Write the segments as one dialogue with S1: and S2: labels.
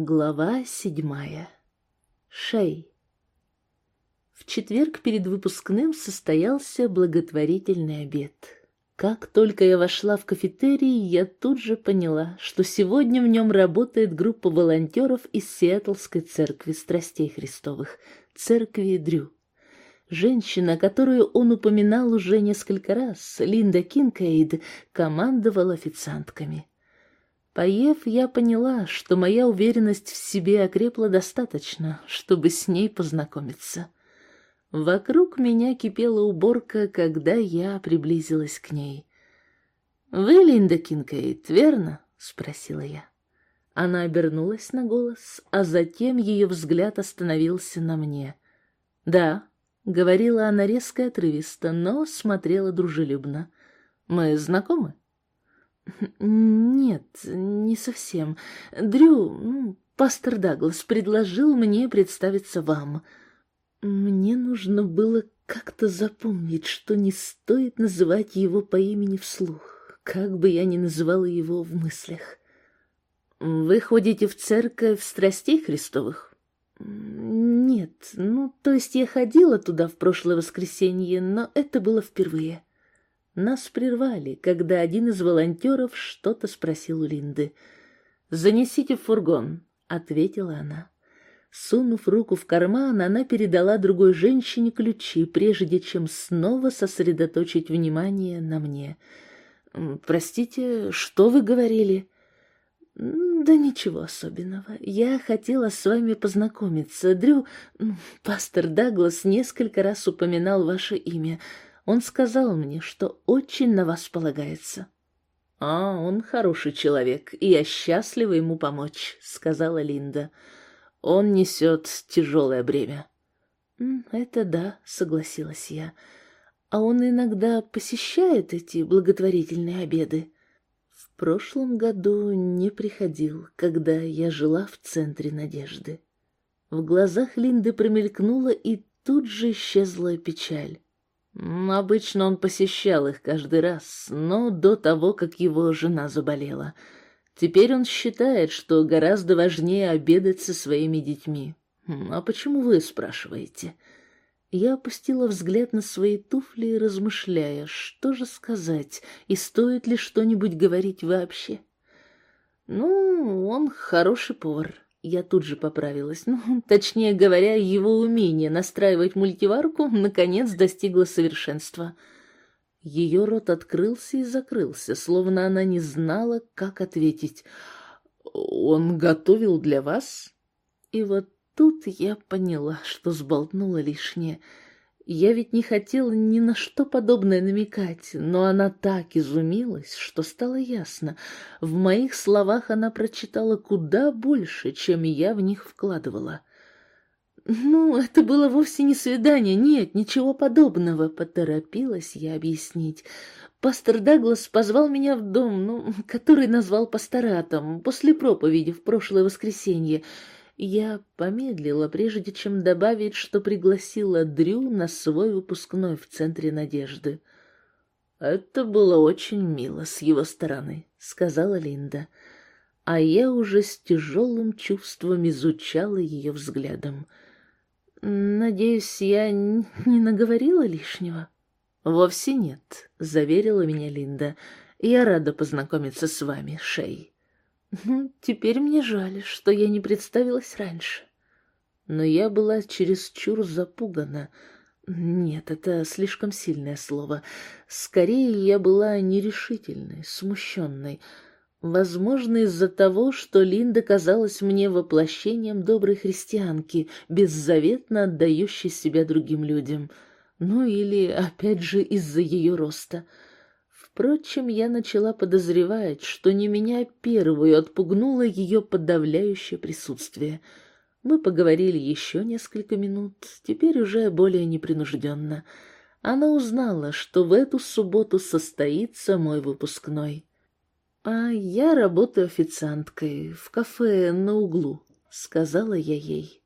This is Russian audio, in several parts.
S1: Глава седьмая. Шей. В четверг перед выпускным состоялся благотворительный обед. Как только я вошла в кафетерий, я тут же поняла, что сегодня в нем работает группа волонтеров из Сиэтлской церкви страстей Христовых, церкви Дрю. Женщина, которую он упоминал уже несколько раз, Линда Кинкейд, командовала официантками. Поев, я поняла, что моя уверенность в себе окрепла достаточно, чтобы с ней познакомиться. Вокруг меня кипела уборка, когда я приблизилась к ней. «Вы Линда Кинкейт, верно?» — спросила я. Она обернулась на голос, а затем ее взгляд остановился на мне. «Да», — говорила она резко и отрывисто, но смотрела дружелюбно. «Мы знакомы?» «Нет, не совсем. Дрю, ну, пастор Даглас предложил мне представиться вам. Мне нужно было как-то запомнить, что не стоит называть его по имени вслух, как бы я ни называла его в мыслях. Вы ходите в церковь страстей Христовых?» «Нет, ну, то есть я ходила туда в прошлое воскресенье, но это было впервые». Нас прервали, когда один из волонтеров что-то спросил у Линды. «Занесите в фургон», — ответила она. Сунув руку в карман, она передала другой женщине ключи, прежде чем снова сосредоточить внимание на мне. «Простите, что вы говорили?» «Да ничего особенного. Я хотела с вами познакомиться. Дрю, пастор Даглас несколько раз упоминал ваше имя». Он сказал мне, что очень на вас полагается. — А, он хороший человек, и я счастлива ему помочь, — сказала Линда. — Он несет тяжелое бремя. — Это да, — согласилась я. — А он иногда посещает эти благотворительные обеды? В прошлом году не приходил, когда я жила в Центре Надежды. В глазах Линды промелькнула и тут же исчезла печаль. Обычно он посещал их каждый раз, но до того, как его жена заболела. Теперь он считает, что гораздо важнее обедать со своими детьми. А почему вы спрашиваете? Я опустила взгляд на свои туфли, размышляя, что же сказать и стоит ли что-нибудь говорить вообще. Ну, он хороший повар. Я тут же поправилась. Ну, точнее говоря, его умение настраивать мультиварку наконец достигло совершенства. Ее рот открылся и закрылся, словно она не знала, как ответить. «Он готовил для вас?» И вот тут я поняла, что сболтнула лишнее — я ведь не хотела ни на что подобное намекать, но она так изумилась, что стало ясно. В моих словах она прочитала куда больше, чем я в них вкладывала. «Ну, это было вовсе не свидание, нет, ничего подобного», — поторопилась я объяснить. «Пастор Даглас позвал меня в дом, ну, который назвал пасторатом, после проповеди в прошлое воскресенье». Я помедлила, прежде чем добавить, что пригласила Дрю на свой выпускной в Центре Надежды. «Это было очень мило с его стороны», — сказала Линда. А я уже с тяжелым чувством изучала ее взглядом. «Надеюсь, я не наговорила лишнего?» «Вовсе нет», — заверила меня Линда. «Я рада познакомиться с вами, Шей». Теперь мне жаль, что я не представилась раньше. Но я была чересчур запугана. Нет, это слишком сильное слово. Скорее, я была нерешительной, смущенной. Возможно, из-за того, что Линда казалась мне воплощением доброй христианки, беззаветно отдающей себя другим людям. Ну или, опять же, из-за ее роста — Впрочем, я начала подозревать, что не меня первую отпугнуло ее подавляющее присутствие. Мы поговорили еще несколько минут, теперь уже более непринужденно. Она узнала, что в эту субботу состоится мой выпускной. «А я работаю официанткой в кафе на углу», — сказала я ей.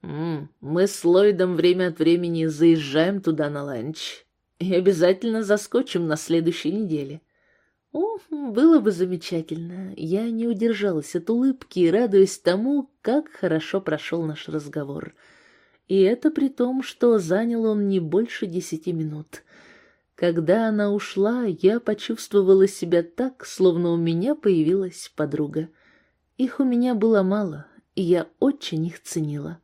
S1: «М -м, «Мы с Ллойдом время от времени заезжаем туда на ланч и обязательно заскочим на следующей неделе. О, было бы замечательно. Я не удержалась от улыбки, радуясь тому, как хорошо прошел наш разговор. И это при том, что занял он не больше десяти минут. Когда она ушла, я почувствовала себя так, словно у меня появилась подруга. Их у меня было мало, и я очень их ценила.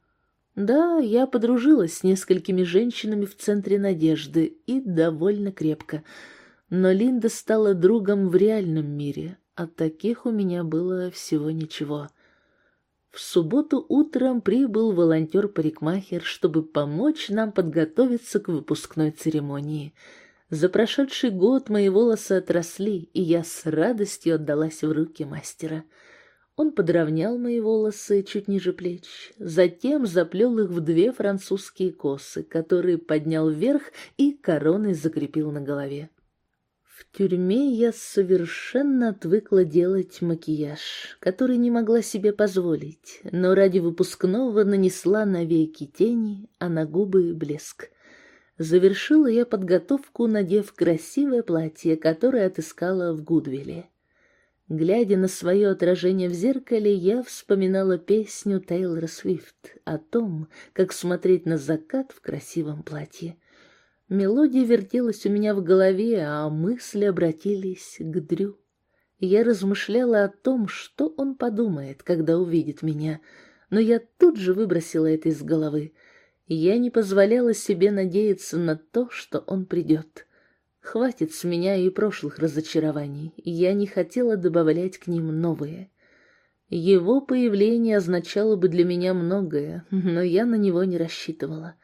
S1: Да, я подружилась с несколькими женщинами в центре надежды и довольно крепко — но Линда стала другом в реальном мире, а таких у меня было всего ничего. В субботу утром прибыл волонтер-парикмахер, чтобы помочь нам подготовиться к выпускной церемонии. За прошедший год мои волосы отросли, и я с радостью отдалась в руки мастера. Он подровнял мои волосы чуть ниже плеч, затем заплел их в две французские косы, которые поднял вверх и короной закрепил на голове. В тюрьме я совершенно отвыкла делать макияж, который не могла себе позволить, но ради выпускного нанесла на веки тени, а на губы блеск. Завершила я подготовку, надев красивое платье, которое отыскала в Гудвилле. Глядя на свое отражение в зеркале, я вспоминала песню Тейлора Свифт о том, как смотреть на закат в красивом платье. Мелодия вертелась у меня в голове, а мысли обратились к Дрю. Я размышляла о том, что он подумает, когда увидит меня, но я тут же выбросила это из головы. Я не позволяла себе надеяться на то, что он придет. Хватит с меня и прошлых разочарований, я не хотела добавлять к ним новые. Его появление означало бы для меня многое, но я на него не рассчитывала.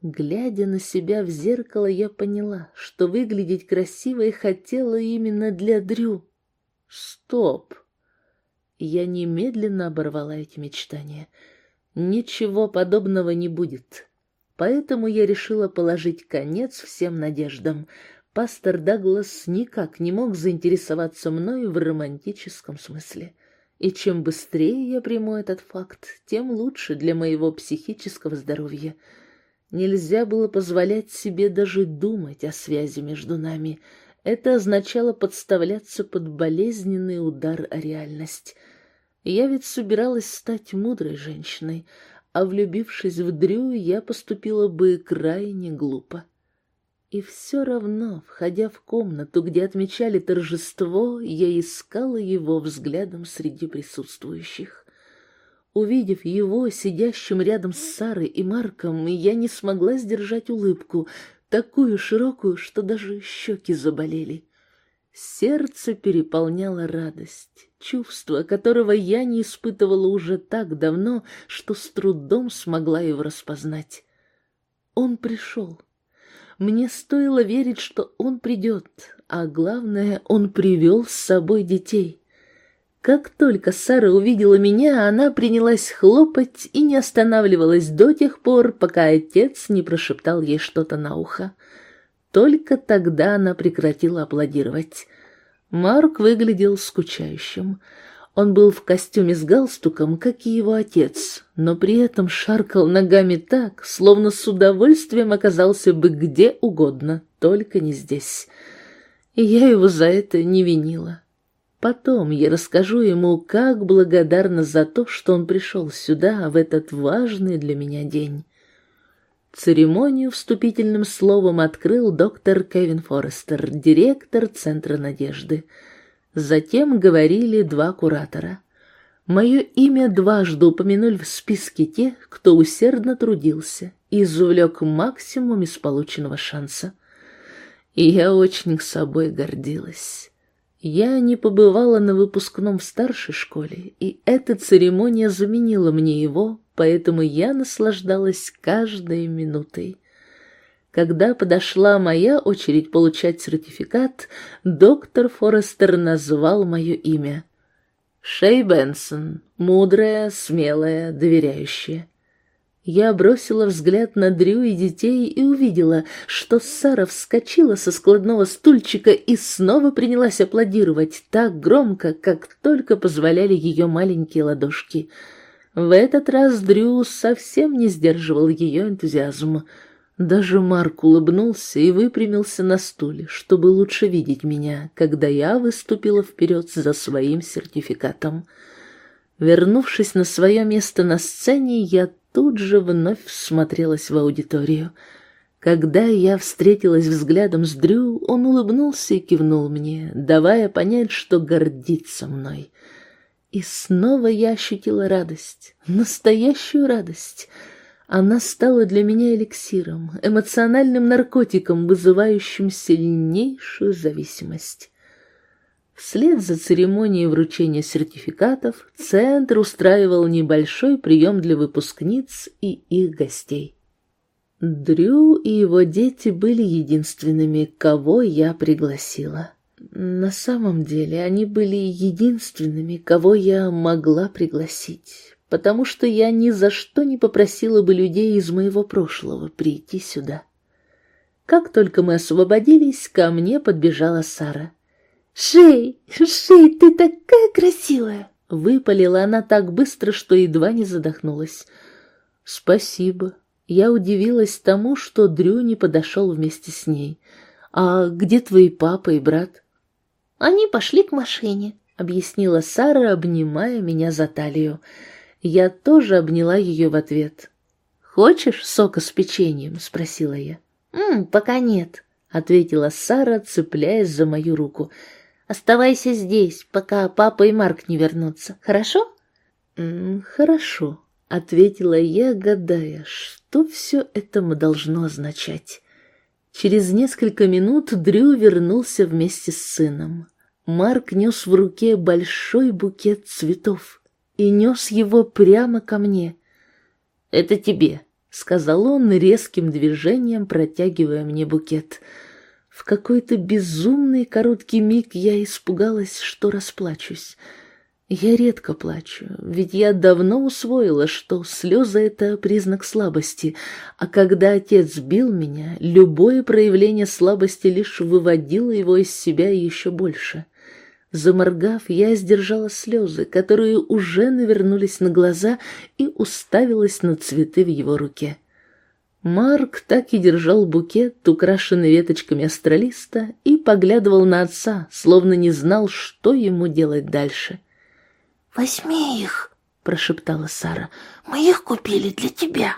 S1: Глядя на себя в зеркало, я поняла, что выглядеть красивой хотела именно для Дрю. Стоп! Я немедленно оборвала эти мечтания. Ничего подобного не будет. Поэтому я решила положить конец всем надеждам. Пастор Даглас никак не мог заинтересоваться мной в романтическом смысле. И чем быстрее я приму этот факт, тем лучше для моего психического здоровья — Нельзя было позволять себе даже думать о связи между нами. Это означало подставляться под болезненный удар о реальность. Я ведь собиралась стать мудрой женщиной, а влюбившись в Дрю, я поступила бы крайне глупо. И все равно, входя в комнату, где отмечали торжество, я искала его взглядом среди присутствующих. Увидев его, сидящим рядом с Сарой и Марком, я не смогла сдержать улыбку, такую широкую, что даже щеки заболели. Сердце переполняло радость, чувство, которого я не испытывала уже так давно, что с трудом смогла его распознать. Он пришел. Мне стоило верить, что он придет, а главное, он привел с собой детей. Как только Сара увидела меня, она принялась хлопать и не останавливалась до тех пор, пока отец не прошептал ей что-то на ухо. Только тогда она прекратила аплодировать. Марк выглядел скучающим. Он был в костюме с галстуком, как и его отец, но при этом шаркал ногами так, словно с удовольствием оказался бы где угодно, только не здесь. И я его за это не винила. Потом я расскажу ему, как благодарна за то, что он пришел сюда в этот важный для меня день. Церемонию вступительным словом открыл доктор Кевин Форестер, директор Центра Надежды. Затем говорили два куратора. Мое имя дважды упомянули в списке тех, кто усердно трудился и извлек максимум из полученного шанса. И я очень собой гордилась. Я не побывала на выпускном в старшей школе, и эта церемония заменила мне его, поэтому я наслаждалась каждой минутой. Когда подошла моя очередь получать сертификат, доктор Форестер назвал мое имя. Шей Бенсон, мудрая, смелая, доверяющая. Я бросила взгляд на Дрю и детей и увидела, что Сара вскочила со складного стульчика и снова принялась аплодировать так громко, как только позволяли ее маленькие ладошки. В этот раз Дрю совсем не сдерживал ее энтузиазм. Даже Марк улыбнулся и выпрямился на стуле, чтобы лучше видеть меня, когда я выступила вперед за своим сертификатом. Вернувшись на свое место на сцене, я тут же вновь всмотрелась в аудиторию. Когда я встретилась взглядом с Дрю, он улыбнулся и кивнул мне, давая понять, что гордится мной. И снова я ощутила радость, настоящую радость — она стала для меня эликсиром, эмоциональным наркотиком, вызывающим сильнейшую зависимость. Вслед за церемонией вручения сертификатов центр устраивал небольшой прием для выпускниц и их гостей. Дрю и его дети были единственными, кого я пригласила. На самом деле они были единственными, кого я могла пригласить потому что я ни за что не попросила бы людей из моего прошлого прийти сюда. Как только мы освободились, ко мне подбежала Сара. «Шей, Шей, ты такая красивая!» Выпалила она так быстро, что едва не задохнулась. «Спасибо». Я удивилась тому, что Дрю не подошел вместе с ней. «А где твои папа и брат?» «Они пошли к машине», — объяснила Сара, обнимая меня за талию. Я тоже обняла ее в ответ. «Хочешь сока с печеньем?» — спросила я. «М, «Пока нет», — ответила Сара, цепляясь за мою руку. «Оставайся здесь, пока папа и Марк не вернутся, хорошо?» «М, «Хорошо», — ответила я, гадая, что все это должно означать. Через несколько минут Дрю вернулся вместе с сыном. Марк нес в руке большой букет цветов и нес его прямо ко мне. «Это тебе», — сказал он резким движением, протягивая мне букет. В какой-то безумный короткий миг я испугалась, что расплачусь. Я редко плачу, ведь я давно усвоила, что слезы — это признак слабости, а когда отец бил меня, любое проявление слабости лишь выводило его из себя еще больше. Заморгав, я сдержала слезы, которые уже навернулись на глаза, и уставилась на цветы в его руке. Марк так и держал букет, украшенный веточками астролиста, и поглядывал на отца, словно не знал, что ему делать дальше.
S2: «Возьми их», — прошептала Сара, — «мы их купили для тебя».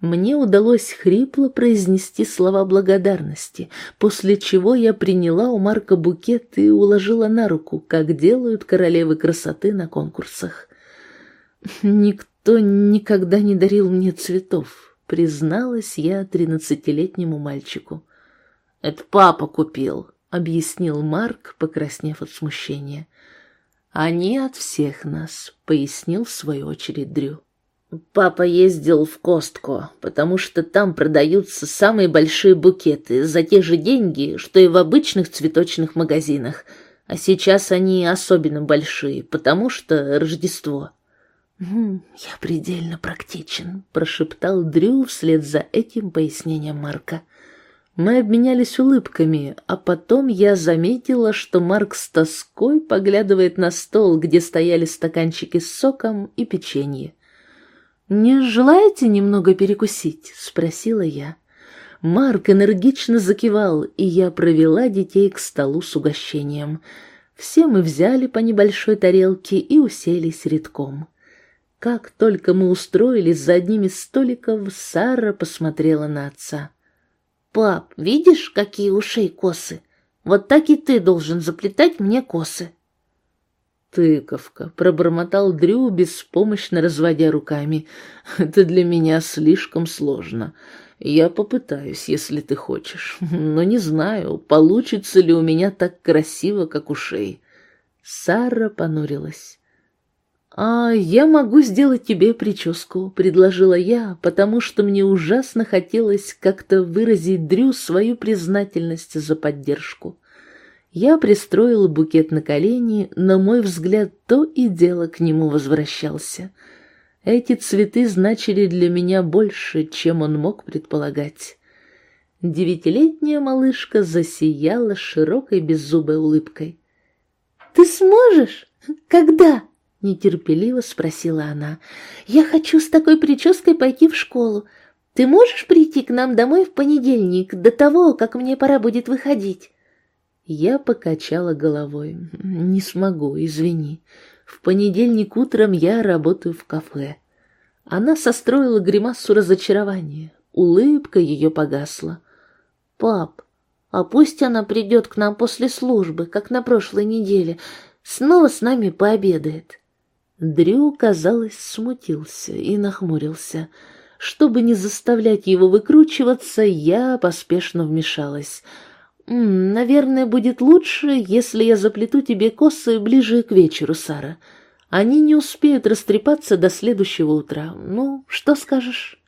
S1: Мне удалось хрипло произнести слова благодарности, после чего я приняла у Марка букет и уложила на руку, как делают королевы красоты на конкурсах. Никто никогда не дарил мне цветов, призналась я тринадцатилетнему мальчику. «Это папа купил», — объяснил Марк, покраснев от смущения. «Они от всех нас», — пояснил в свою очередь Дрю. Папа ездил в Костко, потому что там продаются самые большие букеты за те же деньги, что и в обычных цветочных магазинах. А сейчас они особенно большие, потому что Рождество.
S2: «Я предельно практичен», —
S1: прошептал Дрю вслед за этим пояснением Марка. Мы обменялись улыбками, а потом я заметила, что Марк с тоской поглядывает на стол, где стояли стаканчики с соком и печенье. «Не желаете немного перекусить?» — спросила я. Марк энергично закивал, и я провела детей к столу с угощением. Все мы взяли по небольшой тарелке и уселись редком. Как только мы устроились за одним из столиков, Сара посмотрела на отца. «Пап, видишь, какие ушей косы? Вот так и ты должен заплетать мне косы» тыковка», — пробормотал Дрю, беспомощно разводя руками. «Это для меня слишком сложно. Я попытаюсь, если ты хочешь, но не знаю, получится ли у меня так красиво, как у Шей». Сара понурилась. «А я могу сделать тебе прическу», — предложила я, потому что мне ужасно хотелось как-то выразить Дрю свою признательность за поддержку. Я пристроила букет на колени, но мой взгляд то и дело к нему возвращался. Эти цветы значили для меня больше, чем он мог предполагать. Девятилетняя малышка засияла широкой беззубой улыбкой. «Ты сможешь? Когда?» — нетерпеливо спросила она. «Я хочу с такой прической пойти в школу. Ты можешь прийти к нам домой в понедельник, до того, как мне пора будет выходить?» Я покачала головой. «Не смогу, извини. В понедельник утром я работаю в кафе». Она состроила гримасу разочарования. Улыбка ее погасла. «Пап, а пусть она придет к нам после службы, как на прошлой неделе, снова с нами пообедает». Дрю, казалось, смутился и нахмурился. Чтобы не заставлять его выкручиваться, я поспешно вмешалась. «Наверное, будет лучше, если я заплету тебе косы ближе к вечеру, Сара. Они не успеют растрепаться до следующего утра. Ну, что скажешь?»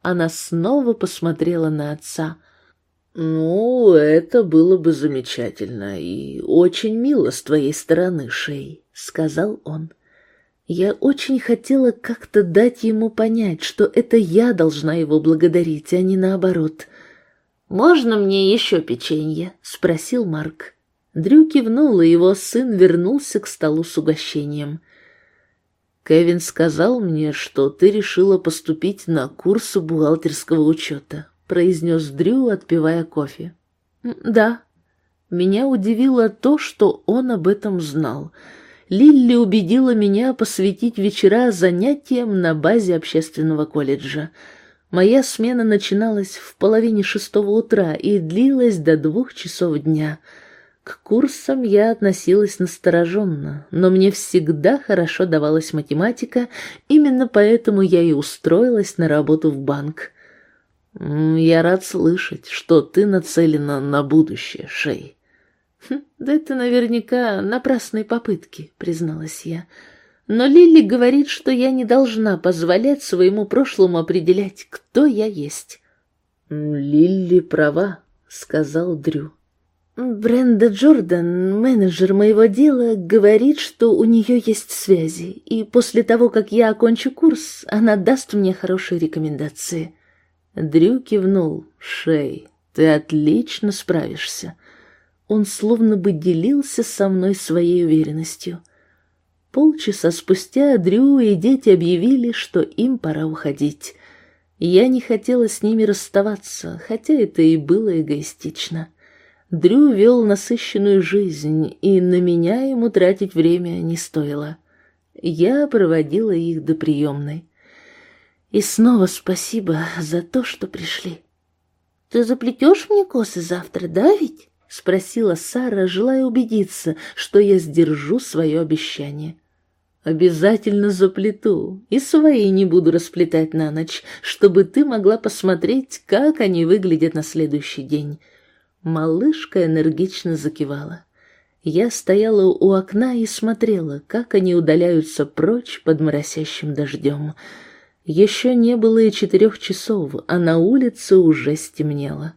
S1: Она снова посмотрела на отца. «Ну, это было бы замечательно и очень мило с твоей стороны, Шей», — сказал он. Я очень хотела как-то дать ему понять, что это я должна его благодарить, а не наоборот. «Можно мне еще печенье?» — спросил Марк. Дрю кивнул, и его сын вернулся к столу с угощением. «Кевин сказал мне, что ты решила поступить на курсы бухгалтерского учета», — произнес Дрю, отпивая кофе. «Да». Меня удивило то, что он об этом знал. Лилли убедила меня посвятить вечера занятиям на базе общественного колледжа. Моя смена начиналась в половине шестого утра и длилась до двух часов дня — к курсам я относилась настороженно, но мне всегда хорошо давалась математика, именно поэтому я и устроилась на работу в банк. «Я рад слышать, что ты нацелена на будущее, Шей». Хм, «Да это наверняка напрасные попытки», — призналась я. «Но Лили говорит, что я не должна позволять своему прошлому определять, кто я есть». «Лили права», — сказал Дрю. Бренда Джордан, менеджер моего дела, говорит, что у нее есть связи, и после того, как я окончу курс, она даст мне хорошие рекомендации. Дрю кивнул. «Шей, ты отлично справишься». Он словно бы делился со мной своей уверенностью. Полчаса спустя Дрю и дети объявили, что им пора уходить. Я не хотела с ними расставаться, хотя это и было эгоистично. Дрю вел насыщенную жизнь, и на меня ему тратить время не стоило. Я проводила их до приемной. И снова спасибо за то, что пришли. «Ты заплетешь мне косы завтра, да ведь?» — спросила Сара, желая убедиться, что я сдержу свое обещание. «Обязательно заплету, и свои не буду расплетать на ночь, чтобы ты могла посмотреть, как они выглядят на следующий день». Малышка энергично закивала. Я стояла у окна и смотрела, как они удаляются прочь под моросящим дождем. Еще не было и четырех часов, а на улице уже стемнело.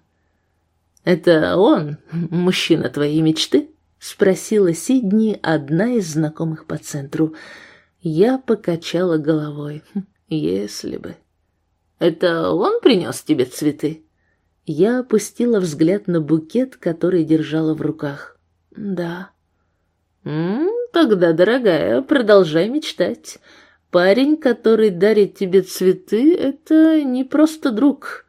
S1: «Это он, мужчина твоей мечты?» — спросила Сидни, одна из знакомых по центру. Я покачала головой. «Хм, «Если бы...» «Это он принес тебе цветы?» Я опустила взгляд на букет, который держала в руках. «Да». «М -м, «Тогда, дорогая, продолжай мечтать. Парень, который дарит тебе цветы, это не просто друг».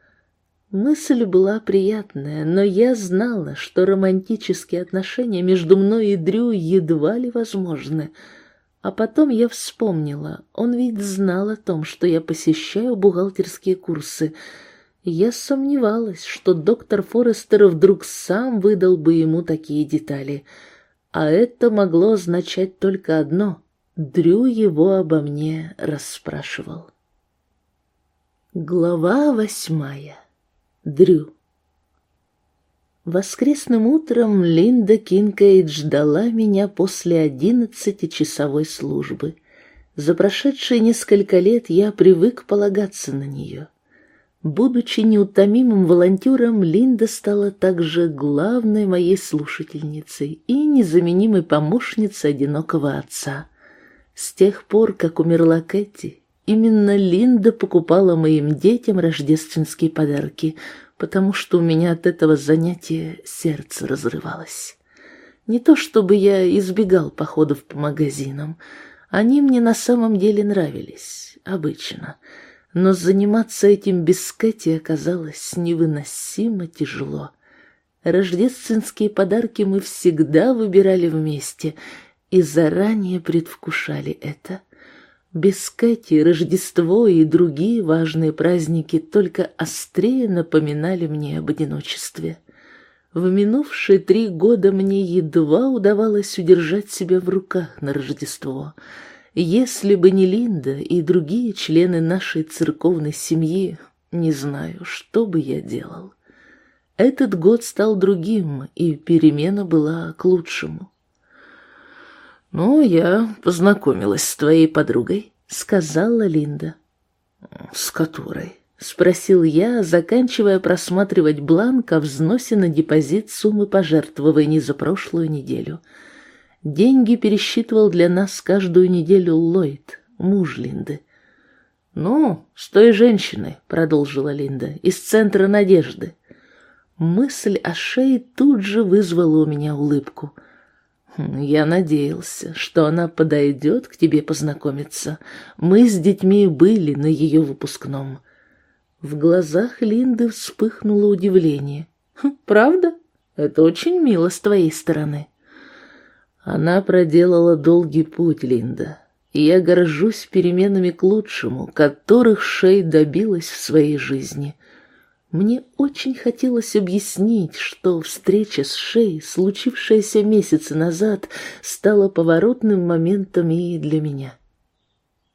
S1: Мысль была приятная, но я знала, что романтические отношения между мной и Дрю едва ли возможны. А потом я вспомнила, он ведь знал о том, что я посещаю бухгалтерские курсы — я сомневалась, что доктор Форестер вдруг сам выдал бы ему такие детали. А это могло означать только одно — Дрю его обо мне расспрашивал. Глава восьмая. Дрю. Воскресным утром Линда Кинкейд ждала меня после одиннадцатичасовой службы. За прошедшие несколько лет я привык полагаться на нее. Будучи неутомимым волонтером, Линда стала также главной моей слушательницей и незаменимой помощницей одинокого отца. С тех пор, как умерла Кэти, именно Линда покупала моим детям рождественские подарки, потому что у меня от этого занятия сердце разрывалось. Не то чтобы я избегал походов по магазинам, они мне на самом деле нравились, обычно — но заниматься этим без Кэти оказалось невыносимо тяжело. Рождественские подарки мы всегда выбирали вместе и заранее предвкушали это. Без Кэти Рождество и другие важные праздники только острее напоминали мне об одиночестве. В минувшие три года мне едва удавалось удержать себя в руках на Рождество. Если бы не Линда и другие члены нашей церковной семьи, не знаю, что бы я делал. Этот год стал другим, и перемена была к лучшему. «Ну, я познакомилась с твоей подругой», — сказала Линда. «С которой?» — спросил я, заканчивая просматривать бланк о взносе на депозит суммы пожертвований за прошлую неделю. Деньги пересчитывал для нас каждую неделю Ллойд, муж Линды. «Ну, с той женщиной», — продолжила Линда, — «из Центра Надежды». Мысль о шее тут же вызвала у меня улыбку. «Хм, «Я надеялся, что она подойдет к тебе познакомиться. Мы с детьми были на ее выпускном». В глазах Линды вспыхнуло удивление. «Хм, «Правда? Это очень мило с твоей стороны». Она проделала долгий путь, Линда, я горжусь переменами к лучшему, которых Шей добилась в своей жизни. Мне очень хотелось объяснить, что встреча с Шей, случившаяся месяцы назад, стала поворотным моментом и для меня.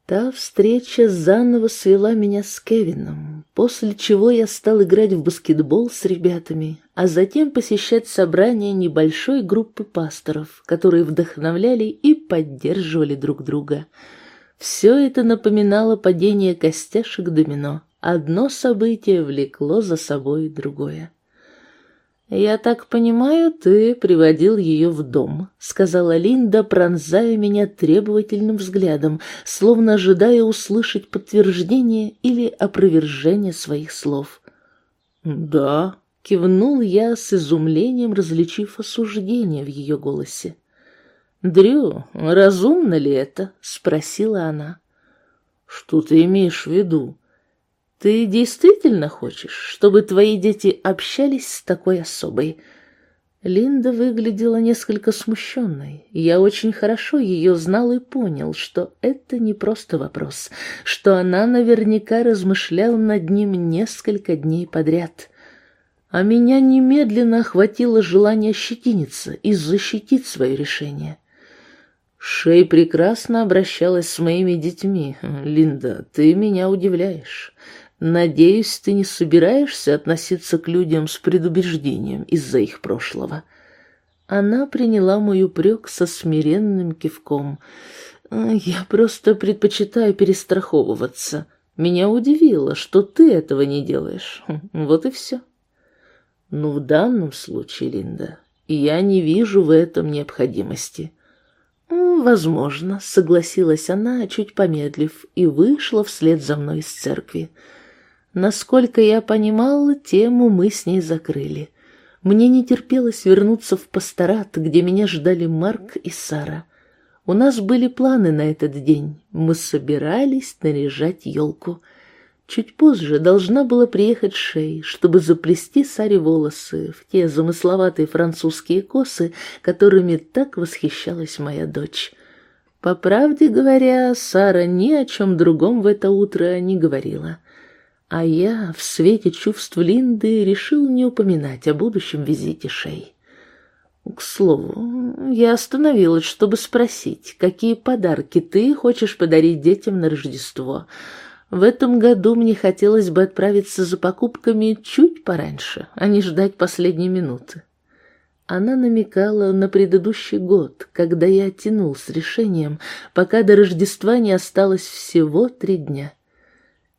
S1: Та встреча заново свела меня с Кевином, после чего я стал играть в баскетбол с ребятами, а затем посещать собрания небольшой группы пасторов, которые вдохновляли и поддерживали друг друга. Все это напоминало падение костяшек домино. Одно событие влекло за собой другое. «Я так понимаю, ты приводил ее в дом», — сказала Линда, пронзая меня требовательным взглядом, словно ожидая услышать подтверждение или опровержение своих слов. «Да», — кивнул я с изумлением, различив осуждение в ее голосе. «Дрю, разумно ли это?» — спросила она. «Что ты имеешь в виду?» Ты действительно хочешь, чтобы твои дети общались с такой особой? Линда выглядела несколько смущенной. Я очень хорошо ее знал и понял, что это не просто вопрос, что она наверняка размышляла над ним несколько дней подряд. А меня немедленно охватило желание щетиниться и защитить свое решение. Шей прекрасно обращалась с моими детьми. Линда, ты меня удивляешь. Надеюсь, ты не собираешься относиться к людям с предубеждением из-за их прошлого. Она приняла мой упрек со смиренным кивком. Я просто предпочитаю перестраховываться. Меня удивило, что ты этого не делаешь. Вот и все. Но в данном случае, Линда, я не вижу в этом необходимости. Возможно, согласилась она, чуть помедлив, и вышла вслед за мной из церкви. Насколько я понимал, тему мы с ней закрыли. Мне не терпелось вернуться в пасторат, где меня ждали Марк и Сара. У нас были планы на этот день. Мы собирались наряжать елку. Чуть позже должна была приехать Шей, чтобы заплести Саре волосы в те замысловатые французские косы, которыми так восхищалась моя дочь. По правде говоря, Сара ни о чем другом в это утро не говорила. А я в свете чувств Линды решил не упоминать о будущем визите Шей. К слову, я остановилась, чтобы спросить, какие подарки ты хочешь подарить детям на Рождество. В этом году мне хотелось бы отправиться за покупками чуть пораньше, а не ждать последней минуты. Она намекала на предыдущий год, когда я оттянул с решением, пока до Рождества не осталось всего три дня.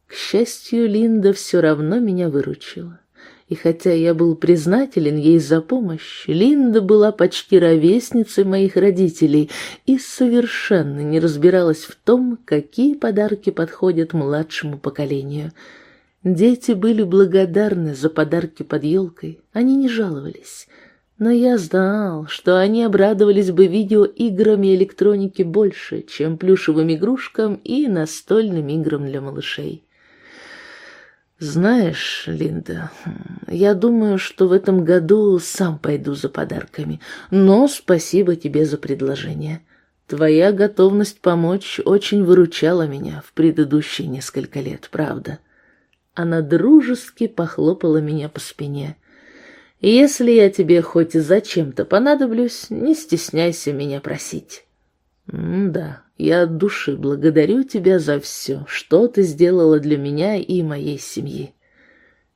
S1: К счастью, Линда все равно меня выручила. И хотя я был признателен ей за помощь, Линда была почти ровесницей моих родителей и совершенно не разбиралась в том, какие подарки подходят младшему поколению. Дети были благодарны за подарки под елкой, они не жаловались. Но я знал, что они обрадовались бы видеоиграм и электронике больше, чем плюшевым игрушкам и настольным играм для малышей. Знаешь, Линда, я думаю, что в этом году сам пойду за подарками, но спасибо тебе за предложение. Твоя готовность помочь очень выручала меня в предыдущие несколько лет, правда. Она дружески похлопала меня по спине. Если я тебе хоть зачем-то понадоблюсь, не стесняйся меня просить. М да, я от души благодарю тебя за все, что ты сделала для меня и моей семьи.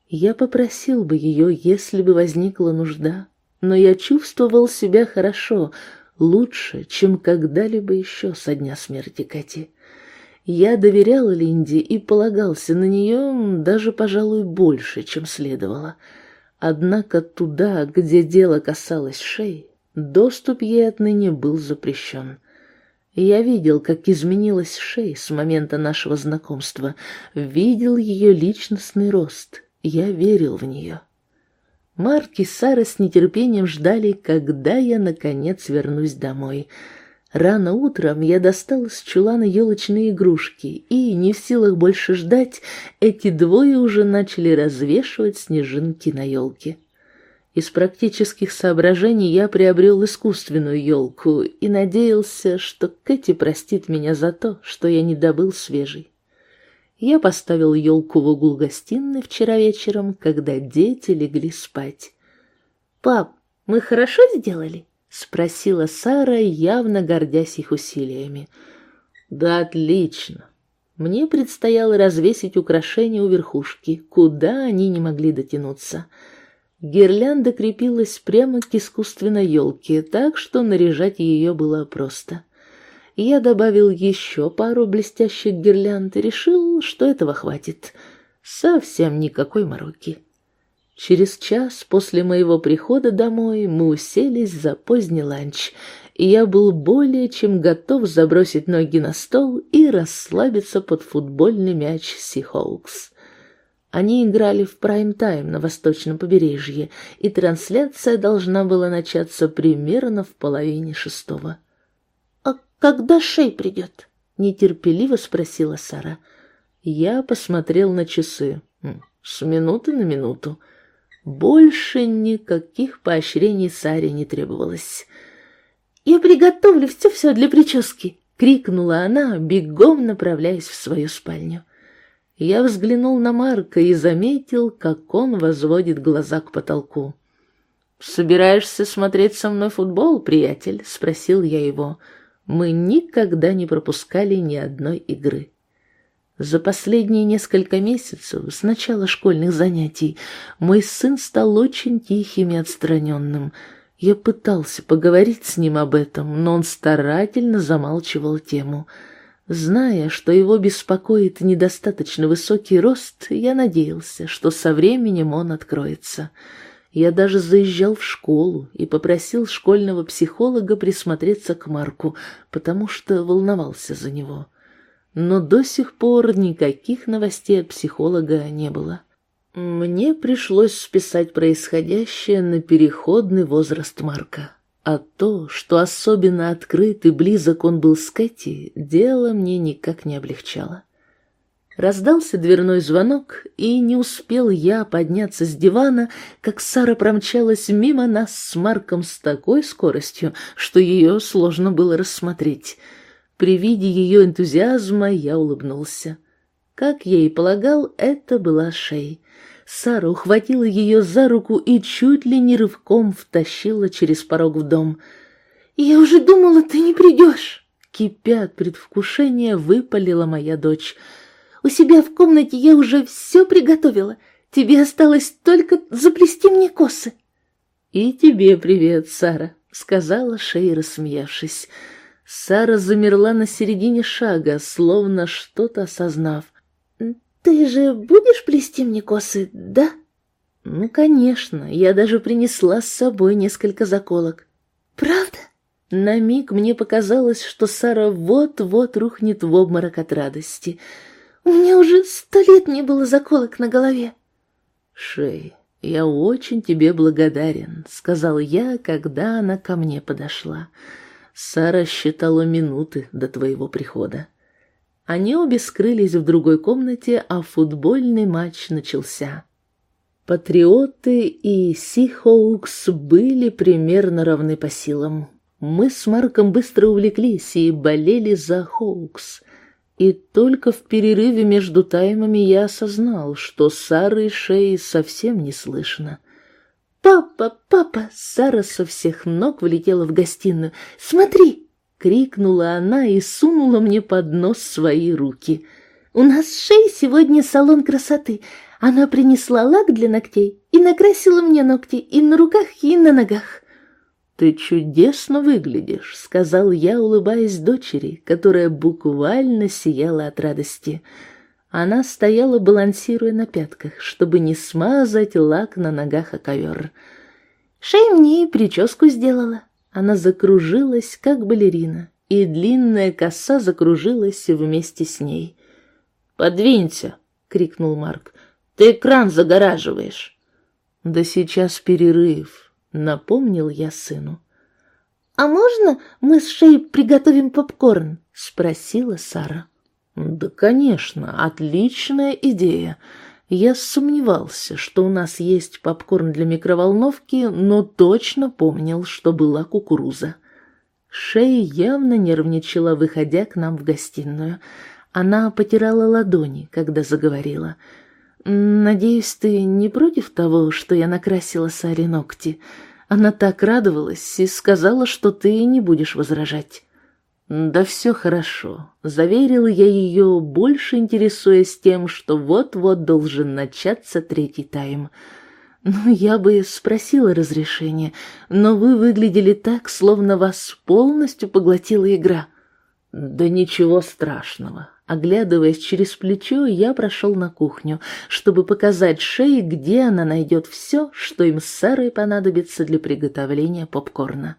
S1: Я попросил бы ее, если бы возникла нужда, но я чувствовал себя хорошо, лучше, чем когда-либо еще со дня смерти Кати. Я доверял Линде и полагался на нее даже, пожалуй, больше, чем следовало. Однако туда, где дело касалось шеи, доступ ей отныне был запрещен. Я видел, как изменилась Шей с момента нашего знакомства, видел ее личностный рост, я верил в нее. Марк и Сара с нетерпением ждали, когда я, наконец, вернусь домой. Рано утром я достал из чулана елочные игрушки, и, не в силах больше ждать, эти двое уже начали развешивать снежинки на елке. Из практических соображений я приобрел искусственную елку и надеялся, что Кэти простит меня за то, что я не добыл свежий. Я поставил елку в угол гостиной вчера вечером, когда дети легли спать.
S2: «Пап, мы хорошо сделали?»
S1: — спросила Сара, явно гордясь их усилиями. «Да отлично!» Мне предстояло развесить украшения у верхушки, куда они не могли дотянуться — Гирлянда крепилась прямо к искусственной елке, так что наряжать ее было просто. Я добавил еще пару блестящих гирлянд и решил, что этого хватит. Совсем никакой мороки. Через час после моего прихода домой мы уселись за поздний ланч, и я был более чем готов забросить ноги на стол и расслабиться под футбольный мяч Сихоукс. Они играли в прайм-тайм на восточном побережье, и трансляция должна была начаться примерно в половине шестого.
S2: «А когда Шей придет?»
S1: — нетерпеливо спросила Сара. Я посмотрел на часы. С минуты на минуту. Больше никаких поощрений Саре не требовалось.
S2: «Я приготовлю все-все для прически!» — крикнула она, бегом направляясь в свою спальню.
S1: Я взглянул на Марка и заметил, как он возводит глаза к потолку. «Собираешься смотреть со мной футбол, приятель?» — спросил я его. Мы никогда не пропускали ни одной игры. За последние несколько месяцев, с начала школьных занятий, мой сын стал очень тихим и отстраненным. Я пытался поговорить с ним об этом, но он старательно замалчивал тему — Зная, что его беспокоит недостаточно высокий рост, я надеялся, что со временем он откроется. Я даже заезжал в школу и попросил школьного психолога присмотреться к Марку, потому что волновался за него. Но до сих пор никаких новостей от психолога не было. Мне пришлось списать происходящее на переходный возраст Марка. А то, что особенно открыт и близок он был с Кэти, дело мне никак не облегчало. Раздался дверной звонок, и не успел я подняться с дивана, как Сара промчалась мимо нас с Марком с такой скоростью, что ее сложно было рассмотреть. При виде ее энтузиазма я улыбнулся. Как я и полагал, это была Шей. Сара ухватила ее за руку и чуть ли не рывком втащила через порог в дом.
S2: «Я уже думала, ты не придешь!»
S1: Кипя от предвкушения, выпалила моя дочь.
S2: «У себя в комнате я уже все приготовила. Тебе осталось только заплести мне косы».
S1: «И тебе привет, Сара», — сказала Шей, рассмеявшись. Сара замерла на середине шага, словно что-то осознав.
S2: «Ты же будешь плести мне косы, да?»
S1: «Ну, конечно, я даже принесла с собой несколько заколок».
S2: «Правда?»
S1: На миг мне показалось, что Сара вот-вот рухнет в обморок от радости.
S2: «У меня уже сто лет не было заколок на голове».
S1: «Шей, я очень тебе благодарен», — сказал я, когда она ко мне подошла. Сара считала минуты до твоего прихода. Они обе скрылись в другой комнате, а футбольный матч начался. Патриоты и Сихоукс были примерно равны по силам. Мы с Марком быстро увлеклись и болели за Хоукс. И только в перерыве между таймами я осознал, что Сары и Шеи совсем не слышно. «Папа, папа!» Сара со всех ног влетела в гостиную. «Смотри!» — крикнула она и сунула мне под нос свои руки. «У нас с Шеей сегодня салон красоты. Она принесла лак для ногтей и накрасила мне ногти и на руках, и на ногах. «Ты чудесно выглядишь», — сказал я, улыбаясь дочери, которая буквально сияла от радости. Она стояла, балансируя на пятках, чтобы не смазать лак на ногах о ковер.
S2: Шея мне и прическу сделала. Она закружилась, как балерина, и длинная коса закружилась вместе с ней.
S1: «Подвинься!» — крикнул Марк. «Ты экран загораживаешь!» «Да сейчас перерыв!» Напомнил я сыну.
S2: «А можно мы с Шей приготовим попкорн?» — спросила Сара.
S1: «Да, конечно, отличная идея. Я сомневался, что у нас есть попкорн для микроволновки, но точно помнил, что была кукуруза». Шей явно нервничала, выходя к нам в гостиную. Она потирала ладони, когда заговорила — «Надеюсь, ты не против того, что я накрасила Саре ногти? Она так радовалась и сказала, что ты не будешь возражать». «Да все хорошо», — заверил я ее, больше интересуясь тем, что вот-вот должен начаться третий тайм. «Ну, я бы спросила разрешения, но вы выглядели так, словно вас полностью поглотила игра». «Да ничего страшного. Оглядываясь через плечо, я прошел на кухню, чтобы показать Шее, где она найдет все, что им с Сарой понадобится для приготовления попкорна.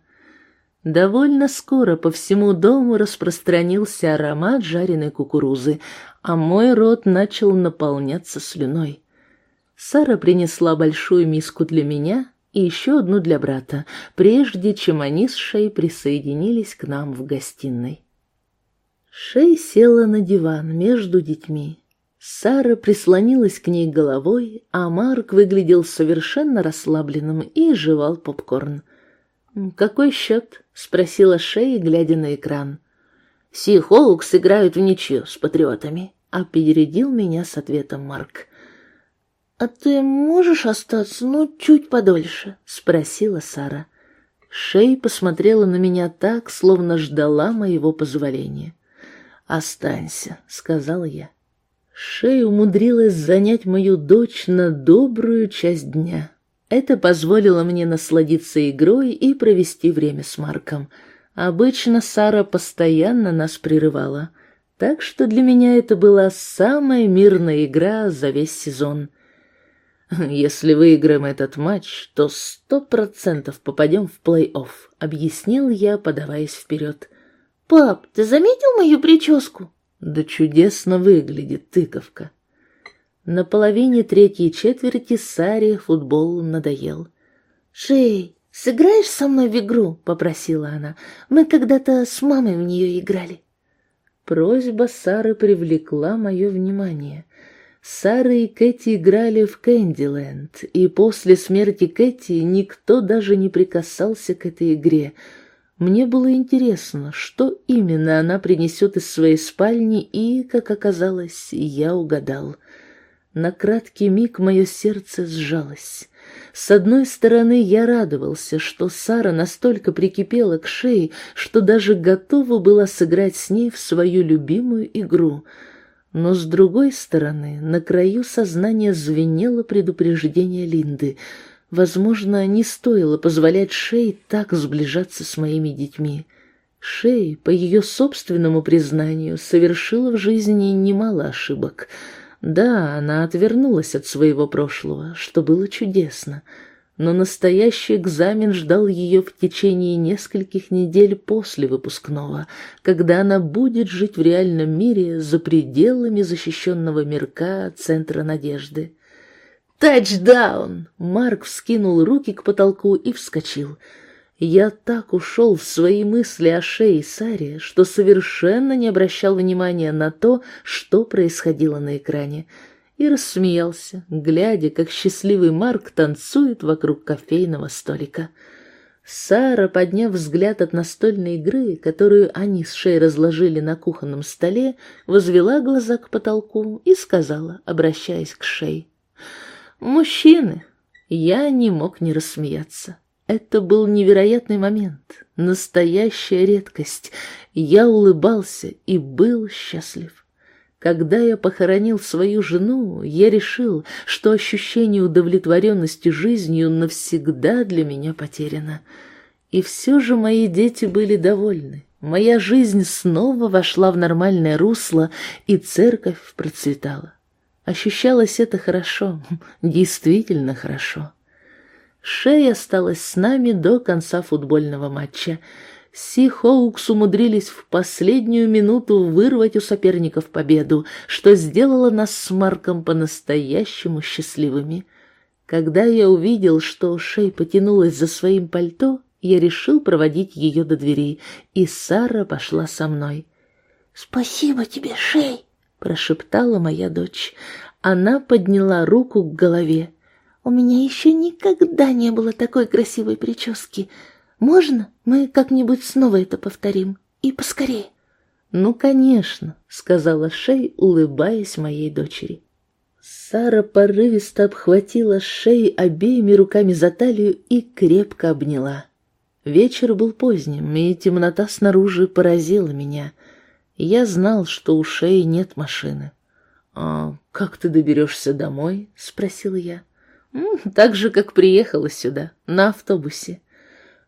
S1: Довольно скоро по всему дому распространился аромат жареной кукурузы, а мой рот начал наполняться слюной. Сара принесла большую миску для меня и еще одну для брата, прежде чем они с Шей присоединились к нам в гостиной. Шей села на диван между детьми. Сара прислонилась к ней головой, а Марк выглядел совершенно расслабленным и жевал попкорн. «Какой счет?» — спросила Шей, глядя на экран. «Си Хоукс играют в ничью с патриотами», — опередил меня с ответом Марк.
S2: «А ты можешь остаться, ну, чуть подольше?» — спросила Сара.
S1: Шей посмотрела на меня так, словно ждала моего позволения. «Останься», — сказала я. Шея умудрилась занять мою дочь на добрую часть дня. Это позволило мне насладиться игрой и провести время с Марком. Обычно Сара постоянно нас прерывала, так что для меня это была самая мирная игра за весь сезон. «Если выиграем этот матч, то сто процентов попадем в плей-офф», — объяснил я, подаваясь вперед.
S2: «Пап, ты заметил мою прическу?»
S1: «Да чудесно выглядит тыковка». На половине третьей четверти Саре футбол надоел.
S2: «Шей, сыграешь со мной в игру?» — попросила она. «Мы когда-то с мамой в нее играли».
S1: Просьба Сары привлекла мое внимание. Сара и Кэти играли в Кэндиленд, и после смерти Кэти никто даже не прикасался к этой игре — мне было интересно, что именно она принесет из своей спальни, и, как оказалось, я угадал. На краткий миг мое сердце сжалось. С одной стороны, я радовался, что Сара настолько прикипела к шее, что даже готова была сыграть с ней в свою любимую игру. Но с другой стороны, на краю сознания звенело предупреждение Линды — Возможно, не стоило позволять Шей так сближаться с моими детьми. Шей, по ее собственному признанию, совершила в жизни немало ошибок. Да, она отвернулась от своего прошлого, что было чудесно, но настоящий экзамен ждал ее в течение нескольких недель после выпускного, когда она будет жить в реальном мире за пределами защищенного мирка Центра Надежды.
S2: «Тачдаун!» Марк вскинул руки к потолку и вскочил.
S1: Я так ушел в свои мысли о Шее Саре, что совершенно не обращал внимания на то, что происходило на экране, и рассмеялся, глядя, как счастливый Марк танцует вокруг кофейного столика. Сара, подняв взгляд от настольной игры, которую они с Шей разложили на кухонном столе, возвела глаза к потолку и сказала, обращаясь к Шей, «Мужчины!» Я не мог не рассмеяться. Это был невероятный момент, настоящая редкость. Я улыбался и был счастлив. Когда я похоронил свою жену, я решил, что ощущение удовлетворенности жизнью навсегда для меня потеряно. И все же мои дети были довольны. Моя жизнь снова вошла в нормальное русло, и церковь процветала. Ощущалось это хорошо, действительно хорошо. Шея осталась с нами до конца футбольного матча. Си Хоукс умудрились в последнюю минуту вырвать у соперников победу, что сделало нас с Марком по-настоящему счастливыми. Когда я увидел, что Шей потянулась за своим пальто, я решил проводить ее до двери, и Сара пошла со мной. «Спасибо тебе, Шей!» — прошептала моя дочь. Она подняла руку к голове. У меня еще никогда не было такой красивой прически. Можно мы как-нибудь снова это повторим? И поскорее. «Ну, конечно», — сказала Шей, улыбаясь моей дочери. Сара порывисто обхватила Шей обеими руками за талию и крепко обняла. Вечер был поздним, и темнота снаружи поразила меня. Я знал, что у Шей нет машины. «А как ты доберешься домой?» — спросил я. Так же, как приехала сюда, на автобусе.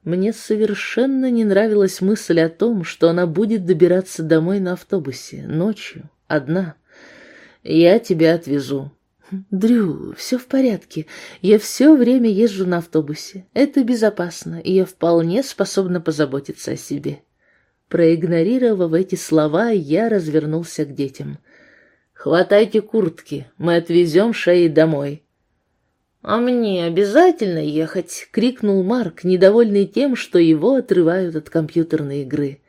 S1: Мне совершенно не нравилась мысль о том, что она будет добираться домой на автобусе, ночью, одна. Я тебя отвезу. Дрю, все в порядке. Я все время езжу на автобусе. Это безопасно, и я вполне способна позаботиться о себе. Проигнорировав эти слова, я развернулся к детям. «Хватайте куртки, мы отвезем Шеи домой. «А мне обязательно ехать?» — крикнул Марк, недовольный тем, что его отрывают от компьютерной игры.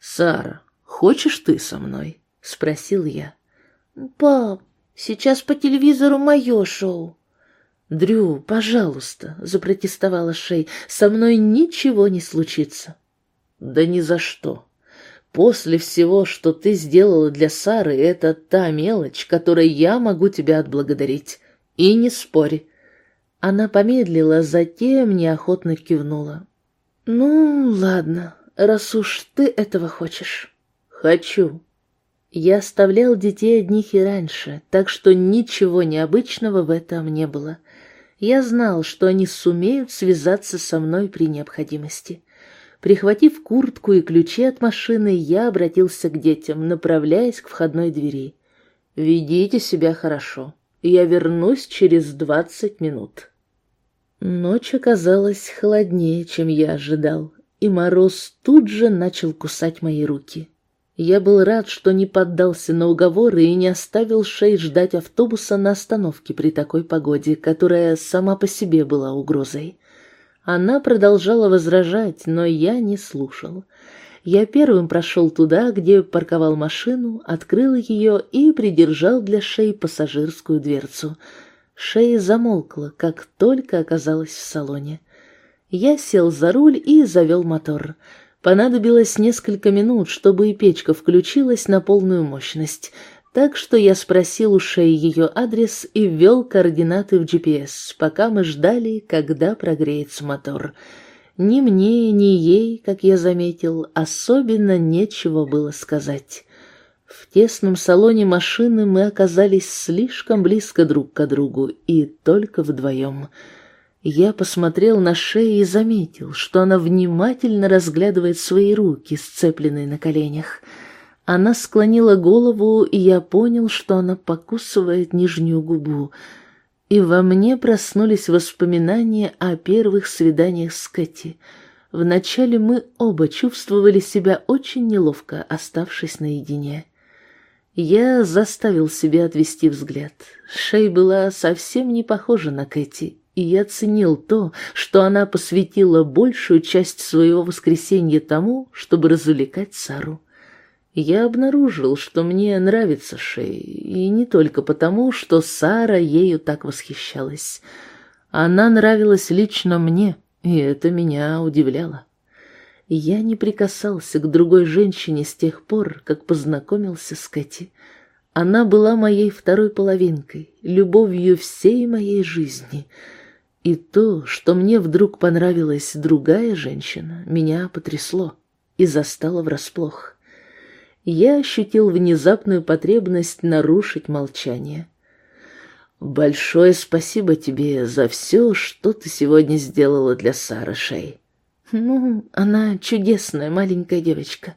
S1: «Сара, хочешь ты со мной?» — спросил я.
S2: «Пап, сейчас по телевизору мое шоу».
S1: «Дрю, пожалуйста», — запротестовала Шей, — «со мной ничего не случится». «Да ни за что. После всего, что ты сделала для Сары, это та мелочь, которой я могу тебя отблагодарить. И не спорь. Она помедлила, затем неохотно кивнула. Ну, ладно, раз уж ты этого хочешь. Хочу. Я оставлял детей одних и раньше, так что ничего необычного в этом не было. Я знал, что они сумеют связаться со мной при необходимости. Прихватив куртку и ключи от машины, я обратился к детям, направляясь к входной двери. «Ведите себя хорошо. Я вернусь через двадцать минут. Ночь оказалась холоднее, чем я ожидал, и мороз тут же начал кусать мои руки. Я был рад, что не поддался на уговоры и не оставил Шей ждать автобуса на остановке при такой погоде, которая сама по себе была угрозой. Она продолжала возражать, но я не слушал. Я первым прошел туда, где парковал машину, открыл ее и придержал для Шеи пассажирскую дверцу. Шея замолкла, как только оказалась в салоне. Я сел за руль и завел мотор. Понадобилось несколько минут, чтобы и печка включилась на полную мощность, так что я спросил у Шеи ее адрес и ввел координаты в GPS, пока мы ждали, когда прогреется мотор — ни мне, ни ей, как я заметил, особенно нечего было сказать. В тесном салоне машины мы оказались слишком близко друг к другу и только вдвоем. Я посмотрел на шею и заметил, что она внимательно разглядывает свои руки, сцепленные на коленях. Она склонила голову, и я понял, что она покусывает нижнюю губу — и во мне проснулись воспоминания о первых свиданиях с Кэти. Вначале мы оба чувствовали себя очень неловко, оставшись наедине. Я заставил себя отвести взгляд. Шей была совсем не похожа на Кэти, и я ценил то, что она посвятила большую часть своего воскресенья тому, чтобы развлекать Сару. Я обнаружил, что мне нравится Шей, и не только потому, что Сара ею так восхищалась. Она нравилась лично мне, и это меня удивляло. Я не прикасался к другой женщине с тех пор, как познакомился с Кэти. Она была моей второй половинкой, любовью всей моей жизни. И то, что мне вдруг понравилась другая женщина, меня потрясло и застало врасплох. Я ощутил внезапную потребность нарушить молчание. «Большое спасибо тебе за все, что ты сегодня сделала для Сары Шей».
S2: Ну, она чудесная маленькая девочка.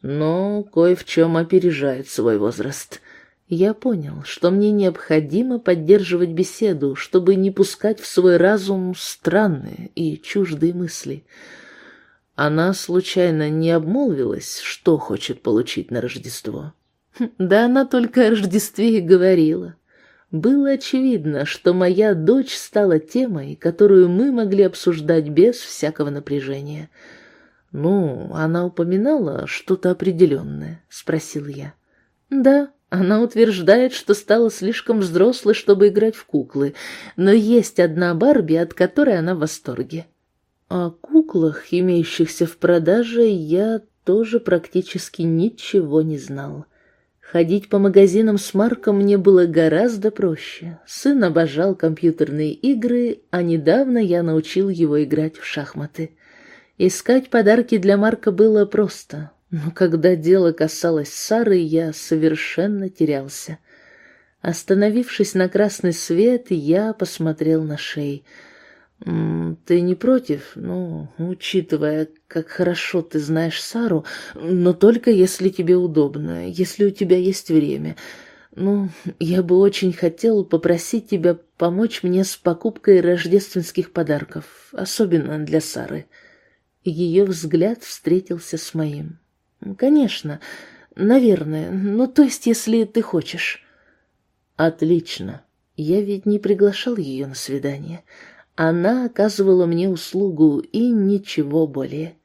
S1: Но кое в чем опережает свой возраст. Я понял, что мне необходимо поддерживать беседу, чтобы не пускать в свой разум странные и чуждые мысли. Она случайно не обмолвилась, что хочет получить на Рождество?
S2: Да она только о Рождестве и говорила. Было очевидно, что моя дочь стала темой, которую мы могли обсуждать без всякого напряжения.
S1: «Ну, она упоминала что-то определенное?» — спросил я.
S2: «Да, она утверждает, что стала слишком взрослой, чтобы играть в куклы, но есть одна Барби, от которой она в восторге».
S1: О куклах, имеющихся в продаже, я тоже практически ничего не знал. Ходить по магазинам с Марком мне было гораздо проще. Сын обожал компьютерные игры, а недавно я научил его играть в шахматы. Искать подарки для Марка было просто, но когда дело касалось Сары, я совершенно терялся. Остановившись на красный свет, я посмотрел на Шей — «Ты не против? Ну, учитывая, как хорошо ты знаешь Сару, но только если тебе удобно, если у тебя есть время. Ну, я бы очень хотел попросить тебя помочь мне с покупкой рождественских подарков, особенно для Сары». Ее взгляд встретился с моим. «Конечно, наверное, ну, то есть, если ты хочешь». «Отлично. Я ведь не приглашал ее на свидание». Она оказывала мне услугу и ничего более.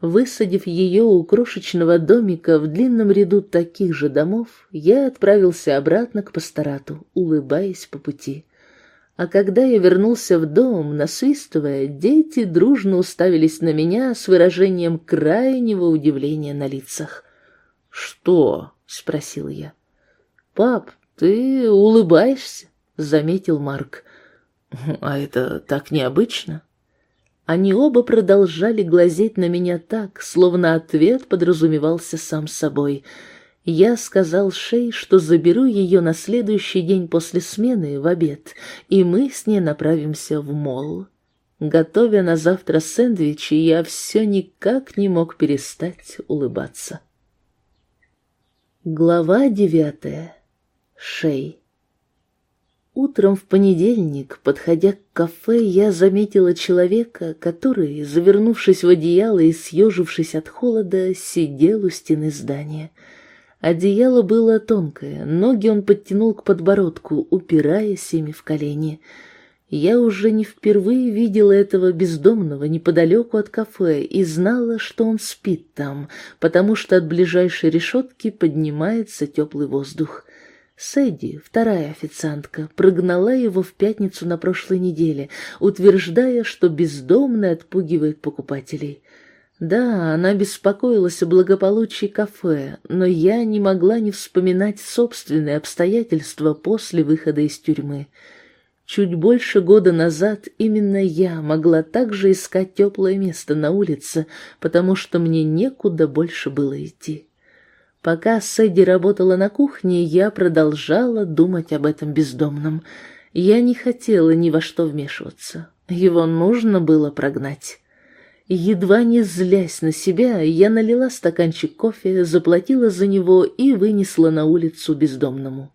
S1: Высадив ее у крошечного домика в длинном ряду таких же домов, я отправился обратно к пасторату, улыбаясь по пути. А когда я вернулся в дом, насвистывая, дети дружно уставились на меня с выражением крайнего удивления на лицах. «Что?» — спросил я. «Пап, ты улыбаешься?» — заметил Марк. А это так необычно. Они оба продолжали глазеть на меня так, словно ответ подразумевался сам собой. Я сказал Шей, что заберу ее на следующий день после смены в обед, и мы с ней направимся в мол. Готовя на завтра сэндвичи, я все никак не мог перестать улыбаться. Глава девятая. Шей. Утром в понедельник, подходя к кафе, я заметила человека, который, завернувшись в одеяло и съежившись от холода, сидел у стены здания. Одеяло было тонкое, ноги он подтянул к подбородку, упираясь ими в колени. Я уже не впервые видела этого бездомного неподалеку от кафе и знала, что он спит там, потому что от ближайшей решетки поднимается теплый воздух. Сэдди, вторая официантка, прогнала его в пятницу на прошлой неделе, утверждая, что бездомный отпугивает покупателей. Да, она беспокоилась о благополучии кафе, но я не могла не вспоминать собственные обстоятельства после выхода из тюрьмы. Чуть больше года назад именно я могла также искать теплое место на улице, потому что мне некуда больше было идти. Пока Сэдди работала на кухне, я продолжала думать об этом бездомном. Я не хотела ни во что вмешиваться. Его нужно было прогнать. Едва не злясь на себя, я налила стаканчик кофе, заплатила за него и вынесла на улицу бездомному.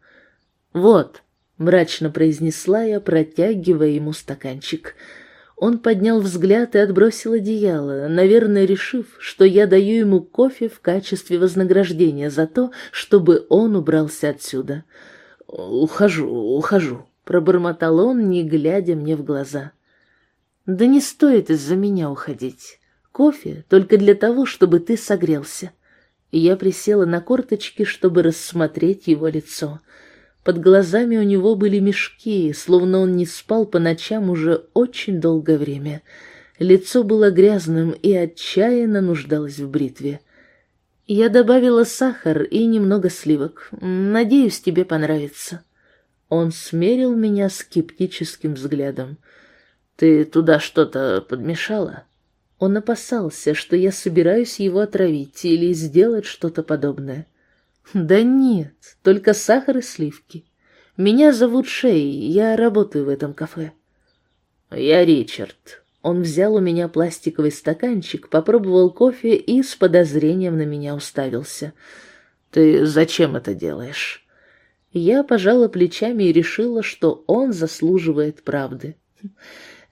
S1: «Вот», — мрачно произнесла я, протягивая ему стаканчик, — он поднял взгляд и отбросил одеяло, наверное, решив, что я даю ему кофе в качестве вознаграждения за то, чтобы он убрался отсюда. «Ухожу, ухожу», — пробормотал он, не глядя мне в глаза. Да не стоит из-за меня уходить. Кофе только для того, чтобы ты согрелся. Я присела на корточки, чтобы рассмотреть его лицо. Под глазами у него были мешки, словно он не спал по ночам уже очень долгое время. Лицо было грязным и отчаянно нуждалось в бритве. Я добавила сахар и немного сливок. Надеюсь, тебе понравится. Он смерил меня скептическим взглядом. Ты туда что-то подмешала? Он опасался, что я собираюсь его отравить или сделать что-то подобное. Да нет, только сахар и сливки. Меня зовут Шей, я работаю в этом кафе. Я Ричард. Он взял у меня пластиковый стаканчик, попробовал кофе и с подозрением на меня уставился. Ты зачем это делаешь? Я пожала плечами и решила, что он заслуживает правды.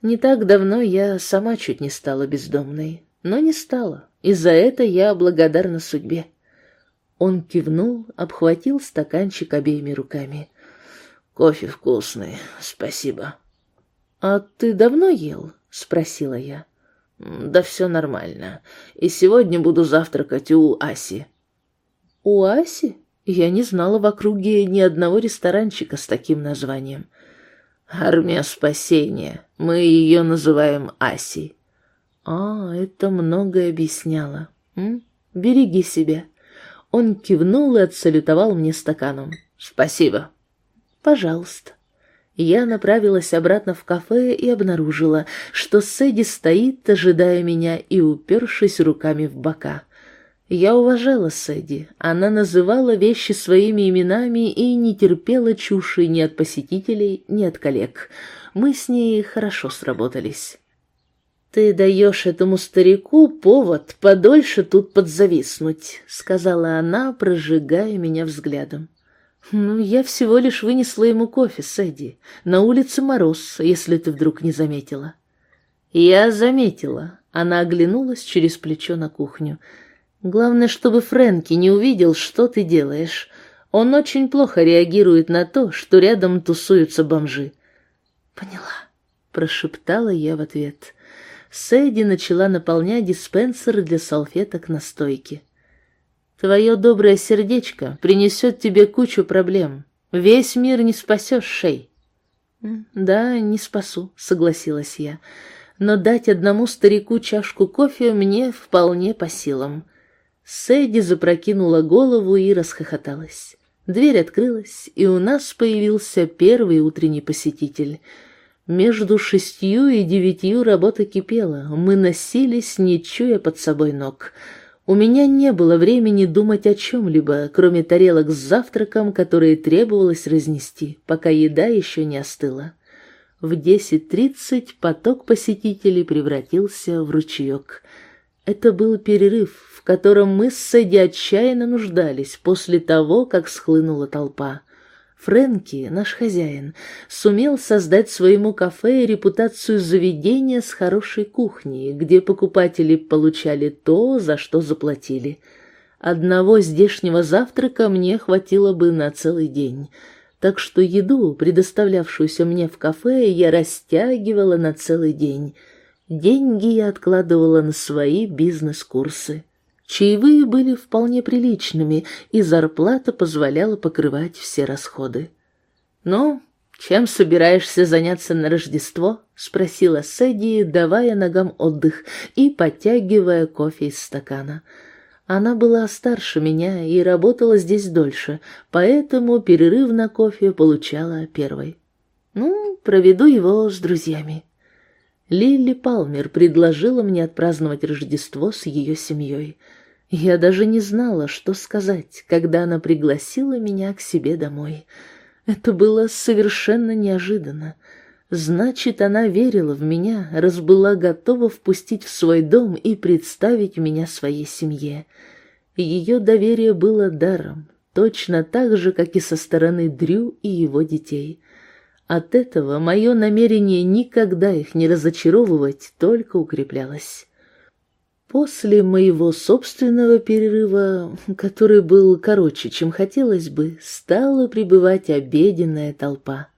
S1: Не так давно я сама чуть не стала бездомной, но не стала, и за это я благодарна судьбе. Он кивнул, обхватил стаканчик обеими руками. «Кофе вкусный, спасибо». «А ты давно ел?» — спросила я. «Да все нормально. И сегодня буду завтракать у Аси». «У Аси?» Я не знала в округе ни одного ресторанчика с таким названием. «Армия спасения. Мы ее называем Аси». «А, это многое объясняло. М? Береги себя». Он кивнул и отсалютовал мне стаканом. «Спасибо». «Пожалуйста». Я направилась обратно в кафе и обнаружила, что Сэдди стоит, ожидая меня и упершись руками в бока. Я уважала Сэдди. Она называла вещи своими именами и не терпела чуши ни от посетителей, ни от коллег. Мы с ней хорошо сработались. «Ты даешь этому старику повод подольше тут подзависнуть», — сказала она, прожигая меня взглядом. «Ну, я всего лишь вынесла ему кофе, Сэдди. На улице мороз, если ты вдруг не заметила». «Я заметила». Она оглянулась через плечо на кухню. Главное, чтобы Фрэнки не увидел, что ты делаешь. Он очень плохо реагирует на то, что рядом тусуются бомжи. Поняла, прошептала я в ответ. Сэдди начала наполнять диспенсер для салфеток на стойке. Твое доброе сердечко принесет тебе кучу проблем. Весь мир не спасешь, Шей. Да, не спасу, согласилась я. Но дать одному старику чашку кофе мне вполне по силам. Сэдди запрокинула голову и расхохоталась. Дверь открылась, и у нас появился первый утренний посетитель. Между шестью и девятью работа кипела, мы носились, не чуя под собой ног. У меня не было времени думать о чем-либо, кроме тарелок с завтраком, которые требовалось разнести, пока еда еще не остыла. В десять тридцать поток посетителей превратился в ручеек. Это был перерыв, котором мы с Сэдди отчаянно нуждались после того, как схлынула толпа. Фрэнки, наш хозяин, сумел создать своему кафе репутацию заведения с хорошей кухней, где покупатели получали то, за что заплатили. Одного здешнего завтрака мне хватило бы на целый день, так что еду, предоставлявшуюся мне в кафе, я растягивала на целый день. Деньги я откладывала на свои бизнес-курсы. Чаевые были вполне приличными, и зарплата позволяла покрывать все расходы. «Ну, чем собираешься заняться на Рождество?» — спросила Сэдди, давая ногам отдых и подтягивая кофе из стакана. Она была старше меня и работала здесь дольше, поэтому перерыв на кофе получала первой. «Ну, проведу его с друзьями». Лили Палмер предложила мне отпраздновать Рождество с ее семьей. Я даже не знала, что сказать, когда она пригласила меня к себе домой. Это было совершенно неожиданно. Значит, она верила в меня, раз была готова впустить в свой дом и представить меня своей семье. Ее доверие было даром, точно так же, как и со стороны Дрю и его детей. От этого мое намерение никогда их не разочаровывать только укреплялось. После моего собственного перерыва, который был короче, чем хотелось бы, стала прибывать обеденная толпа.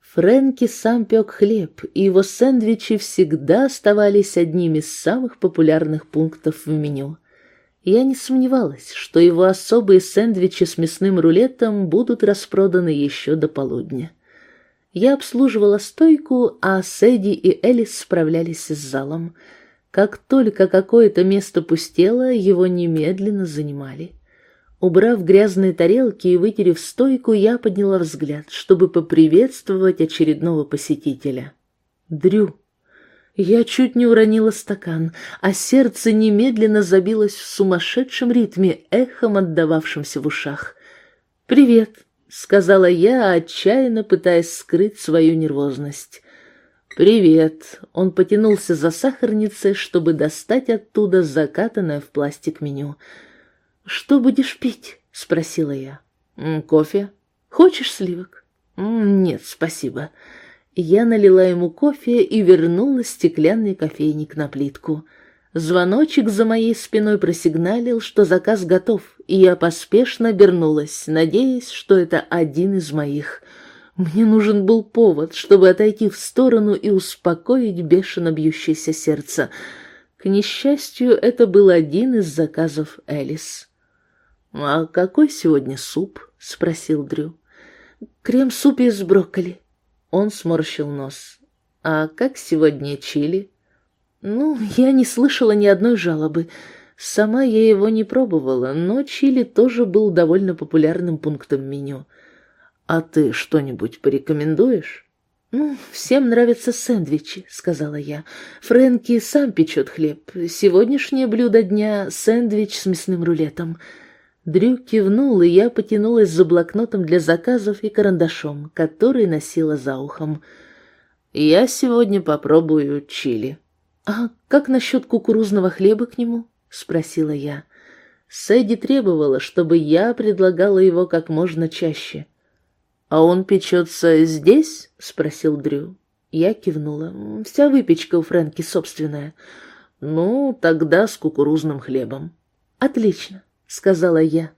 S2: Фрэнки сам пек хлеб, и его сэндвичи всегда оставались одними из самых популярных пунктов в меню. Я не сомневалась, что его особые сэндвичи с мясным рулетом будут распроданы еще до полудня. Я обслуживала стойку, а Сэдди и Элис справлялись с залом. Как только какое-то место пустело, его немедленно занимали. Убрав грязные тарелки и вытерев стойку, я подняла взгляд, чтобы поприветствовать очередного посетителя. Дрю. Я чуть не уронила стакан, а сердце немедленно забилось в сумасшедшем ритме, эхом отдававшемся в ушах. «Привет», — сказала я, отчаянно пытаясь скрыть свою нервозность. «Привет!» — он потянулся за сахарницей, чтобы достать оттуда закатанное в пластик меню. «Что будешь пить?» — спросила я. «Кофе. Хочешь сливок?» «Нет, спасибо». Я налила ему кофе и вернула стеклянный кофейник на плитку. Звоночек за моей спиной просигналил, что заказ готов, и я поспешно обернулась, надеясь, что это один из моих. Мне нужен был повод, чтобы отойти в сторону и успокоить бешено бьющееся сердце. К несчастью, это был один из заказов Элис. «А какой сегодня суп?» — спросил Дрю. «Крем-суп из брокколи». Он сморщил нос. «А как сегодня чили?» Ну, я не слышала ни одной жалобы. Сама я его не пробовала, но чили тоже был довольно популярным пунктом меню. А ты что-нибудь порекомендуешь? Ну, всем нравятся сэндвичи, сказала я. Фрэнки сам печет хлеб. Сегодняшнее блюдо дня — сэндвич с мясным рулетом. Дрю кивнул, и я потянулась за блокнотом для заказов и карандашом, который носила за ухом. «Я сегодня попробую чили». «А как насчет кукурузного хлеба к нему?» — спросила я. Сэдди требовала, чтобы я предлагала его как можно чаще. «А он печется здесь?» — спросил Дрю. Я кивнула. «Вся выпечка у Фрэнки собственная». «Ну, тогда с кукурузным хлебом». «Отлично», — сказала я.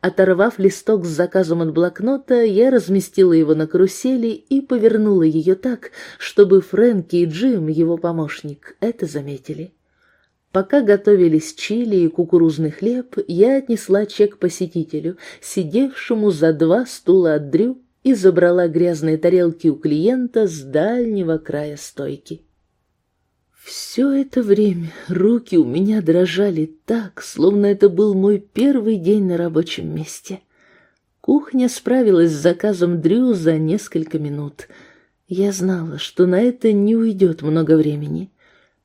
S2: Оторвав листок с заказом от блокнота, я разместила его на карусели и повернула ее так, чтобы Фрэнки и Джим, его помощник, это заметили. Пока готовились чили и кукурузный хлеб, я отнесла чек посетителю, сидевшему за два стула от Дрю, и забрала грязные тарелки у клиента с дальнего края стойки. Все это время руки у меня дрожали так, словно это был мой первый день на рабочем месте. Кухня справилась с заказом Дрю за несколько минут. Я знала, что на это не уйдет много времени.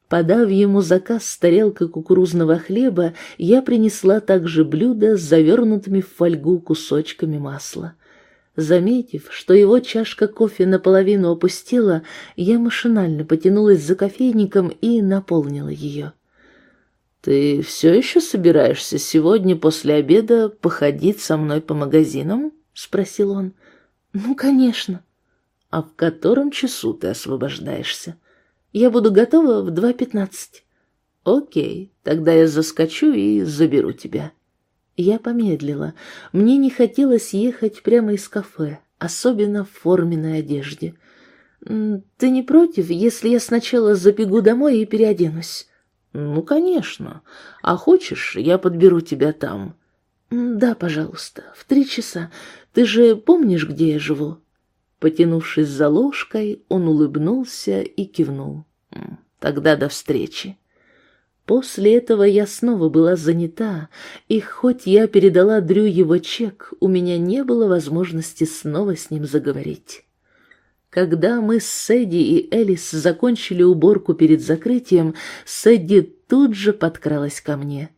S2: Подав ему заказ с тарелкой кукурузного хлеба, я принесла также блюдо с завернутыми в фольгу кусочками масла. Заметив, что его чашка кофе наполовину опустела, я машинально потянулась за кофейником и наполнила ее. «Ты все еще собираешься сегодня после обеда походить со мной по магазинам?» — спросил он. «Ну, конечно». «А в котором часу ты освобождаешься?» «Я буду готова в два пятнадцать». «Окей, тогда я заскочу и заберу тебя». Я помедлила. Мне не хотелось ехать прямо из кафе, особенно в форменной одежде. «Ты не против, если я сначала забегу домой и переоденусь?» «Ну, конечно. А хочешь, я подберу тебя там?» «Да, пожалуйста, в три часа. Ты же помнишь, где я живу?» Потянувшись за ложкой, он улыбнулся и кивнул. «Тогда до встречи». После этого я снова была занята, и хоть я передала Дрю его чек, у меня не было возможности снова с ним заговорить. Когда мы с Сэдди и Элис закончили уборку перед закрытием, Сэдди тут же подкралась ко мне.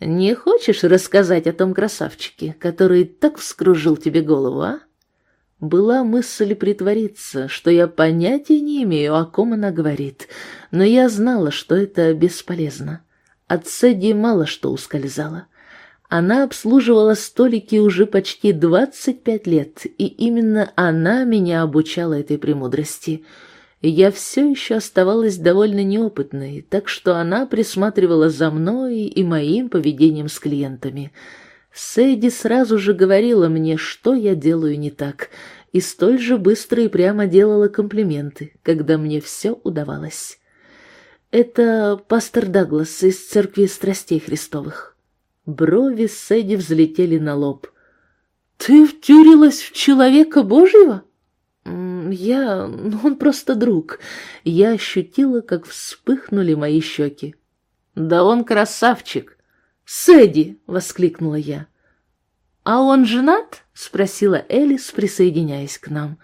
S2: «Не хочешь рассказать о том красавчике, который так вскружил тебе голову, а?» Была мысль притвориться, что я понятия не имею, о ком она говорит, но я знала, что это бесполезно. От Сэдди мало что ускользало. Она обслуживала столики уже почти двадцать пять лет, и именно она меня обучала этой премудрости. Я все еще оставалась довольно неопытной, так что она присматривала за мной и моим поведением с клиентами — Сэйди сразу же говорила мне, что я делаю не так, и столь же быстро и прямо делала комплименты, когда мне все удавалось. Это пастор Даглас из Церкви Страстей Христовых. Брови Сэдди взлетели на лоб. «Ты втюрилась в человека Божьего?» «Я... Ну, он просто друг». Я ощутила, как вспыхнули мои щеки. «Да он красавчик!» «Сэдди!» — воскликнула я. «А он женат?» — спросила Элис, присоединяясь к нам.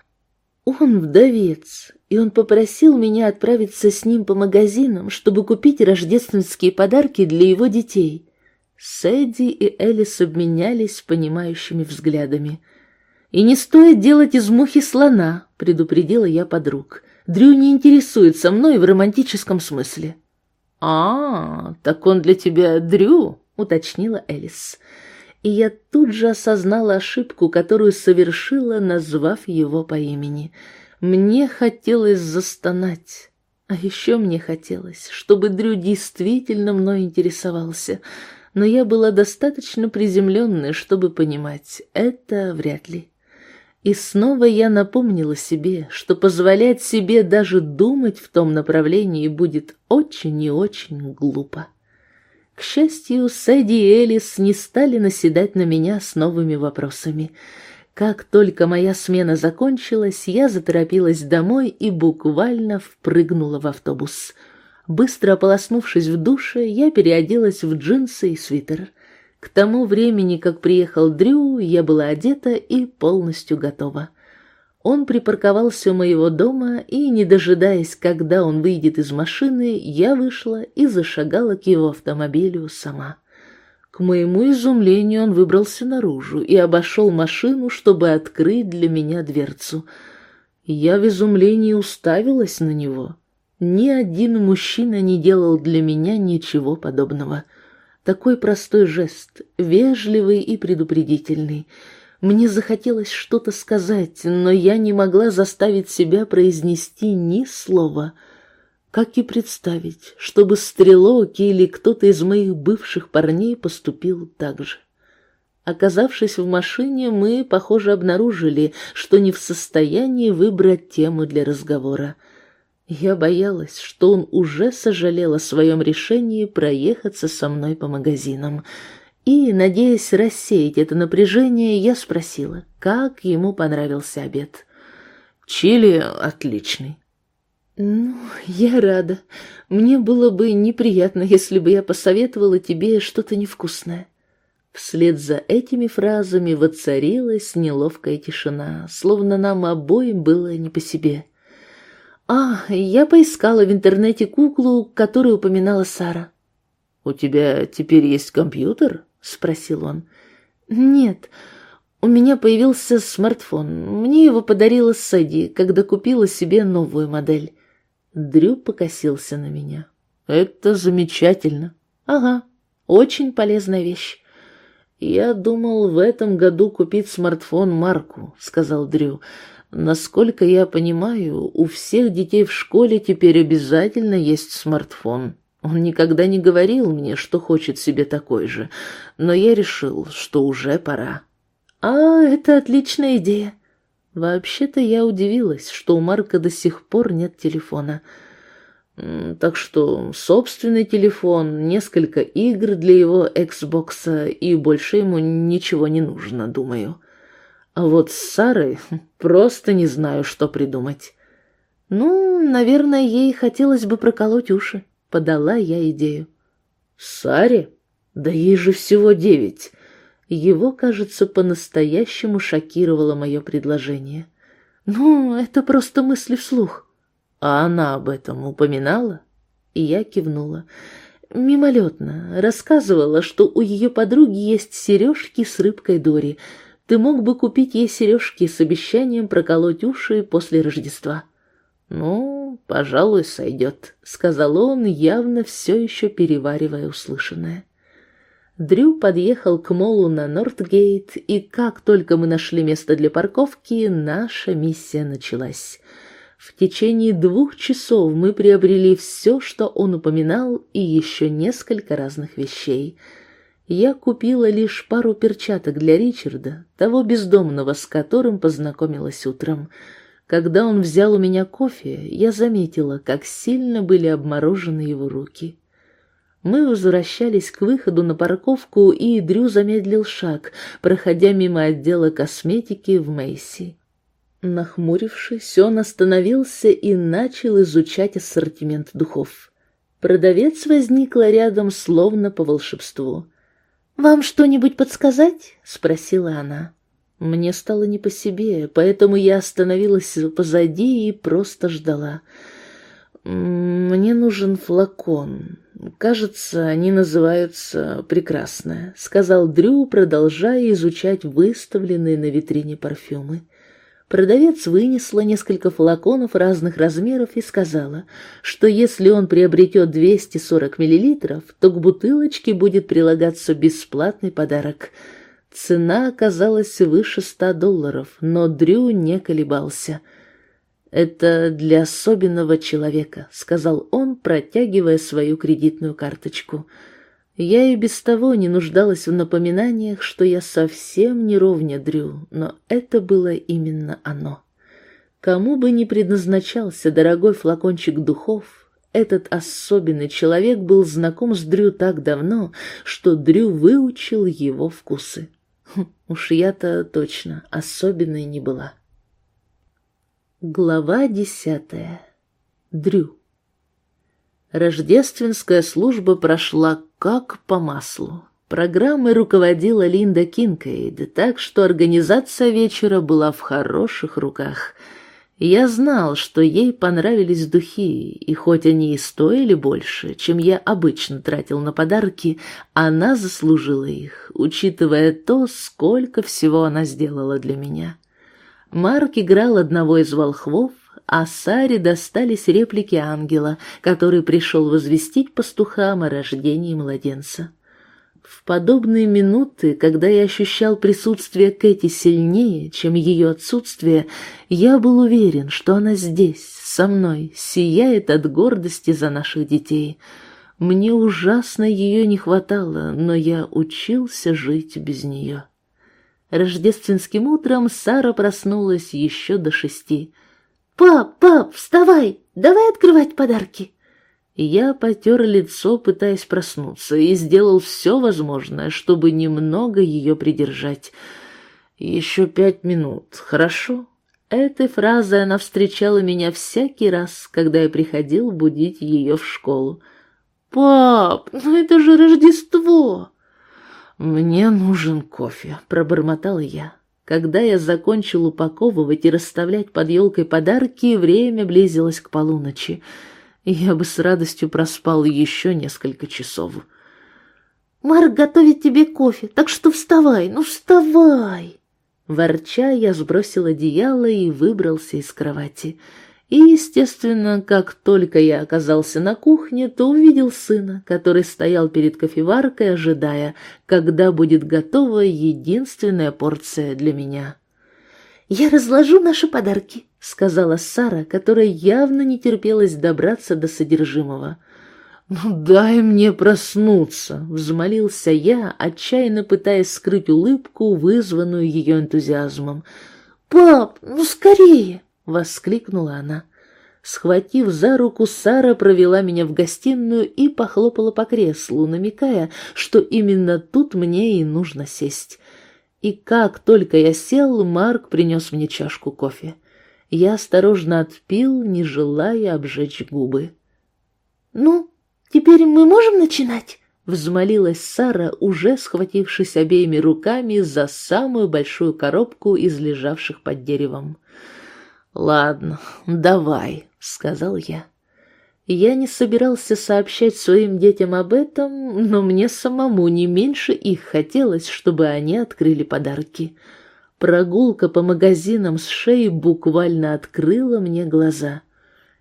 S2: «Он вдовец, и он попросил меня отправиться с ним по магазинам, чтобы купить рождественские подарки для его детей. Сэдди и Элис обменялись понимающими взглядами. «И не стоит делать из мухи слона», — предупредила я подруг. «Дрю не интересуется мной в романтическом смысле». «А, так он для тебя Дрю?» — уточнила Элис. И я тут же осознала ошибку, которую совершила, назвав его по имени. Мне хотелось застонать. А еще мне хотелось, чтобы Дрю действительно мной интересовался — но я была достаточно приземленной, чтобы понимать, это вряд ли. И снова я напомнила себе, что позволять себе даже думать в том направлении будет очень и очень глупо. К счастью, Сэдди и Элис не стали наседать на меня с новыми вопросами. Как только моя смена закончилась, я заторопилась домой и буквально впрыгнула в автобус — Быстро ополоснувшись в душе, я переоделась в джинсы и свитер. К тому времени, как приехал Дрю, я была одета и полностью готова. Он припарковался у моего дома, и, не дожидаясь, когда он выйдет из машины, я вышла и зашагала к его автомобилю сама. К моему изумлению он выбрался наружу и обошел машину, чтобы открыть для меня дверцу. Я в изумлении уставилась на него. Ни один мужчина не делал для меня ничего подобного. Такой простой жест, вежливый и предупредительный. Мне захотелось что-то сказать, но я не могла заставить себя произнести ни слова. Как и представить, чтобы стрелок или кто-то из моих бывших парней поступил так же. Оказавшись в машине, мы, похоже, обнаружили, что не в состоянии выбрать тему для разговора — я боялась, что он уже сожалел о своем решении проехаться со мной по магазинам. И, надеясь рассеять это напряжение, я спросила, как ему понравился обед. «Чили отличный». «Ну, я рада. Мне было бы неприятно, если бы я посоветовала тебе что-то невкусное». Вслед за этими фразами воцарилась неловкая тишина, словно нам обоим было не по себе. «А, я поискала в интернете куклу, которую упоминала Сара». «У тебя теперь есть компьютер?» — спросил он. «Нет, у меня появился смартфон. Мне его подарила Сэдди, когда купила себе новую модель». Дрю покосился на меня. «Это замечательно». «Ага, очень полезная вещь». «Я думал в этом году купить смартфон Марку», — сказал Дрю. Насколько я понимаю, у всех детей в школе теперь обязательно есть смартфон. Он никогда не говорил мне, что хочет себе такой же, но я решил, что уже пора. А, это отличная идея. Вообще-то я удивилась, что у Марка до сих пор нет телефона. Так что собственный телефон, несколько игр для его Xbox, и больше ему ничего не нужно, думаю. А вот с Сарой просто не знаю, что придумать. Ну, наверное, ей хотелось бы проколоть уши. Подала я идею. Саре? Да ей же всего девять. Его, кажется, по-настоящему шокировало мое предложение. Ну, это просто мысли вслух. А она об этом упоминала? И я кивнула. Мимолетно рассказывала, что у ее подруги есть сережки с рыбкой Дори — ты мог бы купить ей сережки с обещанием проколоть уши после Рождества. «Ну, пожалуй, сойдет», — сказал он, явно все еще переваривая услышанное. Дрю подъехал к молу на Нортгейт, и как только мы нашли место для парковки, наша миссия началась. В течение двух часов мы приобрели все, что он упоминал, и еще несколько разных вещей — Я купила лишь пару перчаток для Ричарда, того бездомного, с которым познакомилась утром. Когда он взял у меня кофе, я заметила, как сильно были обморожены его руки. Мы возвращались к выходу на парковку, и Дрю замедлил шаг, проходя мимо отдела косметики в Мейси. Нахмурившись, он остановился и начал изучать ассортимент духов. Продавец возникла рядом словно по волшебству. «Вам что-нибудь подсказать?» — спросила она. Мне стало не по себе, поэтому я остановилась позади и просто ждала. «Мне нужен флакон. Кажется, они называются «Прекрасная», — сказал Дрю, продолжая изучать выставленные на витрине парфюмы. Продавец вынесла несколько флаконов разных размеров и сказала, что если он приобретет 240 мл, то к бутылочке будет прилагаться бесплатный подарок. Цена оказалась выше 100 долларов, но Дрю не колебался. «Это для особенного человека», — сказал он, протягивая свою кредитную карточку. Я и без того не нуждалась в напоминаниях, что я совсем не ровня Дрю, но это было именно оно. Кому бы ни предназначался дорогой флакончик духов, этот особенный человек был знаком с Дрю так давно, что Дрю выучил его вкусы. Хм, уж я-то точно особенной не была. Глава десятая. Дрю. Рождественская служба прошла как по маслу. Программой руководила Линда Кинкейд, так что организация вечера была в хороших руках. Я знал, что ей понравились духи, и хоть они и стоили больше, чем я обычно тратил на подарки, она заслужила их, учитывая то, сколько всего она сделала для меня. Марк играл одного из волхвов, а Саре достались реплики ангела, который пришел возвестить пастухам о рождении младенца. В подобные минуты, когда я ощущал присутствие Кэти сильнее, чем ее отсутствие, я был уверен, что она здесь, со мной, сияет от гордости за наших детей. Мне ужасно ее не хватало, но я учился жить без нее. Рождественским утром Сара проснулась еще до шести — «Пап, пап, вставай! Давай открывать подарки!» Я потер лицо, пытаясь проснуться, и сделал все возможное, чтобы немного ее придержать. «Еще пять минут, хорошо?» Этой фразой она встречала меня всякий раз, когда я приходил будить ее в школу. «Пап, ну это же Рождество!» «Мне нужен кофе», — пробормотал я. Когда я закончил упаковывать и расставлять под елкой подарки, время близилось к полуночи. И я бы с радостью проспал еще несколько часов. «Марк готовит тебе кофе, так что вставай, ну вставай!» Ворча, я сбросил одеяло и выбрался из кровати. И, естественно, как только я оказался на кухне, то увидел сына, который стоял перед кофеваркой, ожидая, когда будет готова единственная порция для меня. «Я разложу наши подарки», — сказала Сара, которая явно не терпелась добраться до содержимого. «Ну дай мне проснуться!» — взмолился я, отчаянно пытаясь скрыть улыбку, вызванную ее энтузиазмом. «Пап, ну скорее!» воскликнула она. Схватив за руку, Сара провела меня в гостиную и похлопала по креслу, намекая, что именно тут мне и нужно сесть. И как только я сел, Марк принес мне чашку кофе. Я осторожно отпил, не желая обжечь губы. «Ну, теперь мы можем начинать?» — взмолилась Сара, уже схватившись обеими руками за самую большую коробку из лежавших под деревом. «Ладно, давай», — сказал я. Я не собирался сообщать своим детям об этом, но мне самому не меньше их хотелось, чтобы они открыли подарки. Прогулка по магазинам с шеей буквально открыла мне глаза.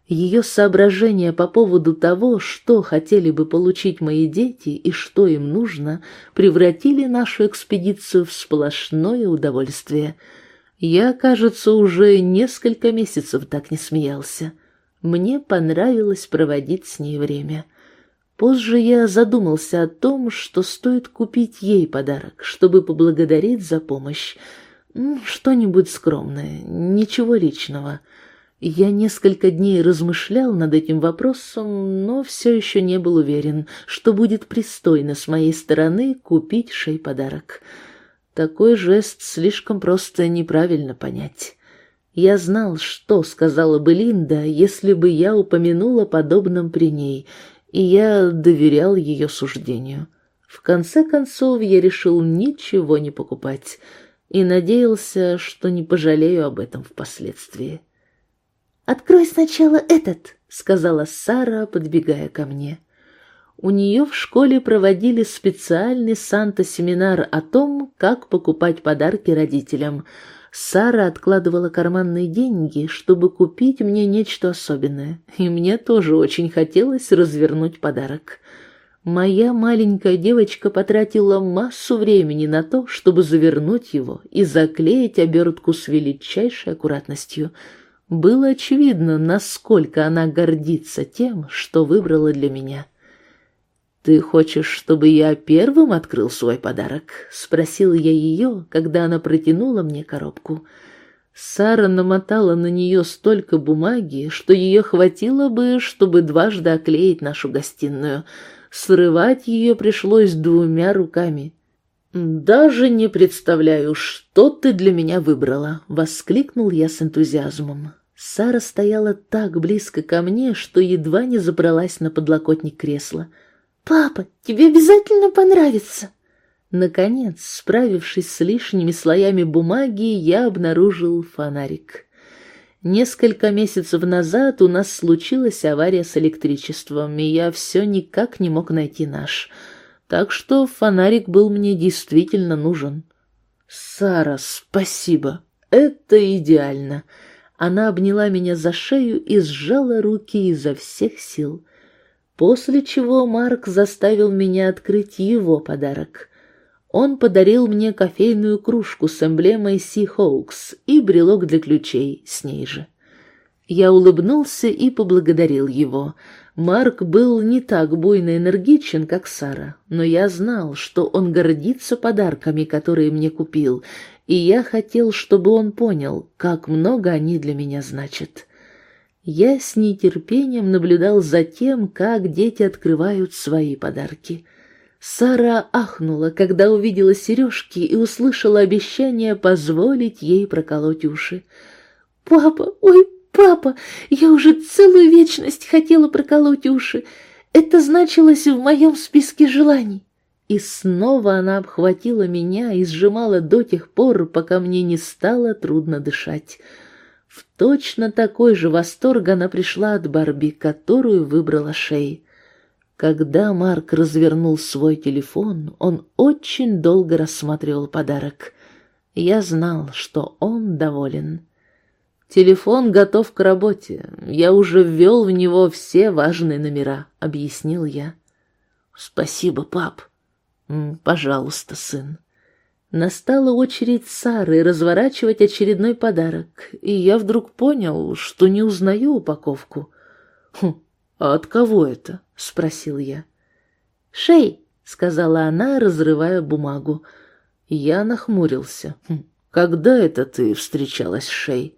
S2: Ее соображения по поводу того, что хотели бы получить мои дети и что им нужно, превратили нашу экспедицию в сплошное удовольствие — я, кажется, уже несколько месяцев так не смеялся. Мне понравилось проводить с ней время. Позже я задумался о том, что стоит купить ей подарок, чтобы поблагодарить за помощь. Что-нибудь скромное, ничего личного. Я несколько дней размышлял над этим вопросом, но все еще не был уверен, что будет пристойно с моей стороны купить Шей подарок. Такой жест слишком просто неправильно понять. Я знал, что сказала бы Линда, если бы я упомянула подобном при ней — и я доверял ее суждению. В конце концов, я решил ничего не покупать и надеялся, что не пожалею об этом впоследствии.
S1: «Открой сначала этот», — сказала Сара, подбегая ко мне.
S2: У нее в школе проводили специальный Санта-семинар о том, как покупать подарки родителям — Сара откладывала карманные деньги, чтобы купить мне нечто особенное, и мне тоже очень хотелось развернуть подарок. Моя маленькая девочка потратила массу времени на то, чтобы завернуть его и заклеить обертку с величайшей аккуратностью. Было очевидно, насколько она гордится тем, что выбрала для меня. «Ты хочешь, чтобы я первым открыл свой подарок?» — спросил я ее, когда она протянула мне коробку. Сара намотала на нее столько бумаги, что ее хватило бы, чтобы дважды оклеить нашу гостиную. Срывать ее пришлось двумя руками. «Даже не представляю, что ты для меня выбрала!» — воскликнул я с энтузиазмом. Сара стояла так близко ко мне, что едва не забралась на подлокотник кресла —
S1: «Папа, тебе обязательно понравится!»
S2: Наконец, справившись с лишними слоями бумаги, я обнаружил фонарик. Несколько месяцев назад у нас случилась авария с электричеством, и я все никак не мог найти наш. Так что фонарик был мне действительно нужен. «Сара, спасибо! Это идеально!» Она обняла меня за шею и сжала руки изо всех сил. После чего Марк заставил меня открыть его подарок. Он подарил мне кофейную кружку с эмблемой Sea Hawks и брелок для ключей с ней же. Я улыбнулся и поблагодарил его. Марк был не так буйно энергичен, как Сара, но я знал, что он гордится подарками, которые мне купил, и я хотел, чтобы он понял, как много они для меня значат. Я с нетерпением наблюдал за тем, как дети открывают свои подарки. Сара ахнула, когда увидела сережки и услышала обещание позволить ей проколоть уши.
S1: «Папа, ой, папа, я уже целую вечность хотела проколоть уши. Это значилось в моем списке желаний».
S2: И снова она обхватила меня и сжимала до тех пор, пока мне не стало трудно дышать. Точно такой же восторг она пришла от Барби, которую выбрала Шей. Когда Марк развернул свой телефон, он очень долго рассматривал подарок. Я знал, что он доволен. «Телефон готов к работе. Я уже ввел в него все важные номера», — объяснил я. «Спасибо, пап». «Пожалуйста, сын». Настала очередь Сары разворачивать очередной подарок, и я вдруг понял, что не узнаю упаковку. «Хм, а от кого это?» — спросил я.
S1: «Шей», — сказала
S2: она, разрывая бумагу. Я нахмурился. «Хм, «Когда это ты встречалась с Шей?»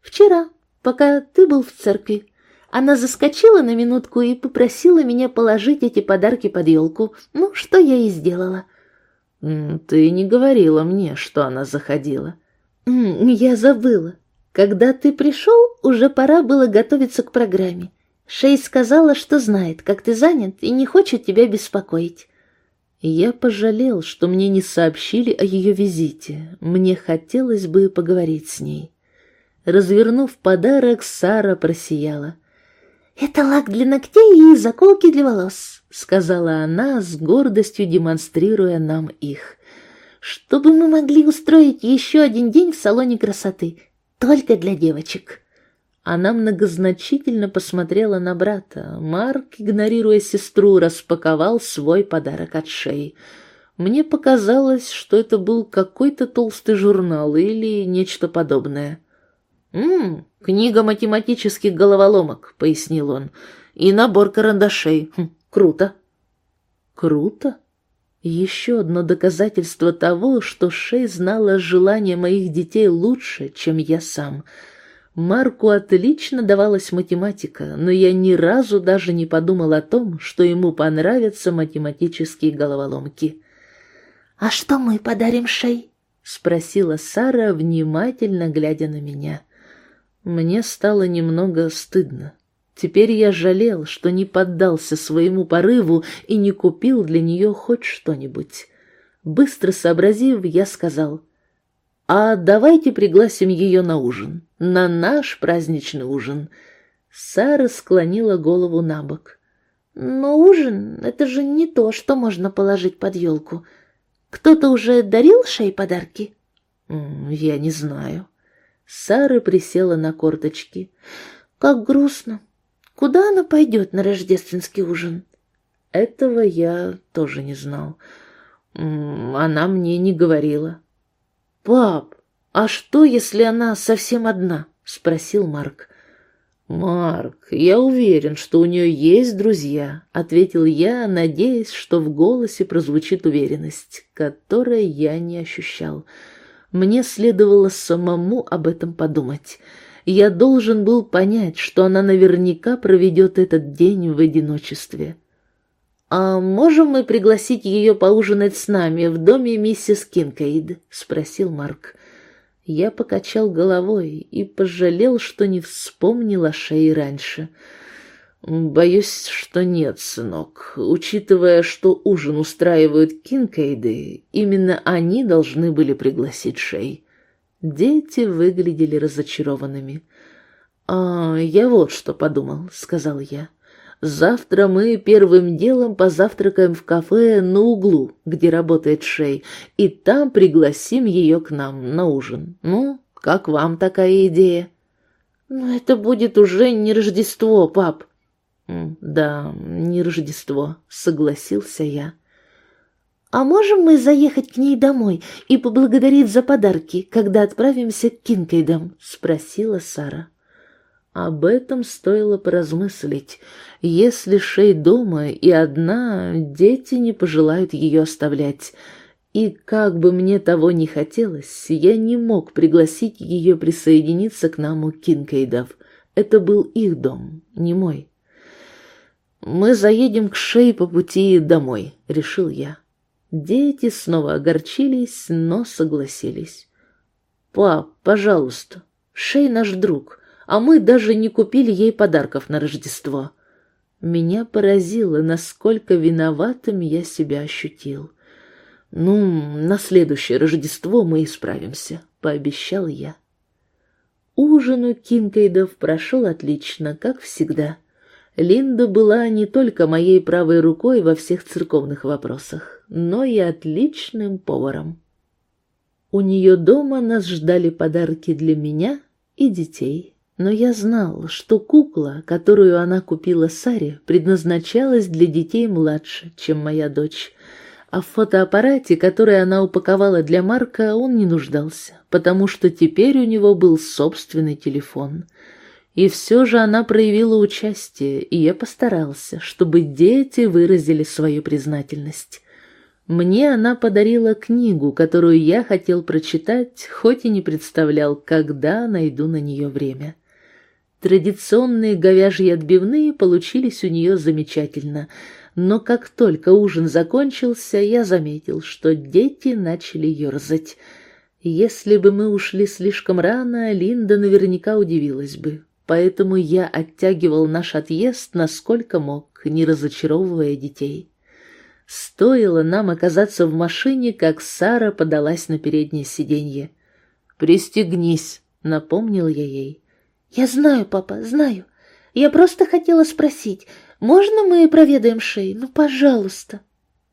S1: «Вчера, пока ты был в церкви. Она заскочила на минутку и попросила меня положить эти подарки под елку. Ну, что я и сделала».
S2: «Ты не говорила мне, что она заходила».
S1: «Я забыла. Когда ты пришел, уже пора было готовиться к программе. Шей сказала, что знает, как ты занят и не хочет тебя беспокоить».
S2: Я пожалел, что мне не сообщили о ее визите. Мне хотелось бы поговорить с ней. Развернув подарок, Сара просияла.
S1: «Это лак для ногтей и заколки для волос.
S2: — сказала она, с гордостью демонстрируя нам их.
S1: «Чтобы мы могли устроить еще один день в салоне красоты, только для девочек».
S2: Она многозначительно посмотрела на брата. Марк, игнорируя сестру, распаковал свой подарок от шеи. Мне показалось, что это был какой-то толстый журнал или нечто подобное. «М-м, книга математических головоломок», — пояснил он, — «и набор карандашей. Хм,
S1: круто».
S2: «Круто?» Еще одно доказательство того, что Шей знала желания моих детей лучше, чем я сам. Марку отлично давалась математика, но я ни разу даже не подумал о том, что ему понравятся математические головоломки.
S1: «А что мы подарим Шей?»
S2: — спросила Сара, внимательно глядя на меня. Мне стало немного стыдно. Теперь я жалел, что не поддался своему порыву и не купил для нее хоть что-нибудь. Быстро сообразив, я сказал, «А давайте пригласим ее на ужин, на наш праздничный ужин». Сара склонила голову на бок.
S1: «Но ужин — это же не то, что можно положить под елку. Кто-то уже дарил Шей подарки?»
S2: «Я не знаю». Сара присела на корточки.
S1: «Как грустно. Куда она пойдет на рождественский ужин?
S2: Этого я тоже не знал. Она мне не говорила.
S1: «Пап, а что, если она совсем одна?» — спросил Марк.
S2: «Марк, я уверен, что у нее есть друзья», — ответил я, надеясь, что в голосе прозвучит уверенность, которой я не ощущал. Мне следовало самому об этом подумать я должен был понять, что она наверняка проведет этот день в одиночестве.
S1: «А можем мы пригласить ее поужинать с нами в доме миссис Кинкейд?» — спросил Марк.
S2: Я покачал головой и пожалел, что не вспомнил о шее раньше. «Боюсь, что нет, сынок. Учитывая, что ужин устраивают Кинкейды, именно они должны были пригласить Шей». Дети выглядели разочарованными. «А, я вот что подумал», — сказал я. «Завтра мы первым делом позавтракаем в кафе на углу, где работает Шей, и там пригласим ее к нам на ужин. Ну, как вам такая идея?»
S1: «Но это будет уже не Рождество, пап».
S2: «Да, не Рождество», — согласился я.
S1: «А можем мы заехать к ней домой и поблагодарить за подарки, когда отправимся к Кинкейдам?» — спросила Сара.
S2: Об этом стоило поразмыслить. Если Шей дома и одна, дети не пожелают ее оставлять. И как бы мне того не хотелось, я не мог пригласить ее присоединиться к нам у Кинкейдов. Это был их дом, не мой. «Мы заедем к Шей по пути домой», — решил я. Дети снова огорчились, но согласились. «Пап, пожалуйста, Шей наш друг, а мы даже не купили ей подарков на Рождество». Меня поразило, насколько виноватым я себя ощутил. «Ну, на следующее Рождество мы исправимся», — пообещал я. Ужин у Кинкейдов прошел отлично, как всегда. Линда была не только моей правой рукой во всех церковных вопросах но и отличным поваром. У нее дома нас ждали подарки для меня и детей, но я знал, что кукла, которую она купила Саре, предназначалась для детей младше, чем моя дочь, а в фотоаппарате, который она упаковала для Марка, он не нуждался, потому что теперь у него был собственный телефон. И все же она проявила участие, и я постарался, чтобы дети выразили свою признательность. Мне она подарила книгу, которую я хотел прочитать, хоть и не представлял, когда найду на нее время. Традиционные говяжьи отбивные получились у нее замечательно, но как только ужин закончился, я заметил, что дети начали ерзать. Если бы мы ушли слишком рано, Линда наверняка удивилась бы, поэтому я оттягивал наш отъезд насколько мог, не разочаровывая детей. Стоило нам оказаться в машине, как Сара подалась на переднее сиденье. «Пристегнись», — напомнил я ей.
S1: «Я знаю, папа, знаю. Я просто хотела спросить, можно мы проведаем Шей? Ну, пожалуйста».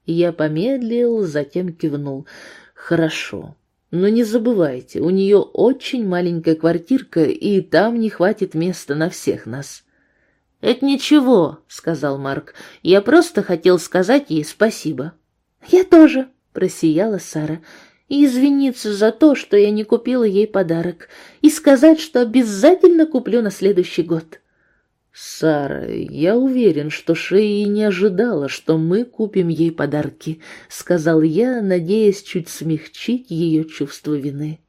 S2: Я помедлил, затем кивнул. «Хорошо. Но не забывайте, у нее очень маленькая квартирка, и там не хватит места на всех нас».
S1: «Это ничего», — сказал Марк. «Я просто хотел сказать ей спасибо». «Я тоже», — просияла Сара. «И извиниться за то, что я не купила ей подарок. И сказать, что обязательно куплю на следующий год».
S2: «Сара, я уверен, что Шеи не ожидала, что мы купим ей подарки», — сказал я, надеясь чуть смягчить ее чувство вины.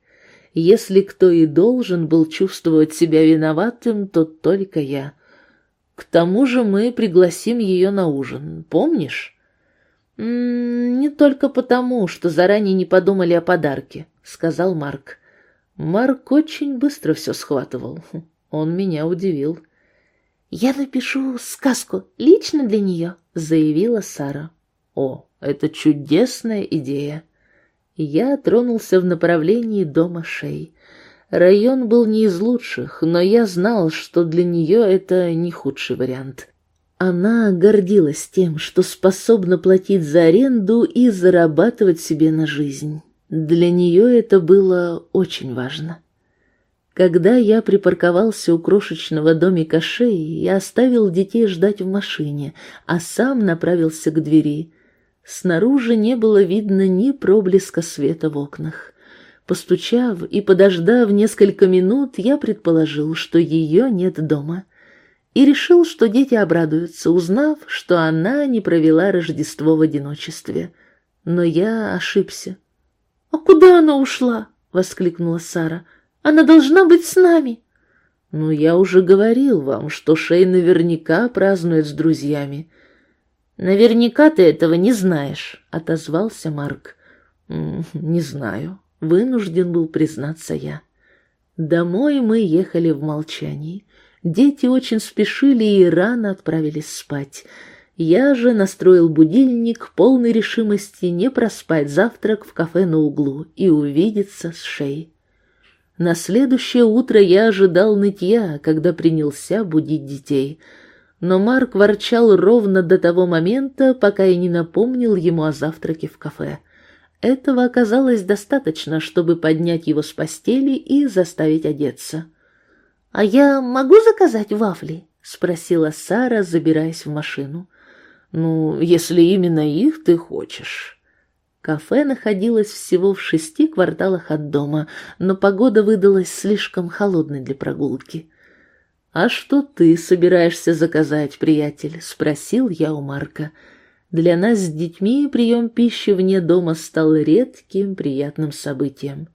S2: «Если кто и должен был чувствовать себя виноватым, то только я. К тому же мы пригласим ее на ужин, помнишь?» «М -м, «Не только потому, что заранее не подумали о подарке», — сказал Марк. Марк очень быстро все схватывал. Он меня удивил.
S1: «Я напишу сказку лично для нее», — заявила Сара.
S2: «О, это чудесная идея!» Я тронулся в направлении дома Шей. Район был не из лучших, но я знал, что для нее это не худший вариант. Она гордилась тем, что способна платить за аренду и зарабатывать себе на жизнь. Для нее это было очень важно. Когда я припарковался у крошечного домика шеи, я оставил детей ждать в машине, а сам направился к двери. Снаружи не было видно ни проблеска света в окнах. Постучав и подождав несколько минут, я предположил, что ее нет дома, и решил, что дети обрадуются, узнав, что она не провела Рождество в одиночестве. Но я ошибся.
S1: «А куда она ушла?» — воскликнула Сара. Она должна быть с нами.
S2: Ну, я уже говорил вам, что Шей наверняка празднует с друзьями.
S1: Наверняка ты этого не знаешь, отозвался Марк.
S2: Не знаю, вынужден был признаться я. Домой мы ехали в молчании. Дети очень спешили и рано отправились спать. Я же настроил будильник полной решимости не проспать завтрак в кафе на углу и увидеться с Шей. На следующее утро я ожидал нытья, когда принялся будить детей. Но Марк ворчал ровно до того момента, пока я не напомнил ему о завтраке в кафе. Этого оказалось достаточно, чтобы поднять его с постели и заставить одеться.
S1: «А я могу заказать вафли?» — спросила Сара, забираясь в машину.
S2: «Ну, если именно их ты хочешь».
S1: Кафе находилось всего в шести кварталах от дома, но погода выдалась слишком холодной для прогулки.
S2: «А что ты собираешься заказать, приятель?» — спросил я у Марка. Для нас с детьми прием пищи вне дома стал редким приятным событием.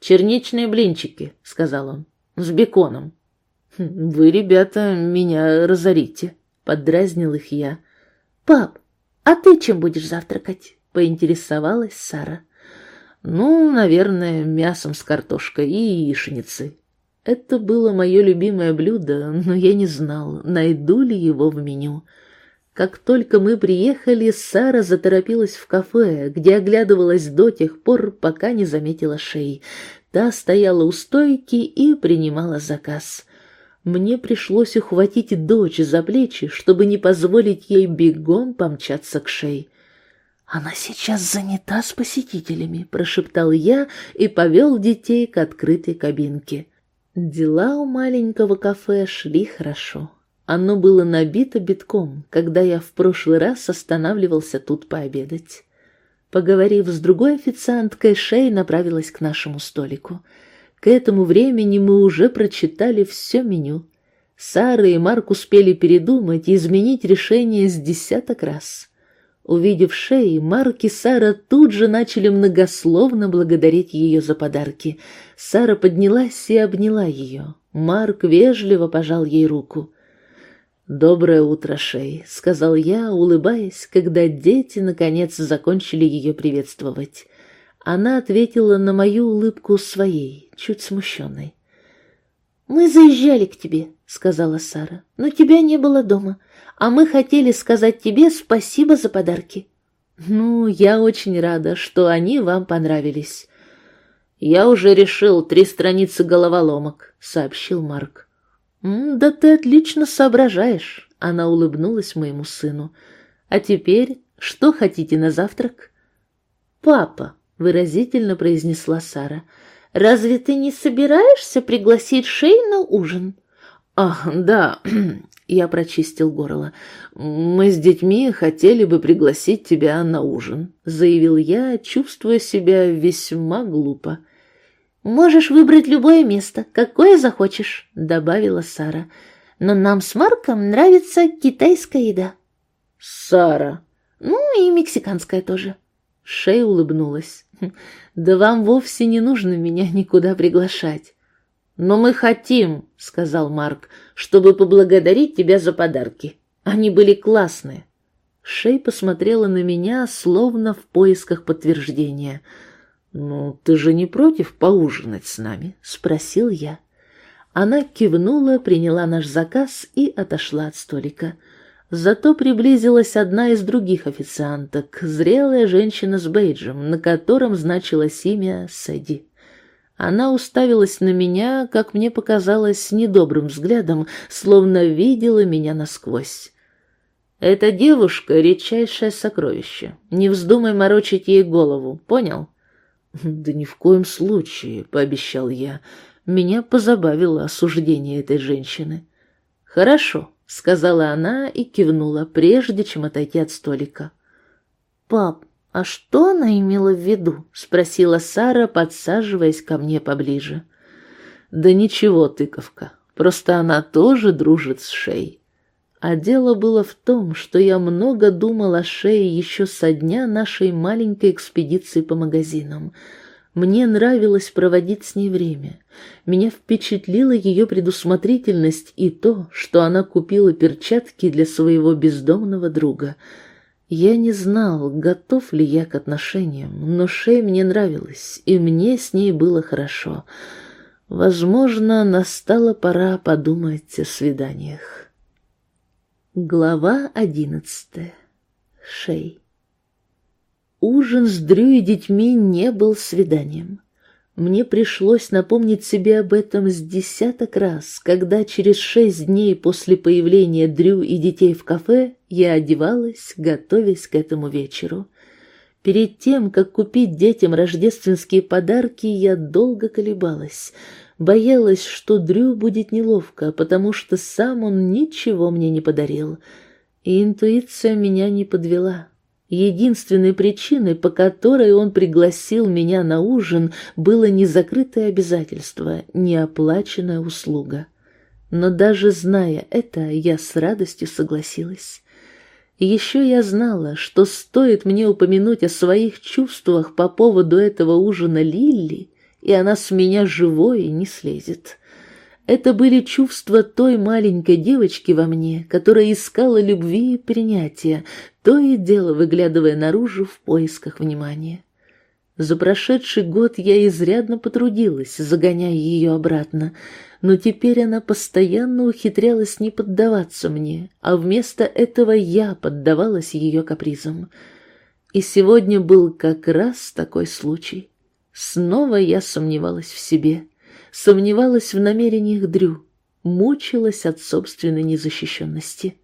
S1: «Черничные блинчики», — сказал он, — «с беконом».
S2: «Хм, «Вы, ребята, меня разорите», — поддразнил их я.
S1: «Пап, а ты чем будешь завтракать?» — поинтересовалась Сара.
S2: «Ну, наверное, мясом с картошкой и яичницей. Это было мое любимое блюдо, но я не знал, найду ли его в меню». Как только мы приехали, Сара заторопилась в кафе, где оглядывалась до тех пор, пока не заметила шеи. Та стояла у стойки и принимала заказ. Мне пришлось ухватить дочь за плечи, чтобы не позволить ей бегом помчаться к шее.
S1: «Она сейчас занята с посетителями», — прошептал я и повел детей к открытой кабинке. Дела у маленького кафе шли хорошо. Оно было набито битком, когда я в прошлый раз останавливался тут пообедать. Поговорив с другой официанткой, Шей направилась к нашему столику. К этому времени мы уже прочитали все меню. Сара и Марк успели передумать и изменить решение с десяток раз. Увидев шеи, Марк и Сара тут же начали многословно благодарить ее за подарки. Сара поднялась и обняла ее. Марк вежливо пожал ей руку. «Доброе утро, Шей», — сказал я, улыбаясь, когда дети наконец закончили ее приветствовать. Она ответила на мою улыбку своей, чуть смущенной. «Мы заезжали к тебе», — сказала Сара, — «но тебя не было дома а мы хотели сказать тебе спасибо за подарки». «Ну, я очень рада, что они вам понравились». «Я уже решил три страницы головоломок», — сообщил Марк. «Да ты отлично соображаешь», — она улыбнулась моему сыну. «А теперь что хотите на завтрак?» «Папа», — выразительно произнесла Сара, — «разве ты не собираешься пригласить Шей на ужин?» «Ах, да, Я прочистил горло. «Мы с детьми хотели бы пригласить тебя на ужин», — заявил я, чувствуя себя весьма глупо. «Можешь выбрать любое место, какое захочешь», — добавила Сара. но нам с Марком нравится китайская еда».
S2: «Сара».
S1: «Ну и мексиканская тоже».
S2: Шей улыбнулась. «Хм, «Да вам вовсе не нужно меня никуда приглашать». «Но мы хотим», — сказал Марк, — «чтобы поблагодарить тебя за подарки. Они были классные». Шей посмотрела на меня, словно в поисках подтверждения. «Ну, ты же не против поужинать с нами?» — спросил я. Она кивнула, приняла наш заказ и отошла от столика. Зато приблизилась одна из других официанток, зрелая женщина с бейджем, на котором значилось имя Сэдди. Она уставилась на меня, как мне показалось, недобрым взглядом, словно видела меня насквозь. «Эта девушка — редчайшее сокровище. Не вздумай морочить ей голову, понял?» «Да ни в коем случае», — пообещал я. Меня позабавило осуждение этой женщины. «Хорошо», — сказала она и кивнула, прежде чем отойти от столика.
S1: «Пап, а что она имела в виду?» — спросила Сара, подсаживаясь ко мне поближе.
S2: «Да ничего, тыковка, просто она тоже дружит с Шей». А дело было в том, что я много думал о Шее еще со дня нашей маленькой экспедиции по магазинам — мне нравилось проводить с ней время. Меня впечатлила ее предусмотрительность и то, что она купила перчатки для своего бездомного друга. Я не знал, готов ли я к отношениям, но Шей мне нравилась, и мне с ней было хорошо. Возможно, настала пора подумать о свиданиях. Глава одиннадцатая. Шей. Ужин с Дрю и детьми не был свиданием. Мне пришлось напомнить себе об этом с десяток раз, когда через шесть дней после появления Дрю и детей в кафе я одевалась, готовясь к этому вечеру. Перед тем, как купить детям рождественские подарки, я долго колебалась. Боялась, что Дрю будет неловко, потому что сам он ничего мне не подарил. И интуиция меня не подвела. Единственной причиной, по которой он пригласил меня на ужин, было не закрытое обязательство, не оплаченная услуга. Но даже зная это, я с радостью согласилась. еще я знала, что стоит мне упомянуть о своих чувствах по поводу этого ужина Лилли, и она с меня живой не слезет. Это были чувства той маленькой девочки во мне, которая искала любви и принятия, то и дело выглядывая наружу в поисках внимания. За прошедший год я изрядно потрудилась, загоняя ее обратно, но теперь она постоянно ухитрялась не поддаваться мне, а вместо этого я поддавалась ее капризам. И сегодня был как раз такой случай. Снова я сомневалась в себе, сомневалась в намерениях Дрю, мучилась от собственной незащищенности.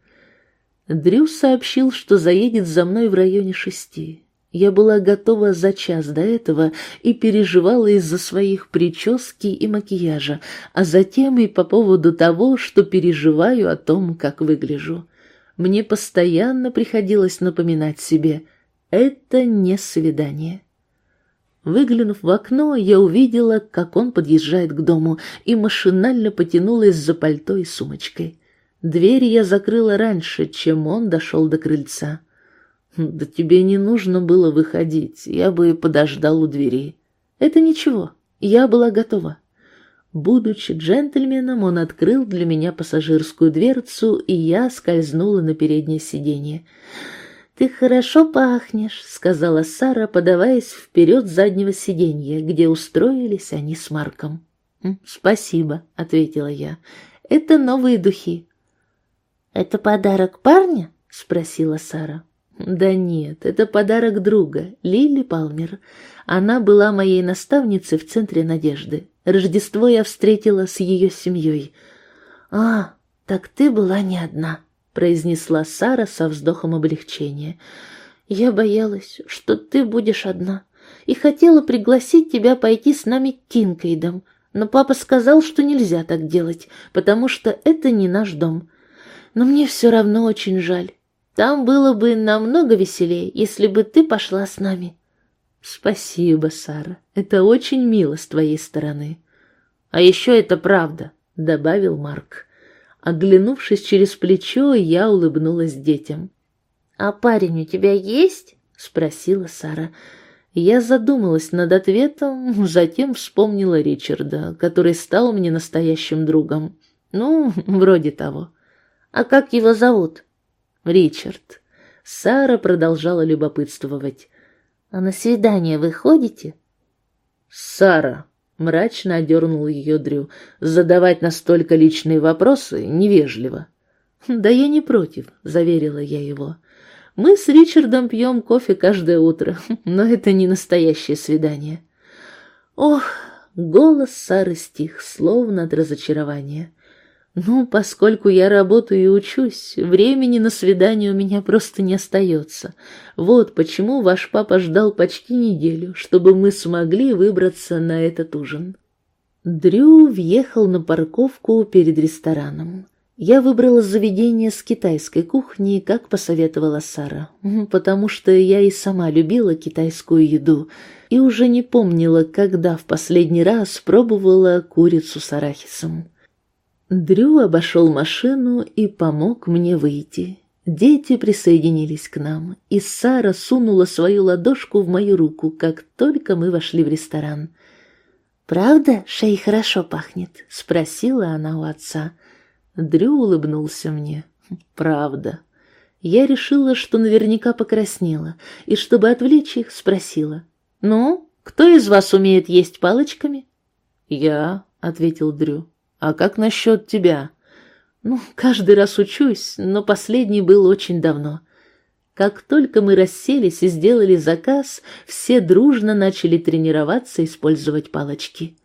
S2: Дрю сообщил, что заедет за мной в районе шести. Я была готова за час до этого и переживала из-за своих прически и макияжа, а затем и по поводу того, что переживаю о том, как выгляжу. Мне постоянно приходилось напоминать себе «это не свидание». Выглянув в окно, я увидела, как он подъезжает к дому, и машинально потянулась за пальто и сумочкой. Дверь я закрыла раньше, чем он дошел до крыльца. «Да тебе не нужно было выходить, я бы подождал у двери». «Это ничего, я была готова». Будучи джентльменом, он открыл для меня пассажирскую дверцу, и я скользнула на переднее сиденье. «Ты хорошо пахнешь», — сказала Сара, подаваясь вперед заднего сиденья, где устроились они с Марком. «Спасибо», — ответила я. «Это новые духи». «Это подарок парня?» — спросила Сара. «Да нет, это подарок друга, Лили Палмер. Она была моей наставницей в Центре Надежды. Рождество я встретила с ее семьей». «А, так ты была не одна», — произнесла Сара со вздохом облегчения. «Я боялась, что ты будешь одна, и хотела пригласить тебя пойти с нами к Кинкейдам, но папа сказал, что нельзя так делать, потому что это не наш дом» но мне все равно очень жаль. Там было бы намного веселее, если бы ты пошла с нами. Спасибо, Сара. Это очень мило с твоей стороны. А еще это правда, добавил Марк. Оглянувшись через плечо, я улыбнулась детям. «А парень у тебя есть?» — спросила Сара. Я задумалась над ответом, затем вспомнила Ричарда, который стал мне настоящим другом. Ну, вроде того. «А как его зовут?» «Ричард». Сара продолжала любопытствовать. «А на свидание вы ходите?» «Сара», — мрачно одернул ее Дрю, — «задавать настолько личные вопросы невежливо». «Да я не против», — заверила я его. «Мы с Ричардом пьем кофе каждое утро, но это не настоящее свидание». Ох, голос Сары стих, словно от разочарования. Ну, поскольку я работаю и учусь, времени на свидание у меня просто не остается. Вот почему ваш папа ждал почти неделю, чтобы мы смогли выбраться на этот ужин. Дрю въехал на парковку перед рестораном. Я выбрала заведение с китайской кухней, как посоветовала Сара, потому что я и сама любила китайскую еду и уже не помнила, когда в последний раз пробовала курицу с арахисом. Дрю обошел машину и помог мне выйти. Дети присоединились к нам, и Сара сунула свою ладошку в мою руку, как только мы вошли в ресторан. «Правда, шей хорошо пахнет?» — спросила она у отца. Дрю улыбнулся мне. «Правда». Я решила, что наверняка покраснела, и, чтобы отвлечь их, спросила. «Ну, кто из вас умеет есть палочками?» «Я», — ответил Дрю. А как насчет тебя? Ну, каждый раз учусь, но последний был очень давно. Как только мы расселись и сделали заказ, все дружно начали тренироваться использовать палочки.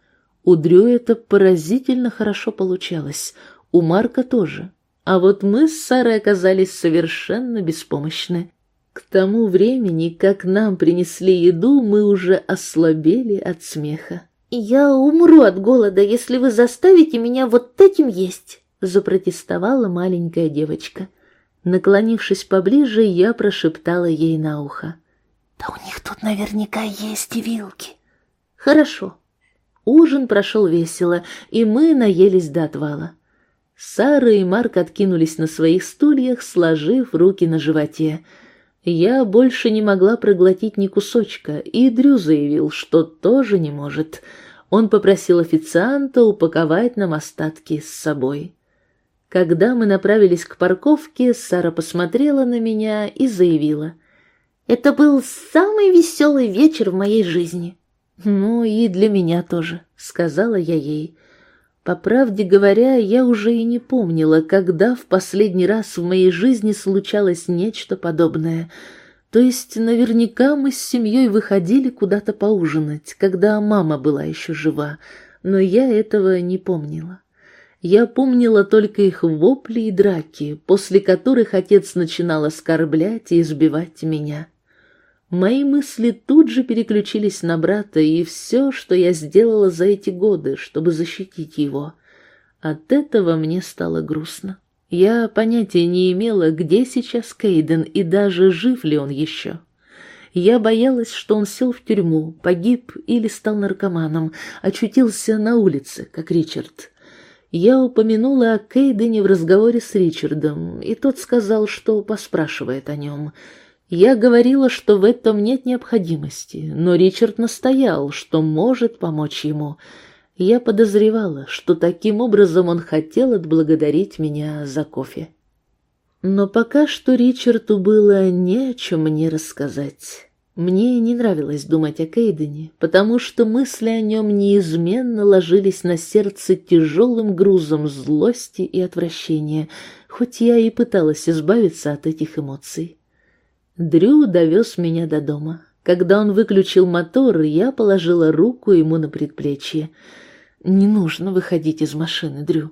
S2: У Дрю это поразительно хорошо получалось, у Марка тоже. А вот мы с Сарой оказались совершенно беспомощны. К тому времени, как нам принесли еду, мы уже ослабели от смеха. «Я умру от голода, если вы заставите меня вот этим есть», — запротестовала маленькая девочка. Наклонившись поближе, я прошептала ей на ухо. «Да у них тут наверняка есть и вилки». «Хорошо». Ужин прошел весело, и мы наелись до отвала. Сара и Марк откинулись на своих стульях, сложив руки на животе — я больше не могла проглотить ни кусочка, и Дрю заявил, что тоже не может. Он попросил официанта упаковать нам остатки с собой. Когда мы направились к парковке, Сара посмотрела на меня и заявила. «Это был самый веселый вечер в моей жизни». «Ну и для меня тоже», — сказала я ей. По правде говоря, я уже и не помнила, когда в последний раз в моей жизни случалось нечто подобное. То есть наверняка мы с семьей выходили куда-то поужинать, когда мама была еще жива, но я этого не помнила. Я помнила только их вопли и драки, после которых отец начинал оскорблять и избивать меня. Мои мысли тут же переключились на брата и все, что я сделала за эти годы, чтобы защитить его. От этого мне стало грустно. Я понятия не имела, где сейчас Кейден и даже жив ли он еще. Я боялась, что он сел в тюрьму, погиб или стал наркоманом, очутился на улице, как Ричард. Я упомянула о Кейдене в разговоре с Ричардом, и тот сказал, что поспрашивает о нем — я говорила, что в этом нет необходимости, но Ричард настоял, что может помочь ему. Я подозревала, что таким образом он хотел отблагодарить меня за кофе. Но пока что Ричарду было не о чем мне рассказать. Мне не нравилось думать о Кейдене, потому что мысли о нем неизменно ложились на сердце тяжелым грузом злости и отвращения, хоть я и пыталась избавиться от этих эмоций. Дрю довез меня до дома. Когда он выключил мотор, я положила руку ему на предплечье. «Не нужно выходить из машины, Дрю».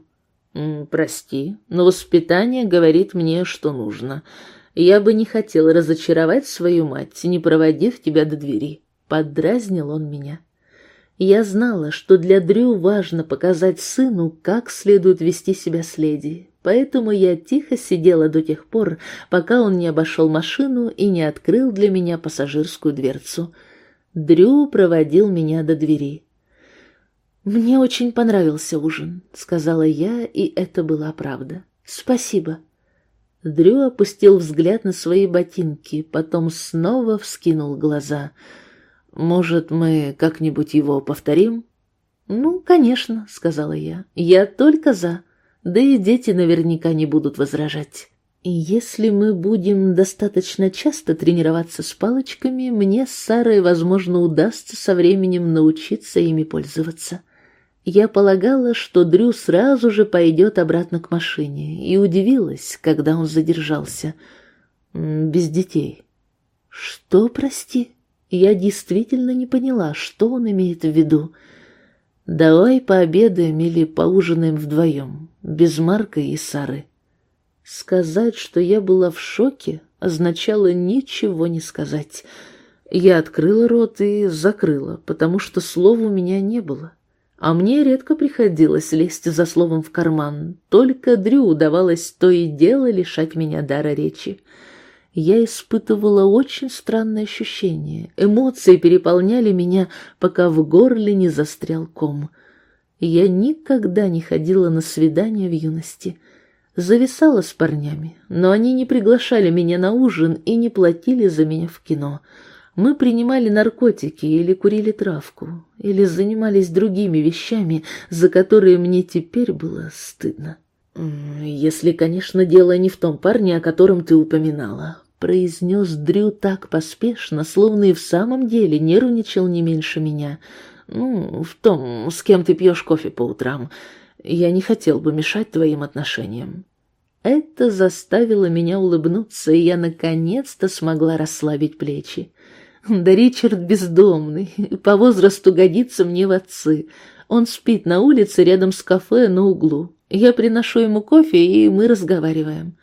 S2: «Прости, но воспитание говорит мне, что нужно. Я бы не хотел разочаровать свою мать, не проводив тебя до двери». Поддразнил он меня. Я знала, что для Дрю важно показать сыну, как следует вести себя с леди, поэтому я тихо сидела до тех пор, пока он не обошел машину и не открыл для меня пассажирскую дверцу. Дрю проводил меня до двери.
S1: «Мне очень понравился ужин», — сказала я, и это была правда. «Спасибо».
S2: Дрю опустил взгляд на свои ботинки, потом снова вскинул глаза. «Может, мы как-нибудь его повторим?»
S1: «Ну, конечно», — сказала я. «Я только за. Да и дети наверняка не будут возражать». И если мы будем достаточно часто тренироваться с палочками, мне с Сарой, возможно, удастся со временем научиться ими пользоваться. Я полагала, что Дрю сразу же пойдет обратно к машине, и удивилась, когда он задержался. Без детей. Что, прости? Я действительно не поняла, что он имеет в виду. Давай пообедаем или поужинаем вдвоем, без Марка и Сары. Сказать, что я была в шоке, означало ничего не сказать. Я открыла рот и закрыла, потому что слова у меня не было. А мне редко приходилось лезть за словом в карман, только Дрю удавалось то и дело лишать меня дара речи. Я испытывала очень странное ощущение, эмоции переполняли меня, пока в горле не застрял ком. Я никогда не ходила на свидания в юности — зависала с парнями, но они не приглашали меня на ужин и не платили за меня в кино. Мы принимали наркотики или курили травку, или занимались другими вещами, за которые мне теперь было стыдно. «Если, конечно, дело не в том парне, о котором ты упоминала», — произнес Дрю так поспешно, словно и в самом деле нервничал не меньше меня. «Ну, в том, с кем ты пьешь кофе по утрам». Я не хотел бы мешать твоим отношениям. Это заставило меня улыбнуться, и я наконец-то смогла расслабить плечи. Да Ричард бездомный, по возрасту годится мне в отцы. Он спит на улице рядом с кафе на углу. Я приношу ему кофе, и мы разговариваем.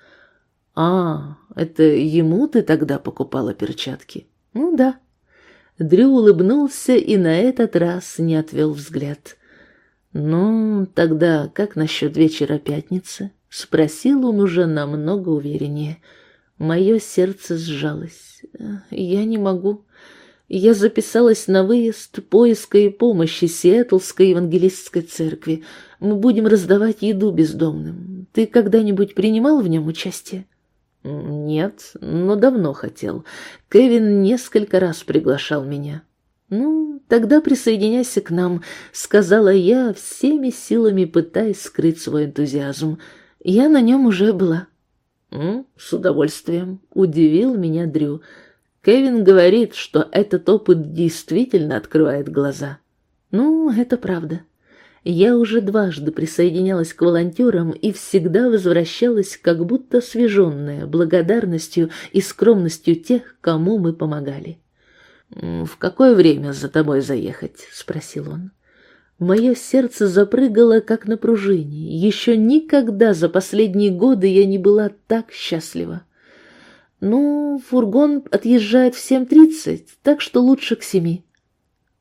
S1: А, это ему ты тогда покупала перчатки? Ну да. Дрю улыбнулся и на этот раз не отвел взгляд. «Ну, тогда как насчет вечера пятницы?» — спросил он уже намного увереннее. Мое сердце сжалось. «Я не могу. Я записалась на выезд поиска и помощи Сиэтлской евангелистской церкви. Мы будем раздавать еду бездомным. Ты когда-нибудь принимал в нем участие?» «Нет, но давно хотел. Кевин несколько раз приглашал меня». «Ну, тогда присоединяйся к нам», — сказала я, всеми силами пытаясь скрыть свой энтузиазм. «Я на нем уже была». «М, «С удовольствием», — удивил меня Дрю. «Кевин говорит, что этот опыт действительно открывает глаза». «Ну, это правда. Я уже дважды присоединялась к волонтерам и всегда возвращалась как будто освеженная благодарностью и скромностью тех, кому мы помогали». «В какое время за тобой заехать?» — спросил он. Мое сердце запрыгало, как на пружине. Еще никогда за последние годы я не была так счастлива. «Ну, фургон отъезжает в семь тридцать, так что лучше к семи».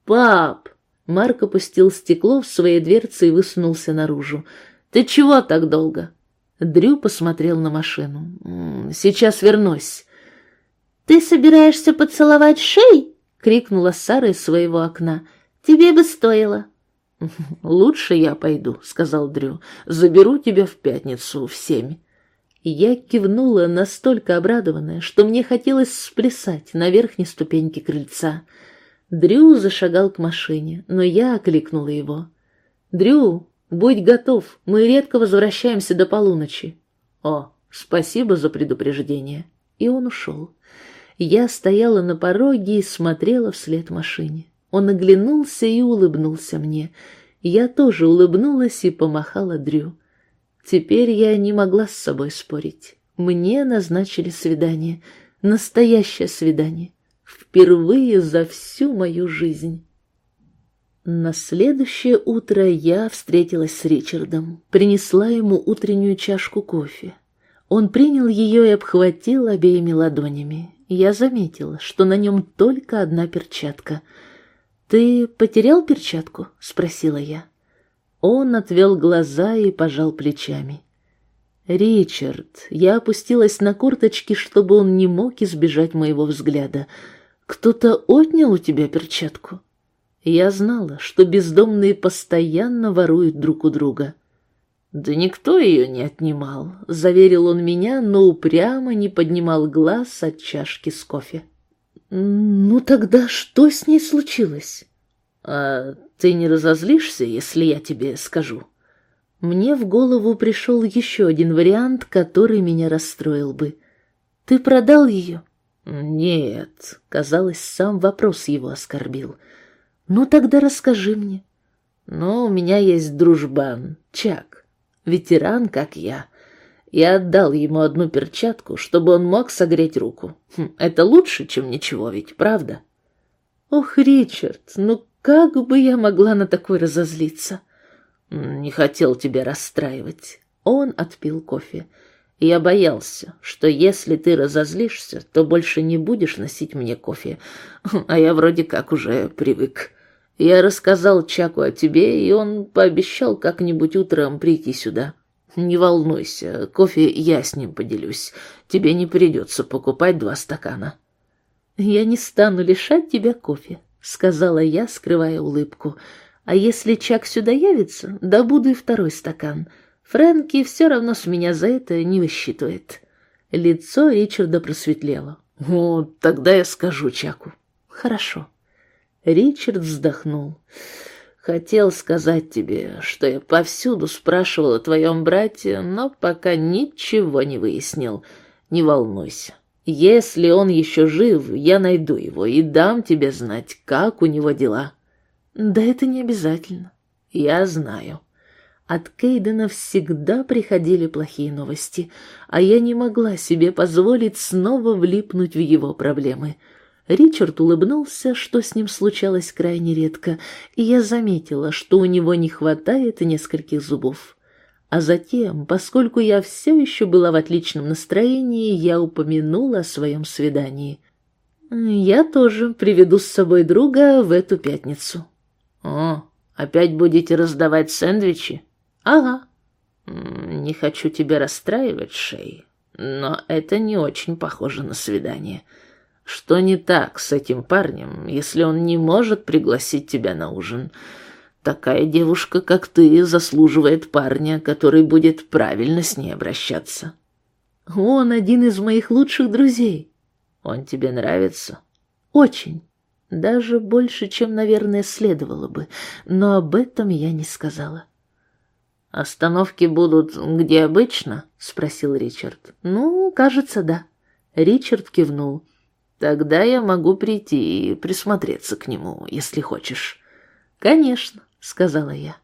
S1: «Пап!» — Марк опустил стекло в своей дверце и высунулся наружу. «Ты чего так долго?» Дрю посмотрел на машину. «Сейчас вернусь». «Ты собираешься поцеловать шею?» — крикнула Сара из своего окна. «Тебе бы стоило». «Лучше я пойду», — сказал Дрю. «Заберу тебя в пятницу в семь». Я кивнула, настолько обрадованная, что мне хотелось сплясать на верхней ступеньке крыльца. Дрю зашагал к машине, но я окликнула его. «Дрю, будь готов, мы редко возвращаемся до полуночи». «О, спасибо за предупреждение». И он ушел. Я стояла на пороге и смотрела вслед машине. Он оглянулся и улыбнулся мне. Я тоже улыбнулась и помахала Дрю. Теперь я не могла с собой спорить. Мне назначили свидание. Настоящее свидание. Впервые за всю мою жизнь. На следующее утро я встретилась с Ричардом, принесла ему утреннюю чашку кофе. Он принял ее и обхватил обеими ладонями. Я заметила, что на нем только одна перчатка. «Ты потерял перчатку?» — спросила я. Он отвел глаза и пожал плечами. «Ричард, я опустилась на корточки, чтобы он не мог избежать моего взгляда. Кто-то отнял у тебя перчатку?»
S2: Я знала, что бездомные постоянно воруют друг у друга. «Да никто ее не отнимал», — заверил он меня, но упрямо не поднимал глаз от чашки с кофе. «Ну тогда что с ней случилось?» «А ты не разозлишься, если я тебе скажу?» Мне в голову пришел еще один вариант, который меня расстроил бы. «Ты продал ее?» «Нет», — казалось, сам вопрос его оскорбил. «Ну тогда расскажи мне». «Ну, у меня есть дружбан, Чак, ветеран, как я. Я отдал ему одну перчатку, чтобы он мог согреть руку. Хм, это лучше, чем ничего ведь, правда?» «Ох, Ричард, ну как бы я могла на такой разозлиться?» «Не хотел тебя расстраивать». Он отпил кофе. «Я боялся, что если ты разозлишься, то больше не будешь носить мне кофе, а я вроде как уже привык. Я рассказал Чаку о тебе, и он пообещал как-нибудь утром прийти сюда. Не волнуйся, кофе я с ним поделюсь. Тебе не придется покупать два стакана». «Я не стану лишать тебя кофе», — сказала я, скрывая улыбку. А если Чак сюда явится, да буду и второй стакан. Фрэнки все равно с меня за это не высчитывает. Лицо Ричарда просветлело. «О, тогда я скажу Чаку». «Хорошо». Ричард вздохнул. «Хотел сказать тебе, что я повсюду спрашивал о твоем брате, но пока ничего не выяснил. Не волнуйся. Если он еще жив, я найду его и дам тебе знать, как у него дела». Да это не обязательно. Я знаю. От Кейдена всегда приходили плохие новости, а я не могла себе позволить снова влипнуть в его проблемы. Ричард улыбнулся, что с ним случалось крайне редко, и я заметила, что у него не хватает нескольких зубов. А затем, поскольку я все еще была в отличном настроении, я упомянула о своем свидании. «Я тоже приведу с собой друга в эту пятницу». «О, опять будете раздавать сэндвичи?» «Ага». «Не хочу тебя расстраивать, Шей, но это не очень похоже на свидание. Что не так с этим парнем, если он не может пригласить тебя на ужин?» Такая девушка, как ты, заслуживает парня, который будет правильно с ней обращаться. Он один из моих лучших друзей. Он тебе нравится? Очень. Даже больше, чем, наверное, следовало бы, но об этом я не сказала. «Остановки будут где обычно?» — спросил Ричард. «Ну, кажется, да». Ричард кивнул. «Тогда я могу прийти и присмотреться к нему, если хочешь». «Конечно», — сказала я.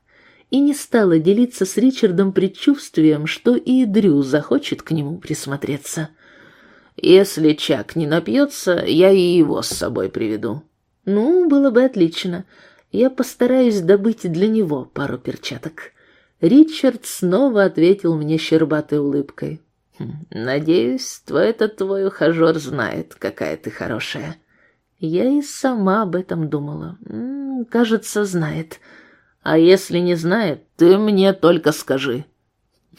S2: И не стала делиться с Ричардом предчувствием, что и Дрю захочет к нему присмотреться. «Если Чак не напьется, я и его с собой приведу». Ну, было бы отлично. Я постараюсь добыть для него пару перчаток. Ричард снова ответил мне щербатой улыбкой. «Хм, «Надеюсь, твой этот твой ухажер знает, какая ты хорошая». Я и сама об этом думала. М -м, кажется, знает. А если не знает, ты мне только скажи.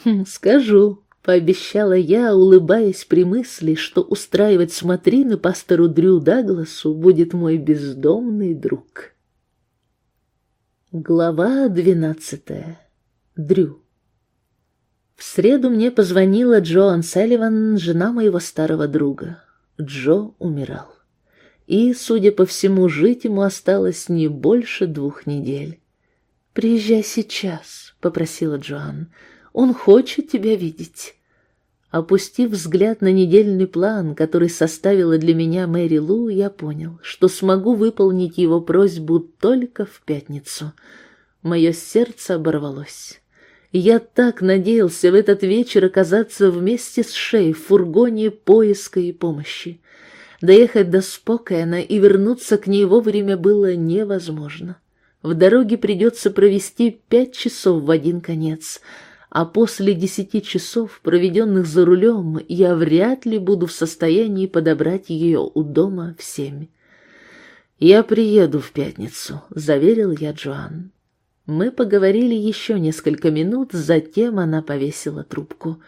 S2: Хм, скажу пообещала я, улыбаясь при мысли, что устраивать смотрины пастору Дрю Дагласу будет мой бездомный друг. Глава двенадцатая. Дрю. В среду мне позвонила Джоан Селливан, жена моего старого друга. Джо умирал. И, судя по всему, жить ему осталось не больше двух недель. «Приезжай сейчас», — попросила Джоан. Он хочет тебя видеть». Опустив взгляд на недельный план, который составила для меня Мэри Лу, я понял, что смогу выполнить его просьбу только в пятницу. Мое сердце оборвалось. Я так надеялся в этот вечер оказаться вместе с Шей в фургоне поиска и помощи. Доехать до Спокойна и вернуться к ней вовремя было невозможно. В дороге придется провести пять часов в один конец — а после десяти часов, проведенных за рулем, я вряд ли буду в состоянии подобрать ее у дома в семь. «Я приеду в пятницу», — заверил я Джоан. Мы поговорили еще несколько минут, затем она повесила трубку.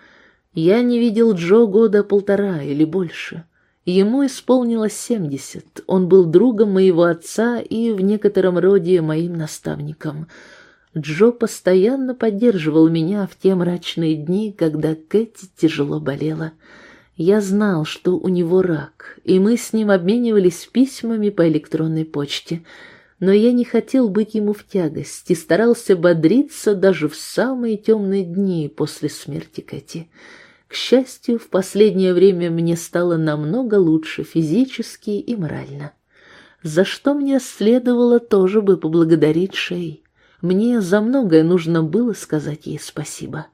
S2: Я не видел Джо года полтора или больше. Ему исполнилось семьдесят, он был другом моего отца и в некотором роде моим наставником. Джо постоянно поддерживал меня в те мрачные дни, когда Кэти тяжело болела. Я знал, что у него рак, и мы с ним обменивались письмами по электронной почте, но я не хотел быть ему в тягость и старался бодриться даже в самые темные дни после смерти Кэти. К счастью, в последнее время мне стало намного лучше физически и морально. За что мне следовало тоже бы поблагодарить Шей. Мне за многое нужно было сказать ей спасибо.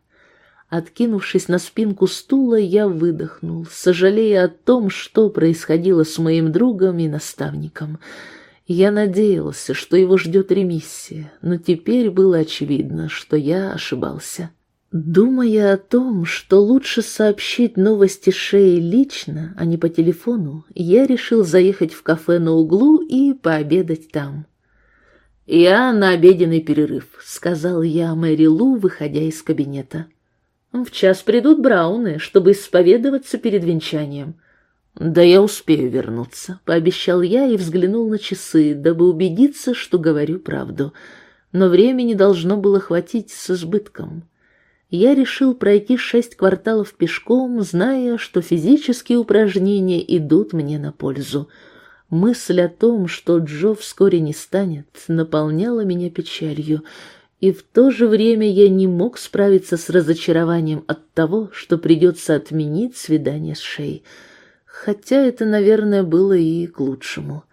S2: Откинувшись на спинку стула, я выдохнул, сожалея о том, что происходило с моим другом и наставником. Я надеялся, что его ждет ремиссия, но теперь было очевидно, что я ошибался. Думая о том, что лучше сообщить новости Шеи лично, а не по телефону, я решил заехать в кафе на углу и пообедать там. «Я на обеденный перерыв», — сказал я Мэри Лу, выходя из кабинета. «В час придут Брауны, чтобы исповедоваться перед венчанием». «Да я успею вернуться», — пообещал я и взглянул на часы, дабы убедиться, что говорю правду. Но времени должно было хватить с избытком я решил пройти шесть кварталов пешком, зная, что физические упражнения идут мне на пользу. Мысль о том, что Джо вскоре не станет, наполняла меня печалью, и в то же время я не мог справиться с разочарованием от того, что придется отменить свидание с Шей. Хотя это, наверное, было и к лучшему.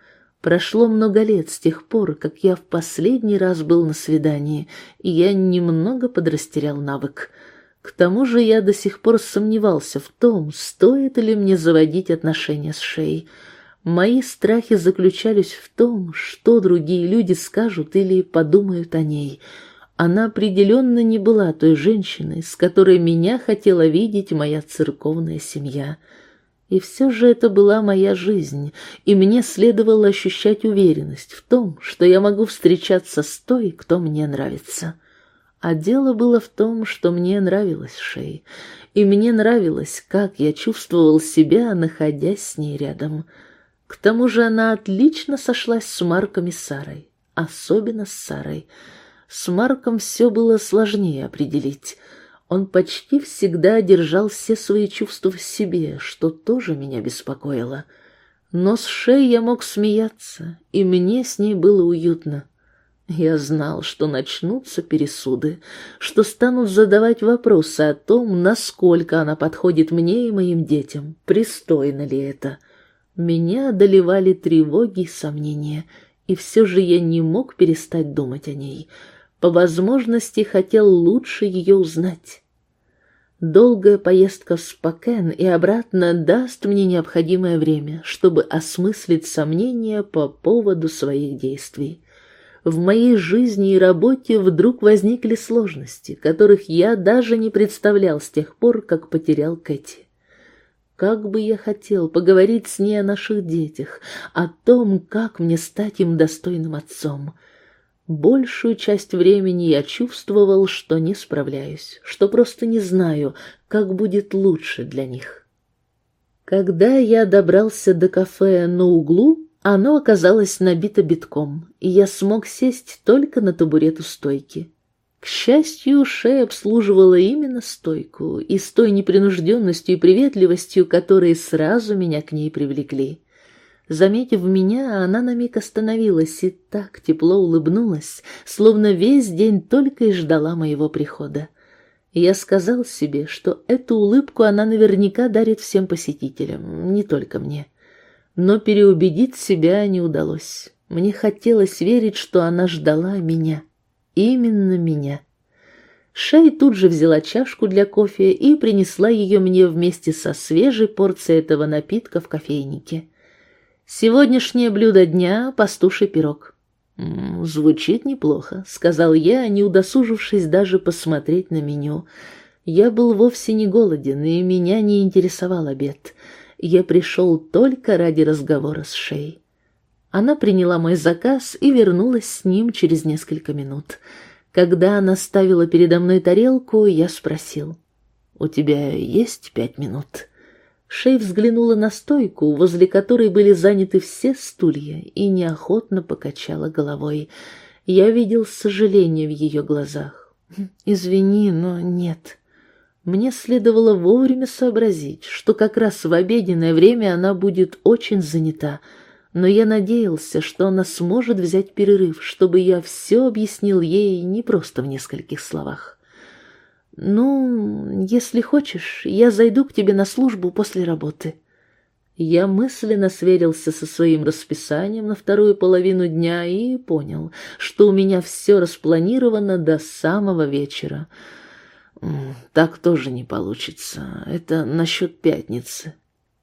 S2: Прошло много лет с тех пор, как я в последний раз был на свидании, и я немного подрастерял навык. К тому же я до сих пор сомневался в том, стоит ли мне заводить отношения с Шей. Мои страхи заключались в том, что другие люди скажут или подумают о ней. Она определенно не была той женщиной, с которой меня хотела видеть моя церковная семья. И все же это была моя жизнь, и мне следовало ощущать уверенность в том, что я могу встречаться с той, кто мне нравится. А дело было в том, что мне нравилась Шей, и мне нравилось, как я чувствовал себя, находясь с ней рядом. К тому же она отлично сошлась с Марком и Сарой, особенно с Сарой. С Марком все было сложнее определить — он почти всегда держал все свои чувства в себе, что тоже меня беспокоило. Но с Шей я мог смеяться, и мне с ней было уютно. Я знал, что начнутся пересуды, что станут задавать вопросы о том, насколько она подходит мне и моим детям, пристойно ли это. Меня одолевали тревоги и сомнения, и все же я не мог перестать думать о ней — по возможности хотел лучше ее узнать. Долгая поездка в Спокен и обратно даст мне необходимое время, чтобы осмыслить сомнения по поводу своих действий. В моей жизни и работе вдруг возникли сложности, которых я даже не представлял с тех пор, как потерял Кэти. Как бы я хотел поговорить с ней о наших детях, о том, как мне стать им достойным отцом — Большую часть времени я чувствовал, что не справляюсь, что просто не знаю, как будет лучше для них. Когда я добрался до кафе на углу, оно оказалось набито битком, и я смог сесть только на табурет у стойки. К счастью, Шея обслуживала именно стойку, и с той непринужденностью и приветливостью, которые сразу меня к ней привлекли. Заметив меня, она на миг остановилась и так тепло улыбнулась, словно весь день только и ждала моего прихода. Я сказал себе, что эту улыбку она наверняка дарит всем посетителям, не только мне. Но переубедить себя не удалось. Мне хотелось верить, что она ждала меня. Именно меня. Шей тут же взяла чашку для кофе и принесла ее мне вместе со свежей порцией этого напитка в кофейнике. Сегодняшнее блюдо дня — пастуший пирог. «Звучит неплохо», — сказал я, не удосужившись даже посмотреть на меню. Я был вовсе не голоден, и меня не интересовал обед. Я пришел только ради разговора с Шей. Она приняла мой заказ и вернулась с ним через несколько минут. Когда она ставила передо мной тарелку, я спросил, «У тебя есть пять минут?» Шей взглянула на стойку, возле которой были заняты все стулья, и неохотно покачала головой. Я видел сожаление в ее глазах. «Извини, но нет». Мне следовало вовремя сообразить, что как раз в обеденное время она будет очень занята, но я надеялся, что она сможет взять перерыв, чтобы я все объяснил ей не просто в нескольких словах. «Ну, если хочешь, я зайду к тебе на службу после работы». Я мысленно сверился со своим расписанием на вторую половину дня и понял, что у меня все распланировано до самого вечера. Так тоже не получится. Это насчет пятницы.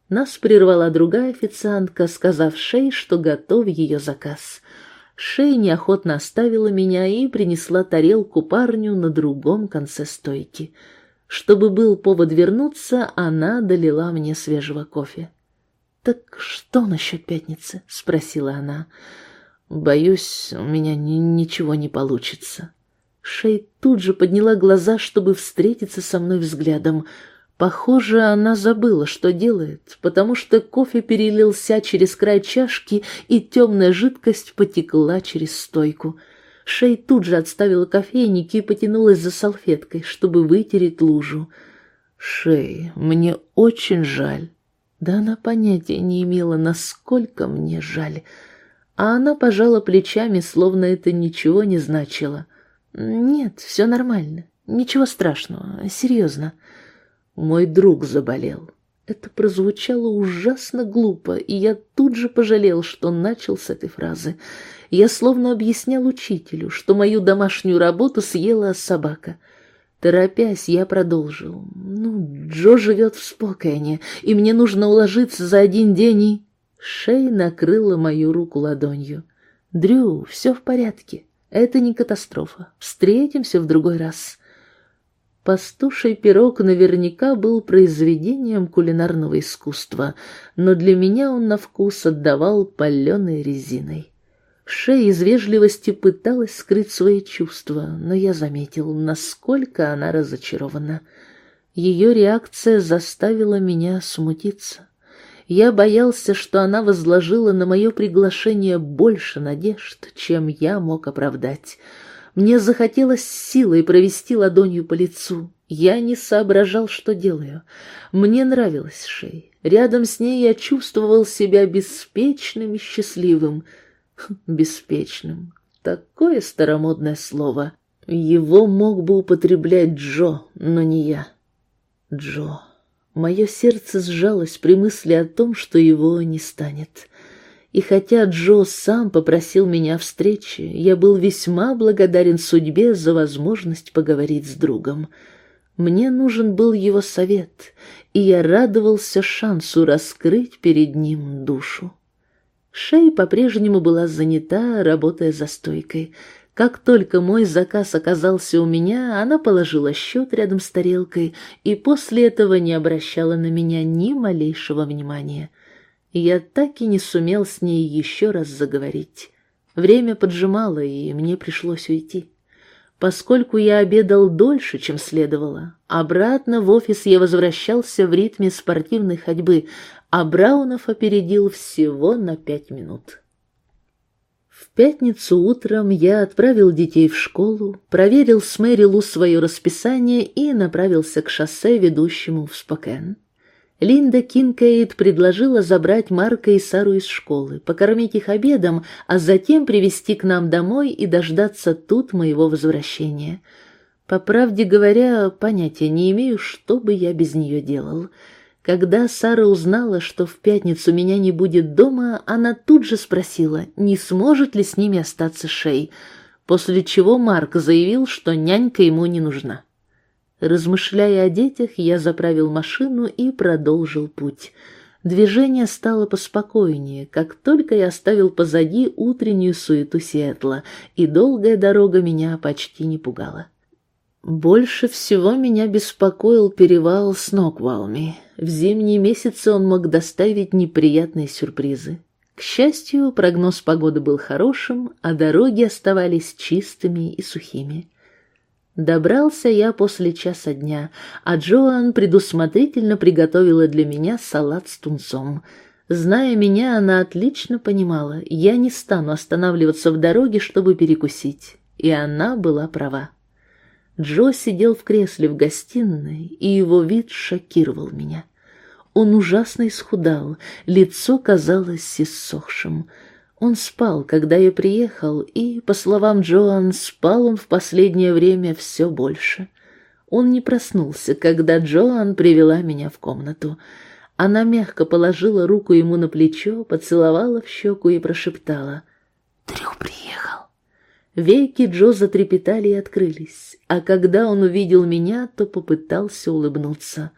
S2: Нас прервала другая официантка, сказав Шей, что готов ее заказ. Шей неохотно оставила меня и принесла тарелку парню на другом конце стойки. Чтобы был повод вернуться, она долила мне свежего кофе. «Так что насчет пятницы?» — спросила она. «Боюсь, у меня ни ничего не получится». Шей тут же подняла глаза, чтобы встретиться со мной взглядом — Похоже, она забыла, что делает, потому что кофе перелился через край чашки, и темная жидкость потекла через стойку. Шей тут же отставила кофейник и потянулась за салфеткой, чтобы вытереть лужу. «Шей, мне очень жаль». Да она понятия не имела, насколько мне жаль. А она пожала плечами, словно это ничего не значило. «Нет, все нормально. Ничего страшного. Серьезно». Мой друг заболел. Это прозвучало ужасно глупо, и я тут же пожалел, что начал с этой фразы. Я словно объяснял учителю, что мою домашнюю работу съела собака. Торопясь, я продолжил. «Ну, Джо живет в Спокойне, и мне нужно уложиться за один день и...» Шей накрыла мою руку ладонью. «Дрю, все в порядке. Это не катастрофа. Встретимся в другой раз». Пастуший пирог наверняка был произведением кулинарного искусства, но для меня он на вкус отдавал паленой резиной. Шея из вежливости пыталась скрыть свои чувства, но я заметил, насколько она разочарована. Ее реакция заставила меня смутиться. Я боялся, что она возложила на мое приглашение больше надежд, чем я мог оправдать. Мне захотелось силой провести ладонью по лицу. Я не соображал, что делаю. Мне нравилась Шей. Рядом с ней я чувствовал себя беспечным и счастливым. Беспечным. Такое старомодное слово. Его мог бы употреблять Джо, но не я. Джо. Мое сердце сжалось при мысли о том, что его не станет. И хотя Джо сам попросил меня о встрече, я был весьма благодарен судьбе за возможность поговорить с другом. Мне нужен был его совет, и я радовался шансу раскрыть перед ним душу. Шей по-прежнему была занята, работая за стойкой. Как только мой заказ оказался у меня, она положила счет рядом с тарелкой и после этого не обращала на меня ни малейшего внимания — я так и не сумел с ней еще раз заговорить. Время поджимало, и мне пришлось уйти. Поскольку я обедал дольше, чем следовало, обратно в офис я возвращался в ритме спортивной ходьбы, а Браунов опередил всего на пять минут. В пятницу утром я отправил детей в школу, проверил с Мэрилу свое расписание и направился к шоссе, ведущему в Спокен. Линда Кинкейд предложила забрать Марка и Сару из школы, покормить их обедом, а затем привезти к нам домой и дождаться тут моего возвращения. По правде говоря, понятия не имею, что бы я без нее делал. Когда Сара узнала, что в пятницу меня не будет дома, она тут же спросила, не сможет ли с ними остаться Шей, после чего Марк заявил, что нянька ему не нужна. Размышляя о детях, я заправил машину и продолжил путь. Движение стало поспокойнее, как только я оставил позади утреннюю суету Сиэтла, и долгая дорога меня почти не пугала. Больше всего меня беспокоил перевал с Ноквалми. В зимние месяцы он мог доставить неприятные сюрпризы. К счастью, прогноз погоды был хорошим, а дороги оставались чистыми и сухими. Добрался я после часа дня, а Джоан предусмотрительно приготовила для меня салат с тунцом. Зная меня, она отлично понимала, я не стану останавливаться в дороге, чтобы перекусить. И она была права. Джо сидел в кресле в гостиной, и его вид шокировал меня. Он ужасно исхудал, лицо казалось иссохшим. Он спал, когда я приехал, и, по словам Джоан, спал он в последнее время все больше. Он не проснулся, когда Джоан привела меня в комнату. Она мягко положила руку ему на плечо, поцеловала в щеку и прошептала. «Дрю приехал». Веки Джо затрепетали и открылись, а когда он увидел меня, то попытался улыбнуться.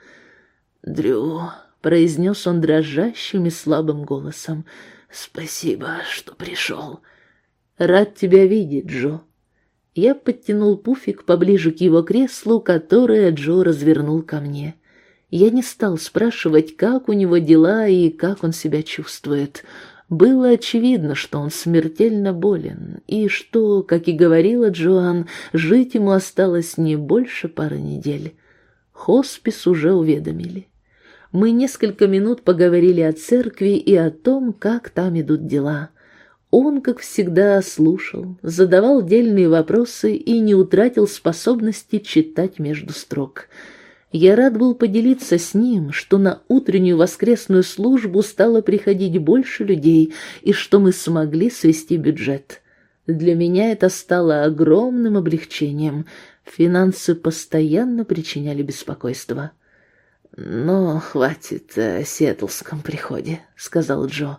S2: «Дрю», — произнес он дрожащим и слабым голосом, — «спасибо, что пришел». «Рад тебя видеть, Джо». Я подтянул пуфик поближе к его креслу, которое Джо развернул ко мне. Я не стал спрашивать, как у него дела и как он себя чувствует. Было очевидно, что он смертельно болен, и что, как и говорила Джоан, жить ему осталось не больше пары недель. Хоспис уже уведомили. Мы несколько минут поговорили о церкви и о том, как там идут дела. Он, как всегда, слушал, задавал дельные вопросы и не утратил способности читать между строк — я рад был поделиться с ним, что на утреннюю воскресную службу стало приходить больше людей и что мы смогли свести бюджет. Для меня это стало огромным облегчением. Финансы постоянно причиняли беспокойство. «Но хватит о сиэтлском приходе», — сказал Джо.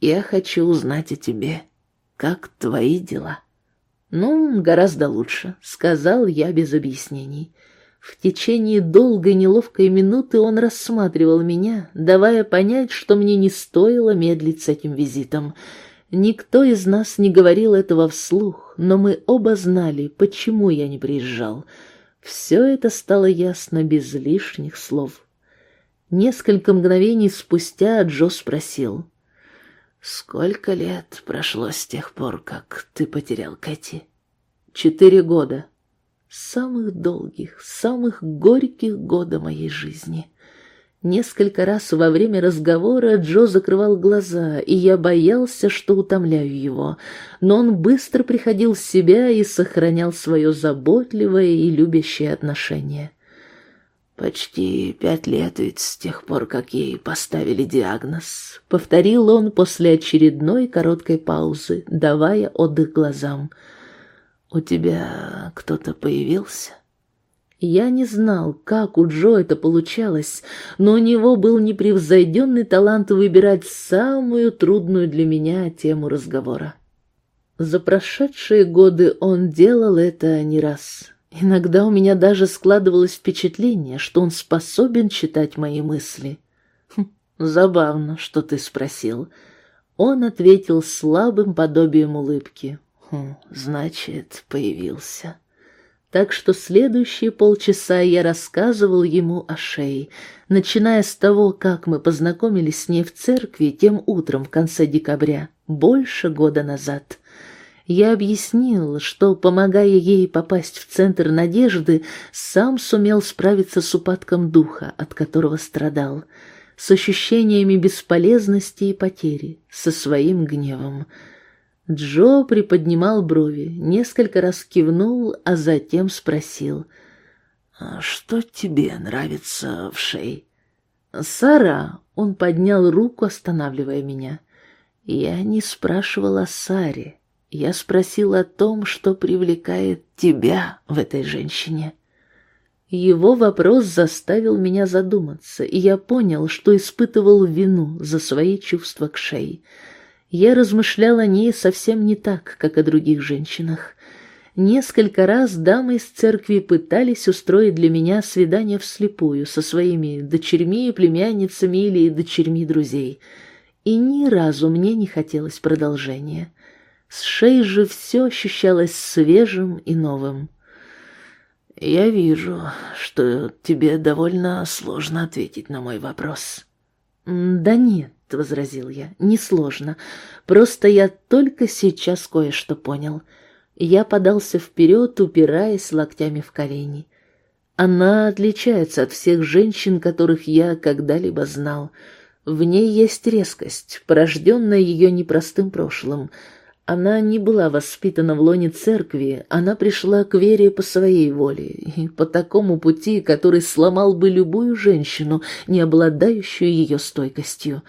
S2: «Я хочу узнать о тебе. Как твои дела?» «Ну, гораздо лучше», — сказал я без объяснений. В течение долгой неловкой минуты он рассматривал меня, давая понять, что мне не стоило медлить с этим визитом. Никто из нас не говорил этого вслух, но мы оба знали, почему я не приезжал. Все это стало ясно без лишних слов. Несколько мгновений спустя Джо спросил. «Сколько лет прошло с тех пор, как ты потерял Кэти?» «Четыре года», самых долгих, самых горьких года моей жизни. Несколько раз во время разговора Джо закрывал глаза, и я боялся, что утомляю его, но он быстро приходил в себя и сохранял свое заботливое и любящее отношение. «Почти пять лет ведь с тех пор, как ей поставили диагноз», — повторил он после очередной короткой паузы, давая отдых глазам — «У тебя кто-то появился?» Я не знал, как у Джо это получалось, но у него был непревзойденный талант выбирать самую трудную для меня тему разговора. За прошедшие годы он делал это не раз. Иногда у меня даже складывалось впечатление, что он способен читать мои мысли. Хм, «Забавно, что ты спросил». Он ответил слабым подобием улыбки. Хм, значит, появился. Так что следующие полчаса я рассказывал ему о Шее, начиная с того, как мы познакомились с ней в церкви тем утром в конце декабря, больше года назад. Я объяснил, что, помогая ей попасть в центр надежды, сам сумел справиться с упадком духа, от которого страдал, с ощущениями бесполезности и потери, со своим гневом. Джо приподнимал брови, несколько раз кивнул, а затем спросил. «А «Что тебе нравится в шее?» «Сара!» — он поднял руку, останавливая меня. «Я не спрашивал о Саре. Я спросил о том, что привлекает тебя в этой женщине». Его вопрос заставил меня задуматься, и я понял, что испытывал вину за свои чувства к Шее. Я размышлял о ней совсем не так, как о других женщинах. Несколько раз дамы из церкви пытались устроить для меня свидание вслепую со своими дочерьми и племянницами или дочерьми друзей. И ни разу мне не хотелось продолжения. С шеей же все ощущалось свежим и новым. «Я вижу, что тебе довольно сложно ответить на мой вопрос». «Да нет, — возразил я, — несложно. Просто я только сейчас кое-что понял.
S1: Я подался вперед, упираясь локтями в колени. Она отличается от всех женщин, которых я когда-либо знал. В ней есть резкость, порожденная ее непростым прошлым. Она не была воспитана в лоне церкви, она пришла к вере по своей воле, и по такому пути, который сломал бы любую женщину, не обладающую ее стойкостью.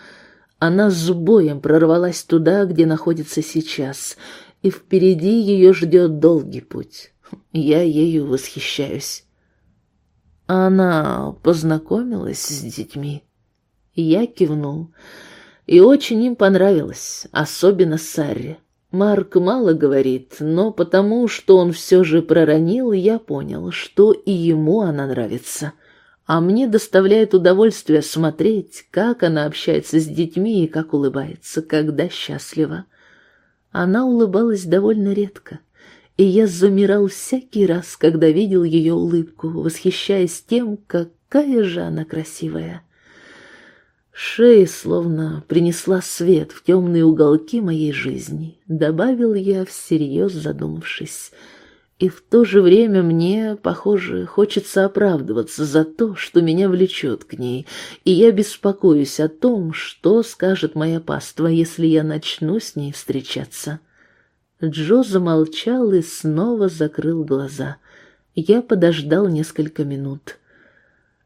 S1: Она с боем прорвалась туда, где находится сейчас, и впереди ее ждет долгий путь. Я ею восхищаюсь. Она познакомилась с детьми. Я кивнул. И очень им понравилось, особенно Сарре. Марк мало говорит, но потому, что он все же проронил, я понял, что и ему она нравится. А мне доставляет удовольствие смотреть, как она общается с детьми и как улыбается, когда счастлива. Она улыбалась довольно редко и я замирал всякий раз, когда видел ее улыбку, восхищаясь тем, какая же она красивая. Шея словно принесла свет в темные уголки моей жизни, добавил я, всерьез задумавшись. И в то же время мне, похоже, хочется оправдываться за то, что меня влечет к ней, и я беспокоюсь о том, что скажет моя паства, если я начну с ней встречаться. Джо замолчал и снова закрыл глаза. Я подождал несколько минут.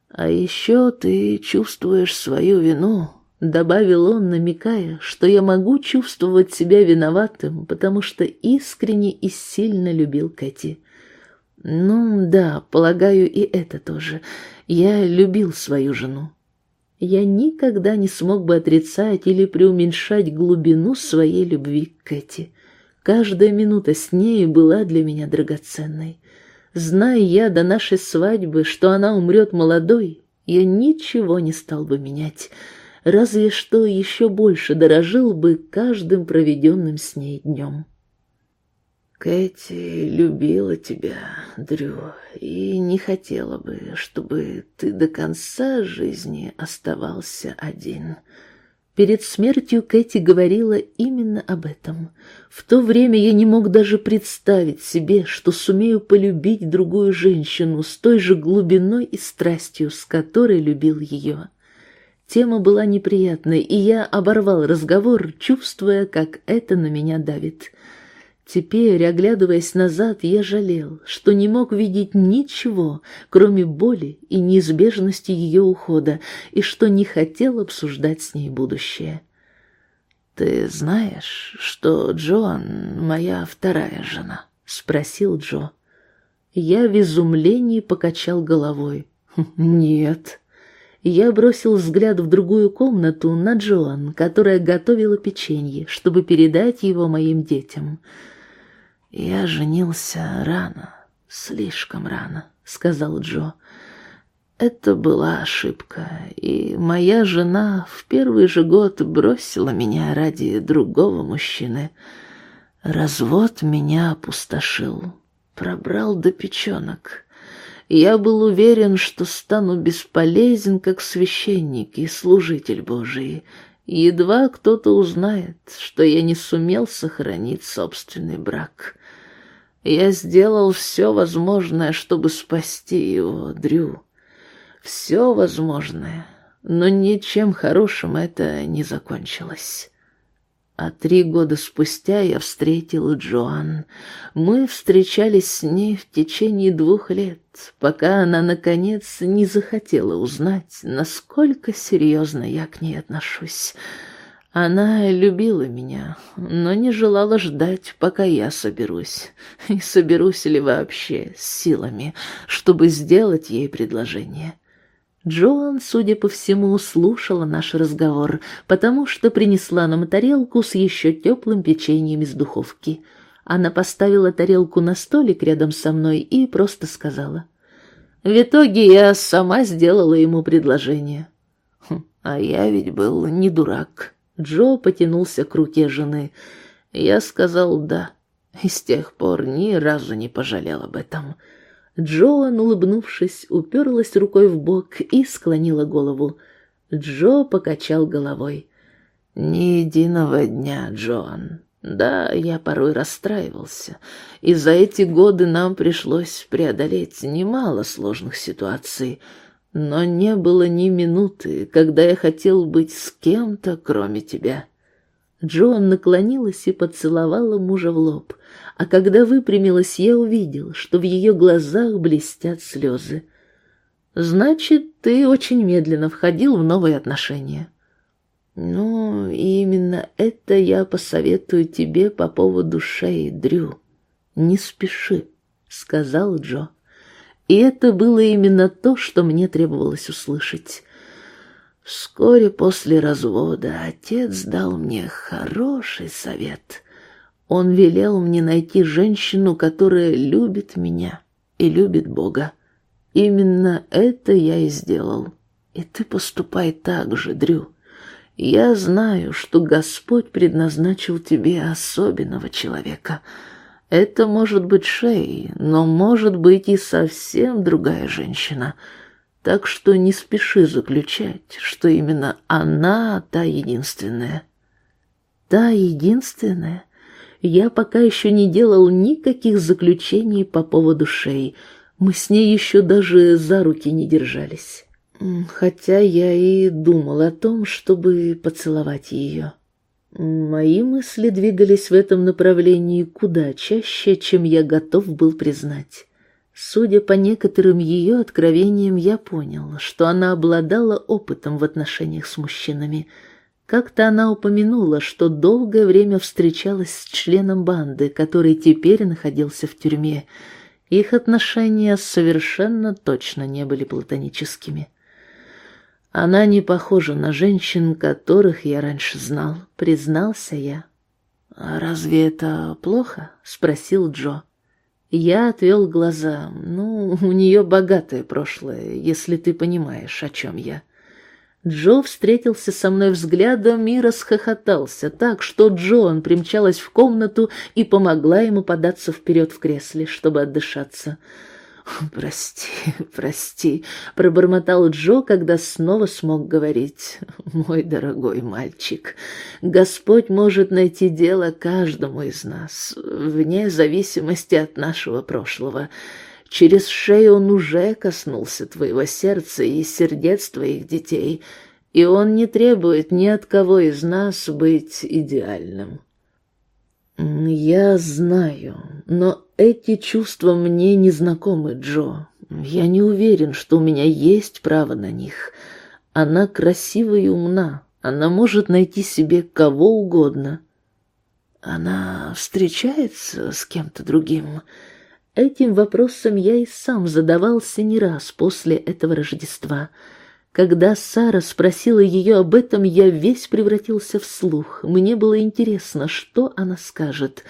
S1: «А еще ты чувствуешь свою вину», — добавил он, намекая, что я могу чувствовать себя виноватым, потому что искренне и сильно любил Кэти. «Ну да, полагаю, и это тоже. Я любил свою жену. Я никогда не смог бы отрицать или преуменьшать глубину своей любви к Кэти». Каждая минута с ней была для меня драгоценной. Зная я до нашей свадьбы, что она умрет молодой, я ничего не стал бы менять, разве что еще больше дорожил бы каждым проведенным с ней днем. Кэти любила тебя, Дрю, и не хотела бы, чтобы ты до конца жизни оставался один. Перед смертью Кэти говорила именно об этом. В то время я не мог даже представить себе, что сумею полюбить другую женщину с той же глубиной и страстью, с которой любил ее. Тема была неприятной, и я оборвал разговор, чувствуя, как это на меня давит. Теперь, оглядываясь назад, я жалел, что не мог видеть ничего, кроме боли и неизбежности ее ухода, и что не хотел обсуждать с ней будущее. «Ты знаешь, что Джоан — моя вторая жена?» — спросил Джо. Я в изумлении покачал головой. «Нет». Я бросил взгляд в другую комнату на Джоан, которая готовила печенье, чтобы передать его моим детям — «Я женился рано, слишком рано», — сказал Джо. «Это была ошибка, и моя жена в первый же год бросила меня ради другого мужчины. Развод меня опустошил, пробрал до печенок». Я был уверен, что стану бесполезен, как священник и служитель Божий. Едва кто-то узнает, что я не сумел сохранить собственный брак. Я сделал все возможное, чтобы спасти его, Дрю. Все возможное, но ничем хорошим это не закончилось. А три года спустя я встретил Джоан. Мы встречались с ней в течение двух лет, пока она, наконец, не захотела узнать, насколько серьезно я к ней отношусь. Она любила меня, но не желала ждать, пока я соберусь. И соберусь ли вообще с силами, чтобы сделать ей предложение. Джоан, судя по всему, слушала наш разговор, потому что принесла нам тарелку с еще теплым печеньем из духовки. Она поставила тарелку на столик рядом со мной и просто сказала. В итоге я сама сделала ему предложение. Хм, а я ведь был не дурак. Джо потянулся к руке жены. Я сказал «да», и с тех пор ни разу не пожалел об этом. Джоан, улыбнувшись, уперлась рукой в бок и склонила голову. Джо покачал головой. «Ни единого дня, Джоан.
S2: Да, я порой расстраивался, и за эти годы нам пришлось преодолеть немало сложных ситуаций, но не было ни минуты, когда я хотел быть с кем-то, кроме тебя. Джоан наклонилась и поцеловала мужа в лоб, а когда выпрямилась, я увидел, что в ее глазах блестят слезы. «Значит, ты очень медленно входил в новые отношения». «Ну, именно это я посоветую тебе по поводу шеи, Дрю. Не спеши», — сказал Джо. И это было именно то, что мне требовалось услышать. Вскоре после развода отец дал мне хороший совет. Он велел мне найти женщину, которая любит меня и любит Бога. Именно это я и сделал. И ты поступай так же, Дрю. Я знаю, что Господь предназначил тебе особенного человека. Это может быть Шей, но может быть и совсем другая женщина. Так что не спеши заключать, что именно она та единственная. Та единственная? Я пока еще не делал никаких заключений по поводу Шей. Мы с ней еще даже за руки не держались хотя я и думал о том, чтобы поцеловать ее. Мои мысли двигались в этом направлении куда чаще, чем я готов был признать. Судя по некоторым ее откровениям, я понял, что она обладала опытом в отношениях с мужчинами. Как-то она упомянула, что долгое время встречалась с членом банды, который теперь находился в тюрьме. Их отношения совершенно точно не были платоническими. Она не похожа на женщин, которых я раньше знал, признался я. «А разве это плохо?» — спросил Джо. Я отвел глаза. Ну, у нее богатое прошлое, если ты понимаешь, о чем я. Джо встретился со мной взглядом и расхохотался так, что Джоан примчалась в комнату и помогла ему податься вперед в кресле, чтобы отдышаться. «Прости, прости», — пробормотал Джо, когда снова смог говорить. «Мой дорогой мальчик, Господь может найти дело каждому из нас, вне зависимости от нашего прошлого. Через шею Он уже коснулся твоего сердца и сердец твоих детей, и Он не требует ни от кого из нас быть идеальным». «Я знаю, но эти чувства мне не знакомы, Джо. Я не уверен, что у меня есть право на них. Она красива и умна. Она может найти себе кого угодно. Она встречается с кем-то другим. Этим вопросом я и сам задавался не раз после этого Рождества — когда Сара спросила ее об этом, я весь превратился в слух. Мне было интересно, что она скажет.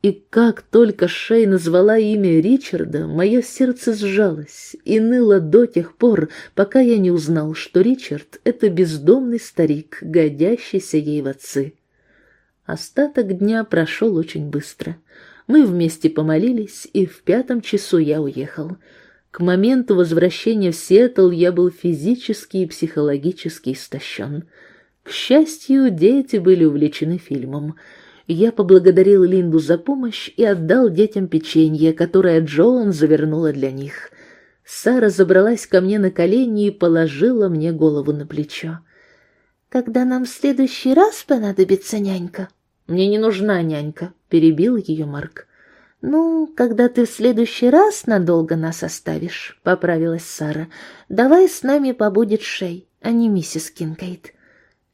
S2: И как только Шей назвала имя Ричарда, мое сердце сжалось и ныло до тех пор, пока я не узнал, что Ричард — это бездомный старик, годящийся ей в отцы. Остаток дня прошел очень быстро. Мы вместе помолились, и в пятом часу я уехал — к моменту возвращения в Сиэтл я был физически и психологически истощен. К счастью, дети были увлечены фильмом. Я поблагодарил Линду за помощь и отдал детям печенье, которое Джоан завернула для них. Сара забралась ко мне на колени и положила мне голову на плечо. «Когда нам в следующий раз понадобится нянька?» «Мне не нужна нянька», — перебил ее Марк. «Ну, когда ты в следующий раз надолго нас оставишь», — поправилась Сара, — «давай с нами побудет Шей, а не миссис Кинкейт».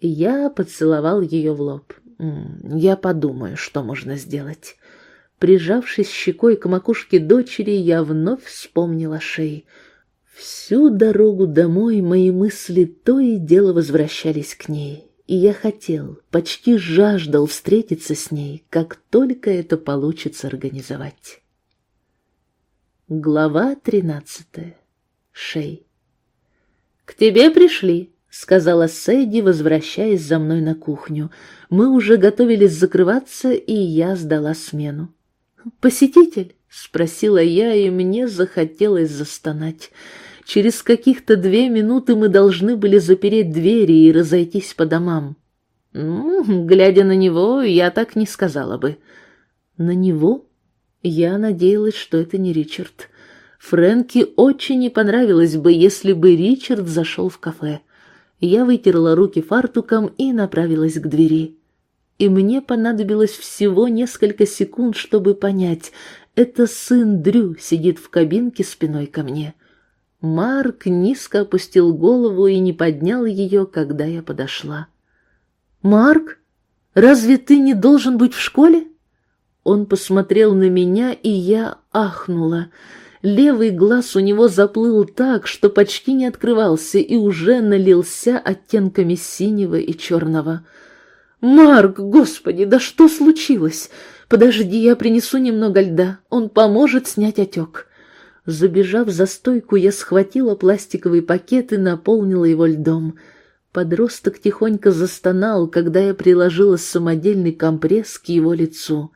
S2: Я поцеловал ее в лоб. «Я подумаю, что можно сделать». Прижавшись щекой к макушке дочери, я вновь вспомнила Шей. Всю дорогу домой мои мысли то и дело возвращались к ней и я хотел, почти жаждал встретиться с ней, как только это получится организовать. Глава тринадцатая. Шей. «К тебе пришли», — сказала Сэдди, возвращаясь за мной на кухню. Мы уже готовились закрываться, и я сдала смену. «Посетитель?» — спросила я, и мне захотелось застонать. Через каких-то две минуты мы должны были запереть двери и разойтись по домам.
S1: Ну, глядя на него, я так не сказала бы.
S2: На него? Я надеялась, что это не Ричард. Фрэнки очень не понравилось бы, если бы Ричард зашел в кафе. Я вытерла руки фартуком и направилась к двери. И мне понадобилось всего несколько секунд, чтобы понять, это сын Дрю сидит в кабинке спиной ко мне. Марк низко опустил голову и не поднял ее, когда я подошла. «Марк, разве ты не должен быть в школе?» Он посмотрел на меня, и я ахнула. Левый глаз у него заплыл так, что почти не открывался и уже налился оттенками синего и черного. «Марк, господи, да что случилось? Подожди, я принесу немного льда, он поможет снять отек». Забежав за стойку, я схватила пластиковый пакет и наполнила его льдом. Подросток тихонько застонал, когда я приложила самодельный компресс к его лицу.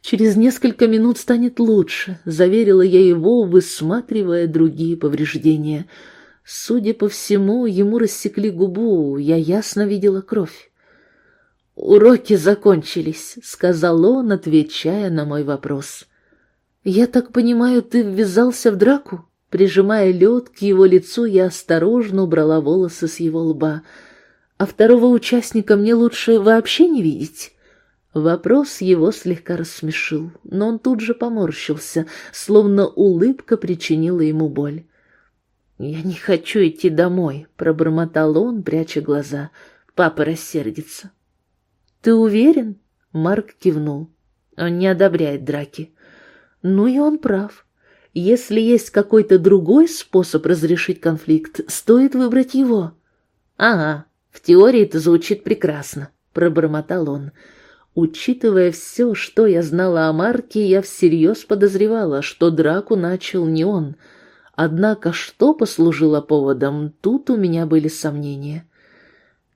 S2: «Через несколько минут станет лучше», — заверила я его, высматривая другие повреждения. Судя по всему, ему рассекли губу, я ясно видела кровь. «Уроки закончились», — сказал он, отвечая на мой вопрос. «Я так понимаю, ты ввязался в драку?» Прижимая лед к его лицу, я осторожно убрала волосы с его лба. «А второго участника мне лучше вообще не видеть?» Вопрос его слегка рассмешил, но он тут же поморщился, словно улыбка причинила ему боль. «Я не хочу идти домой», — пробормотал он, пряча глаза. «Папа рассердится». «Ты уверен?» — Марк кивнул. «Он не одобряет драки». Ну и он прав. Если есть какой-то другой способ разрешить конфликт, стоит выбрать его. Ага, в теории это звучит прекрасно, пробормотал он. Учитывая все, что я знала о Марке, я всерьез подозревала, что драку начал не он. Однако что послужило поводом, тут у меня были сомнения.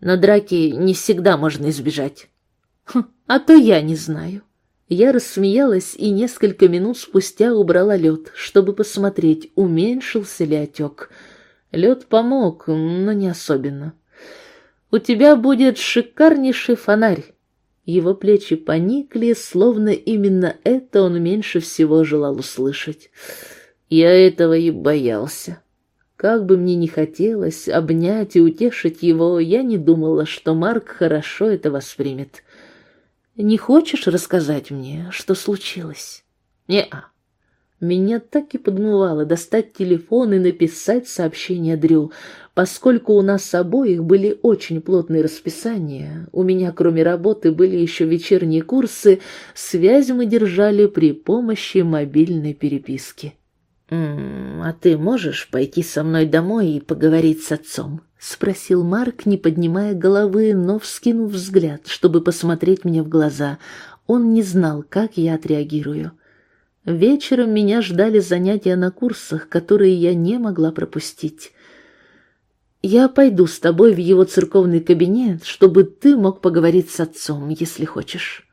S2: На драки не всегда можно избежать. Хм, а то я не знаю. Я рассмеялась и несколько минут спустя убрала лед, чтобы посмотреть, уменьшился ли отек. Лед помог, но не особенно. «У тебя будет шикарнейший фонарь!» Его плечи поникли, словно именно это он меньше всего желал услышать. Я этого и боялся. Как бы мне ни хотелось обнять и утешить его, я не думала, что Марк хорошо это воспримет. Не хочешь рассказать мне, что случилось? Не-а. Меня так и подмывало достать телефон и написать сообщение Дрю. Поскольку у нас с обоих были очень плотные расписания, у меня кроме работы были еще вечерние курсы, связь мы держали при помощи мобильной переписки. «М -м, «А ты можешь пойти со мной домой и поговорить с отцом?» — спросил Марк, не поднимая головы, но вскинув взгляд, чтобы посмотреть мне в глаза. Он не знал, как я отреагирую. Вечером меня ждали занятия на курсах, которые я не могла пропустить. «Я пойду с тобой в его церковный кабинет, чтобы ты мог поговорить с отцом, если хочешь».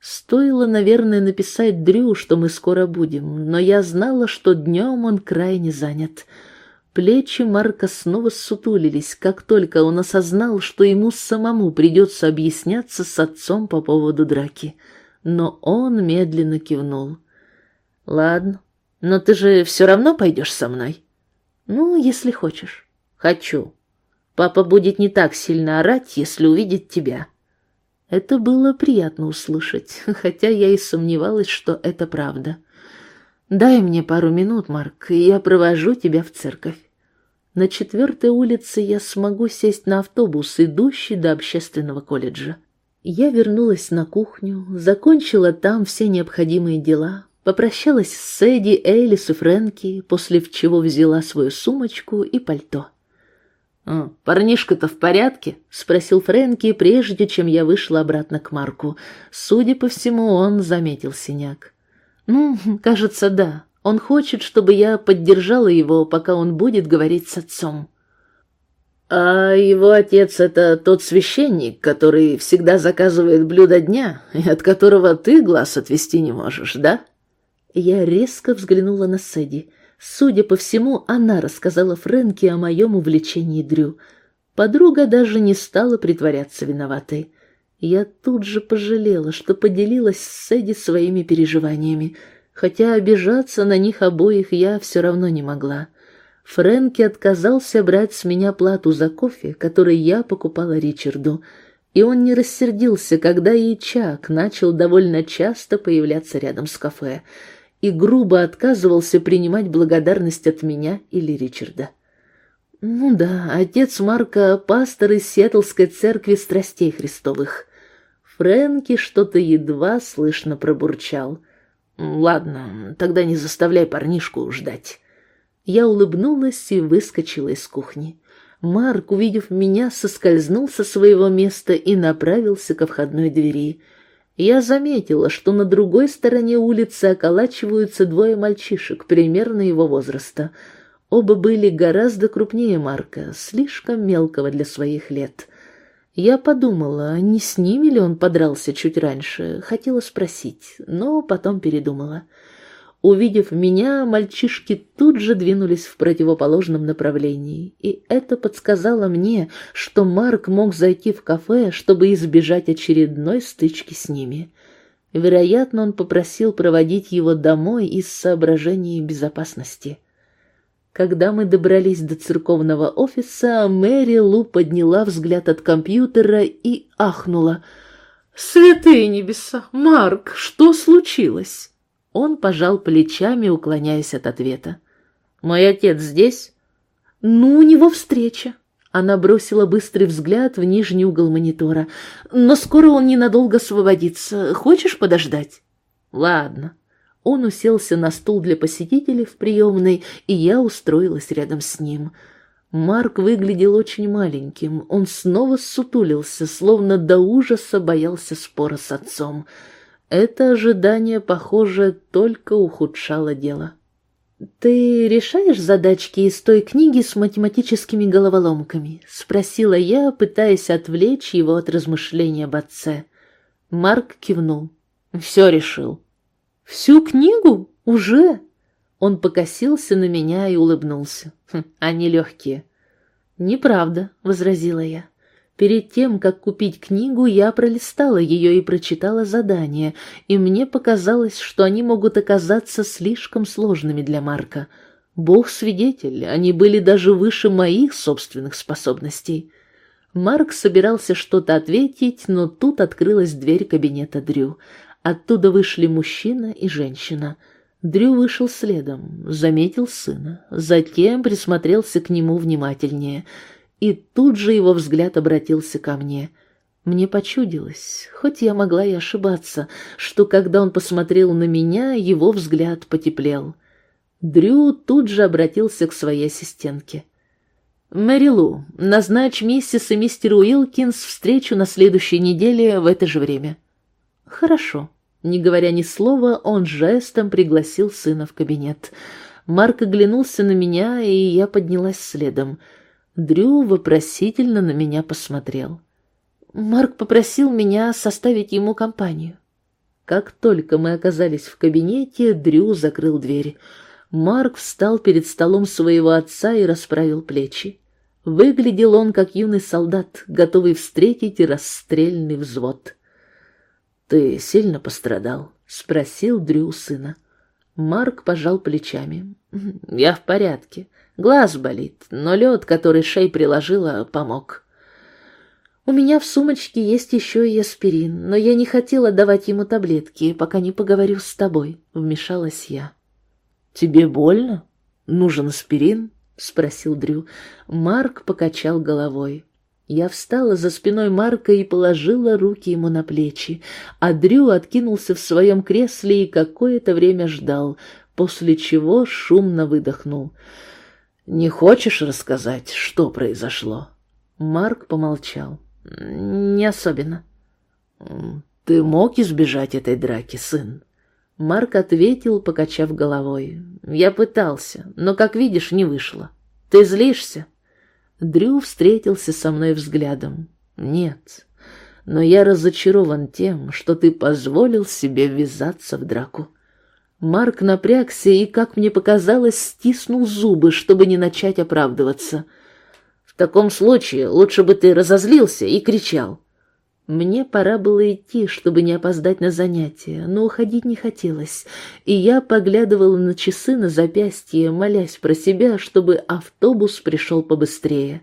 S2: Стоило, наверное, написать Дрю, что мы скоро будем, но я знала, что днем он крайне занят — Плечи Марка снова сутулились, как только он осознал, что ему самому придется объясняться с отцом по поводу драки. Но он медленно кивнул. «Ладно, но ты же все равно пойдешь со мной?» «Ну, если хочешь». «Хочу. Папа будет не так сильно орать, если увидит тебя». Это было приятно услышать, хотя я и сомневалась, что это правда. «Дай мне пару минут, Марк, и я провожу тебя в церковь. На четвертой улице я смогу сесть на автобус, идущий до общественного колледжа. Я вернулась на кухню, закончила там все необходимые дела, попрощалась с Эдди, Элис и Фрэнки, после чего взяла свою сумочку и пальто. «А, «Парнишка-то в порядке?» — спросил Фрэнки, прежде чем я вышла обратно к Марку. Судя по всему, он заметил синяк. «Ну, кажется, да. Он хочет, чтобы я поддержала его, пока он будет говорить с отцом». «А его отец — это тот священник, который всегда заказывает блюдо дня, и от которого ты глаз отвести не можешь, да?» Я резко взглянула на Сэдди. Судя по всему, она рассказала Фрэнке о моем увлечении Дрю. Подруга даже не стала притворяться виноватой.
S1: Я тут же пожалела, что поделилась с Эдди своими переживаниями, хотя обижаться на них обоих я все равно не могла. Фрэнки отказался брать с меня плату за кофе, который я покупала Ричарду, и он не рассердился, когда и Чак начал довольно часто появляться рядом с кафе и грубо отказывался принимать благодарность от меня или Ричарда. Ну да, отец Марка — пастор из Сиэтлской церкви страстей Христовых. Фрэнки что-то едва слышно пробурчал. «Ладно, тогда не заставляй парнишку ждать». Я улыбнулась и выскочила из кухни. Марк, увидев меня, соскользнул со своего места и направился ко входной двери. Я заметила, что на другой стороне улицы околачиваются двое мальчишек примерно его возраста. Оба были гораздо крупнее Марка, слишком мелкого для своих лет. Я подумала, не с ними ли он подрался чуть раньше, хотела спросить, но потом передумала. Увидев меня, мальчишки тут же двинулись в противоположном направлении, и это подсказало мне, что Марк мог зайти в кафе, чтобы избежать очередной стычки с ними. Вероятно, он попросил проводить его домой из соображений безопасности. Когда мы добрались до церковного офиса, Мэри Лу подняла взгляд от компьютера и ахнула. «Святые небеса! Марк, что случилось?» Он пожал плечами, уклоняясь от ответа. «Мой отец здесь?» «Ну, у него встреча». Она бросила быстрый взгляд в нижний угол монитора. «Но скоро он ненадолго освободится. Хочешь подождать?» «Ладно». Он уселся на стул для посетителей в приемной, и я устроилась рядом с ним. Марк выглядел очень маленьким. Он снова сутулился, словно до ужаса боялся спора с отцом. Это ожидание, похоже, только ухудшало дело. «Ты решаешь задачки из той книги с математическими головоломками?» — спросила я, пытаясь отвлечь его от размышления об отце. Марк кивнул. «Все решил». «Всю книгу? Уже?» Он покосился на меня и улыбнулся. «Хм, «Они легкие». «Неправда», — возразила я. Перед тем, как купить книгу, я пролистала ее и прочитала задания, и мне показалось, что они могут оказаться слишком сложными для Марка. Бог свидетель, они были даже выше моих собственных способностей. Марк собирался что-то ответить, но тут открылась дверь кабинета Дрю. Оттуда вышли мужчина и женщина. Дрю вышел следом, заметил сына, затем присмотрелся к нему внимательнее — и тут же его взгляд обратился ко мне. Мне почудилось, хоть я могла и ошибаться, что когда он посмотрел на меня, его взгляд потеплел. Дрю тут же обратился к своей ассистентке. «Мэри Лу, назначь миссис и мистер Уилкинс встречу на следующей неделе в это же время». «Хорошо». Не говоря ни слова, он жестом пригласил сына в кабинет. Марк оглянулся на меня, и я поднялась следом — Дрю вопросительно на меня посмотрел. Марк попросил меня составить ему компанию. Как только мы оказались в кабинете, Дрю закрыл дверь. Марк встал перед столом своего отца и расправил плечи. Выглядел он как юный солдат, готовый встретить расстрельный взвод. «Ты сильно пострадал?» — спросил Дрю сына. Марк пожал плечами. «Я в порядке. Глаз болит, но лед, который Шей приложила, помог. У меня в сумочке есть еще и аспирин, но я не хотела давать ему таблетки, пока не поговорю с тобой, вмешалась я. Тебе больно? Нужен аспирин? спросил Дрю. Марк покачал головой. Я встала за спиной Марка и положила руки ему на плечи, а Дрю откинулся в своем кресле и какое-то время ждал, после чего шумно выдохнул — «Не хочешь рассказать, что произошло?» Марк помолчал. «Не особенно». «Ты мог избежать этой драки, сын?» Марк ответил, покачав головой. «Я пытался, но, как видишь, не вышло. Ты злишься?» Дрю встретился со мной взглядом. «Нет, но я разочарован тем, что ты позволил себе ввязаться в драку. Марк напрягся и, как мне показалось, стиснул зубы, чтобы не начать оправдываться. «В таком случае лучше бы ты разозлился и кричал». Мне пора было идти, чтобы не опоздать на занятия, но уходить не хотелось, и я поглядывала на часы на запястье, молясь про себя, чтобы автобус пришел побыстрее.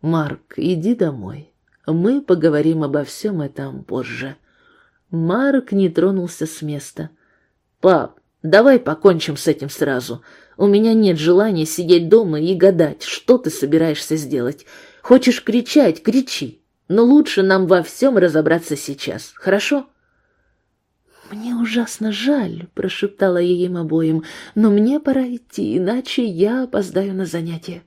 S1: «Марк, иди домой. Мы поговорим обо всем этом позже». Марк не тронулся с места. «Пап, давай покончим с этим сразу. У меня нет желания сидеть дома и гадать, что ты собираешься сделать. Хочешь кричать — кричи но лучше нам во всем разобраться сейчас, хорошо?» «Мне ужасно жаль», — прошептала я им обоим, «но мне пора идти, иначе я опоздаю на занятие».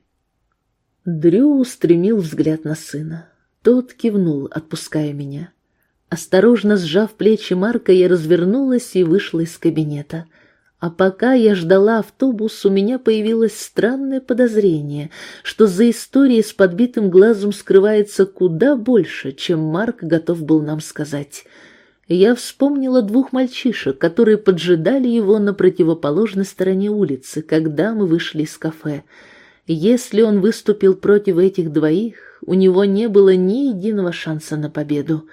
S1: Дрю устремил взгляд на сына. Тот кивнул, отпуская меня. Осторожно сжав плечи Марка, я развернулась и вышла из кабинета — а пока я ждала автобус, у меня появилось странное подозрение, что за историей с подбитым глазом скрывается куда больше, чем Марк готов был нам сказать. Я вспомнила двух мальчишек, которые поджидали его на противоположной стороне улицы, когда мы вышли из кафе. Если он выступил против этих двоих, у него не было ни единого шанса на победу.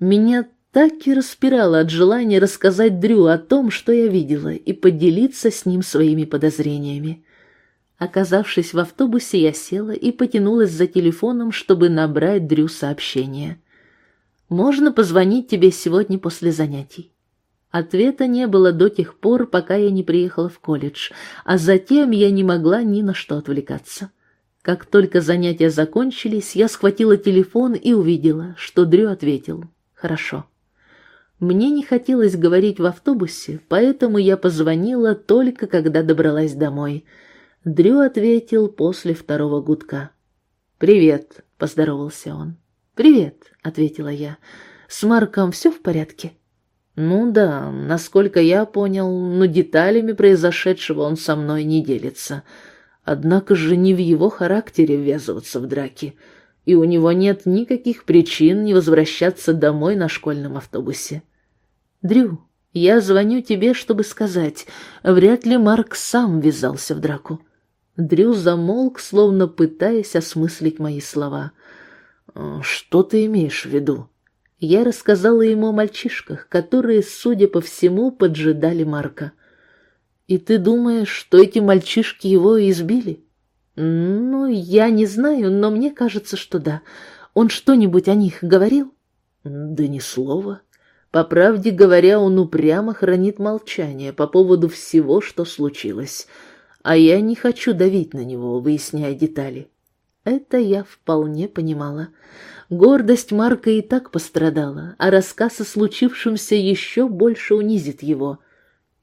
S1: Меня так и распирала от желания рассказать Дрю о том, что я видела, и поделиться с ним своими подозрениями. Оказавшись в автобусе, я села и потянулась за телефоном, чтобы набрать Дрю сообщение. «Можно позвонить тебе сегодня после занятий?» Ответа не было до тех пор, пока я не приехала в колледж, а затем я не могла ни на что отвлекаться. Как только занятия закончились, я схватила телефон и увидела, что Дрю ответил «Хорошо». Мне не хотелось говорить в автобусе, поэтому я позвонила только когда добралась домой. Дрю ответил после второго гудка. «Привет», — поздоровался он. «Привет», — ответила я. «С Марком все в порядке?» «Ну да, насколько я понял, но деталями произошедшего он со мной не делится. Однако же не в его характере ввязываться в драки, и у него нет никаких причин не возвращаться домой на школьном автобусе». «Дрю, я звоню тебе, чтобы сказать, вряд ли Марк сам ввязался в драку». Дрю замолк, словно пытаясь осмыслить мои слова. «Э, «Что ты имеешь в виду?» Я рассказала ему о мальчишках, которые, судя по всему, поджидали Марка. «И ты думаешь, что эти мальчишки его избили?» «Ну, я не знаю, но мне кажется, что да. Он что-нибудь о них говорил?» «Да ни слова. По правде говоря, он упрямо хранит молчание по поводу всего, что случилось, а я не хочу давить на него, выясняя детали. Это я вполне понимала. Гордость Марка и так пострадала, а рассказ о случившемся еще больше унизит его.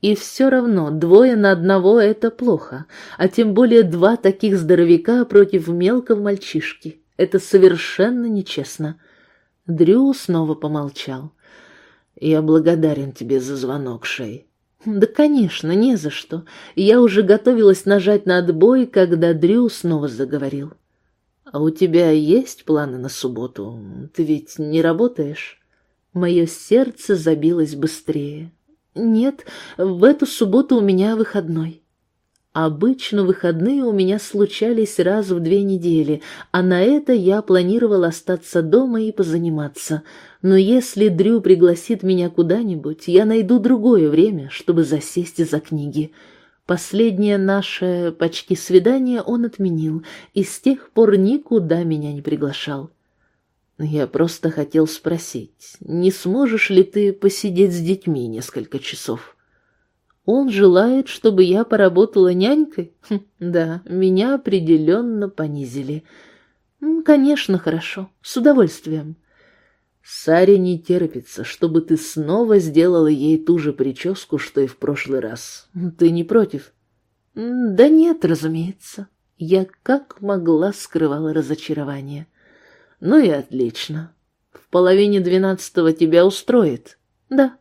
S1: И все равно двое на одного — это плохо, а тем более два таких здоровяка против мелкого мальчишки. Это совершенно нечестно. Дрю снова помолчал. «Я благодарен тебе за звонок, Шей». «Да, конечно, не за что. Я уже готовилась нажать на отбой, когда Дрю снова заговорил. А у тебя есть планы на субботу? Ты ведь не работаешь?» Мое сердце забилось быстрее. «Нет, в эту субботу у меня выходной». Обычно выходные у меня случались раз в две недели, а на это я планировал остаться дома и позаниматься. Но если Дрю пригласит меня куда-нибудь, я найду другое время, чтобы засесть за книги. Последнее наше почти свидание он отменил и с тех пор никуда меня не приглашал. Я просто хотел спросить, не сможешь ли ты посидеть с детьми несколько часов?» Он желает, чтобы я поработала нянькой? Хм, да, меня определенно понизили. Конечно, хорошо, с удовольствием. Саре не терпится, чтобы ты снова сделала ей ту же прическу, что и в прошлый раз. Ты не против? Да нет, разумеется. Я как могла скрывала разочарование. Ну и отлично. В половине двенадцатого тебя устроит? Да.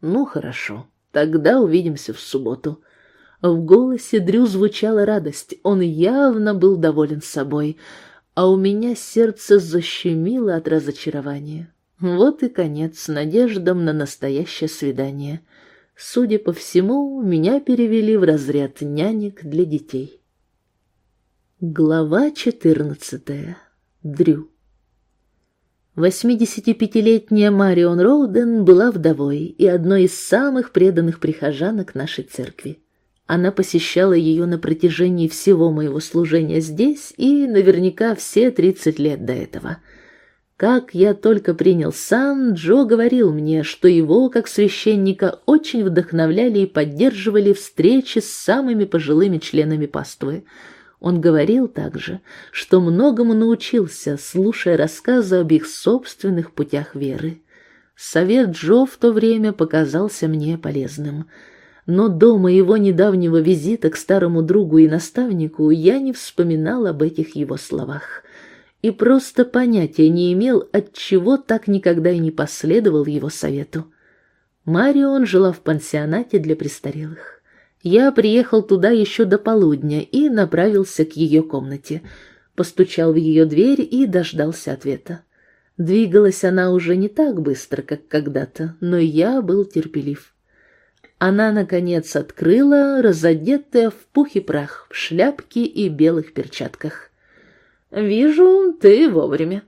S1: Ну, хорошо. Тогда увидимся в субботу». В голосе Дрю звучала радость, он явно был доволен собой, а у меня сердце защемило от разочарования. Вот и конец надеждам на настоящее свидание. Судя по всему, меня перевели в разряд нянек для детей. Глава четырнадцатая. Дрю. 85-летняя Марион Роуден была вдовой и одной из самых преданных прихожанок нашей церкви. Она посещала ее на протяжении всего моего служения здесь и наверняка все 30 лет до этого. Как я только принял сан, Джо говорил мне, что его, как священника, очень вдохновляли и поддерживали встречи с самыми пожилыми членами паствы. Он говорил также, что многому научился, слушая рассказы об их собственных путях веры. Совет Джо в то время показался мне полезным — но до моего недавнего визита к старому другу и наставнику я не вспоминал об этих его словах и просто понятия не имел, от чего так никогда и не последовал его совету. Марион жила в пансионате для престарелых. Я приехал туда еще до полудня и направился к ее комнате, постучал в ее дверь и дождался ответа. Двигалась она уже не так быстро, как когда-то, но я был терпелив. Она, наконец, открыла, разодетая в пух и прах, в шляпке и белых перчатках. «Вижу, ты вовремя».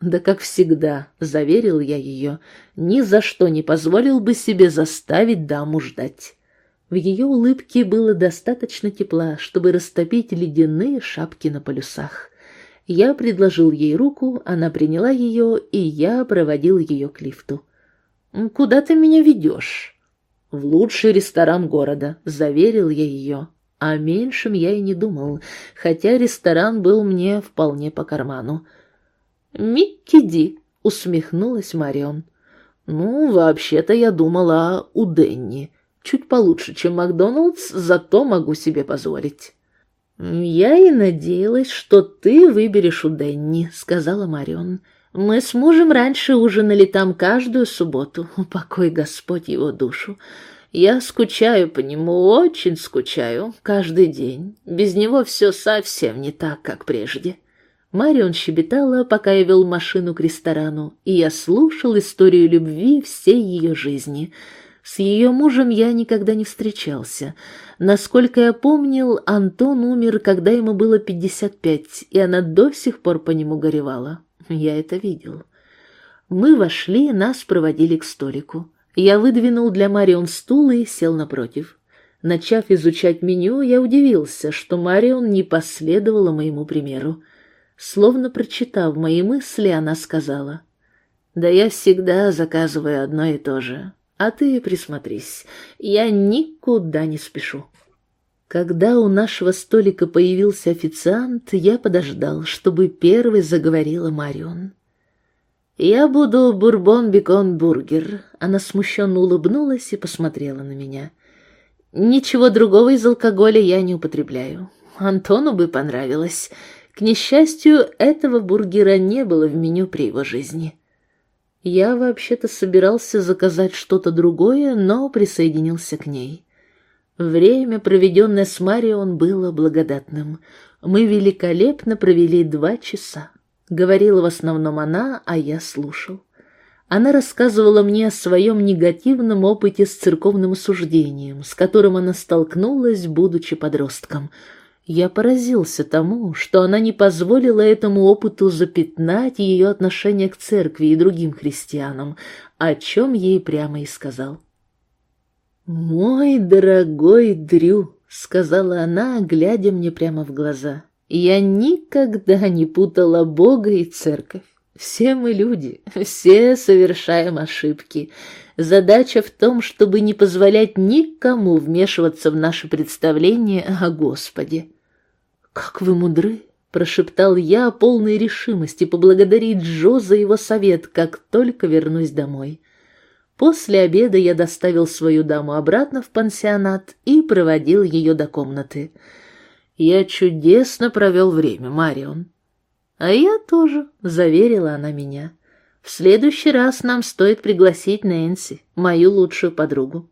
S1: «Да как всегда», — заверил я ее, — «ни за что не позволил бы себе заставить даму ждать». В ее улыбке было достаточно тепла, чтобы растопить ледяные шапки на полюсах. Я предложил ей руку, она приняла ее, и я проводил ее к лифту. «Куда ты меня ведешь?» в лучший ресторан города, заверил я ее. О меньшем я и не думал, хотя ресторан был мне вполне по карману. «Микки Ди», — усмехнулась Марион. «Ну, вообще-то я думала у Денни. Чуть получше, чем Макдоналдс, зато могу себе позволить». «Я и надеялась, что ты выберешь у Денни», — сказала Марион. Мы с мужем раньше ужинали там каждую субботу. Упокой Господь его душу. Я скучаю по нему, очень скучаю, каждый день. Без него все совсем не так, как прежде. Марион щебетала, пока я вел машину к ресторану, и я слушал историю любви всей ее жизни. С ее мужем я никогда не встречался. Насколько я помнил, Антон умер, когда ему было пятьдесят пять, и она до сих пор по нему горевала. Я это видел. Мы вошли, нас проводили к столику. Я выдвинул для Марион стул и сел напротив. Начав изучать меню, я удивился, что Марион не последовала моему примеру. Словно прочитав мои мысли, она сказала, «Да я всегда заказываю одно и то же, а ты присмотрись, я никуда не спешу». Когда у нашего столика появился официант, я подождал, чтобы первой заговорила Марион. «Я буду бурбон-бекон-бургер». Она смущенно улыбнулась и посмотрела на меня. «Ничего другого из алкоголя я не употребляю. Антону бы понравилось. К несчастью, этого бургера не было в меню при его жизни». Я вообще-то собирался заказать что-то другое, но присоединился к ней. Время, проведенное с Марион, было благодатным. Мы великолепно провели два часа. Говорила в основном она, а я слушал. Она рассказывала мне о своем негативном опыте с церковным осуждением, с которым она столкнулась, будучи подростком. Я поразился тому, что она не позволила этому опыту запятнать ее отношение к церкви и другим христианам, о чем ей прямо и сказал. «Мой дорогой Дрю», — сказала она, глядя мне прямо в глаза, — «я никогда не путала Бога и церковь. Все мы люди, все совершаем ошибки. Задача в том, чтобы не позволять никому вмешиваться в наше представление о Господе». «Как вы мудры!» — прошептал я, полной решимости поблагодарить Джо за его совет, как только вернусь домой. После обеда я доставил свою даму обратно в пансионат и проводил ее до комнаты. Я чудесно провел время, Марион. А я тоже, заверила она меня. В следующий раз нам стоит пригласить Нэнси, мою лучшую подругу.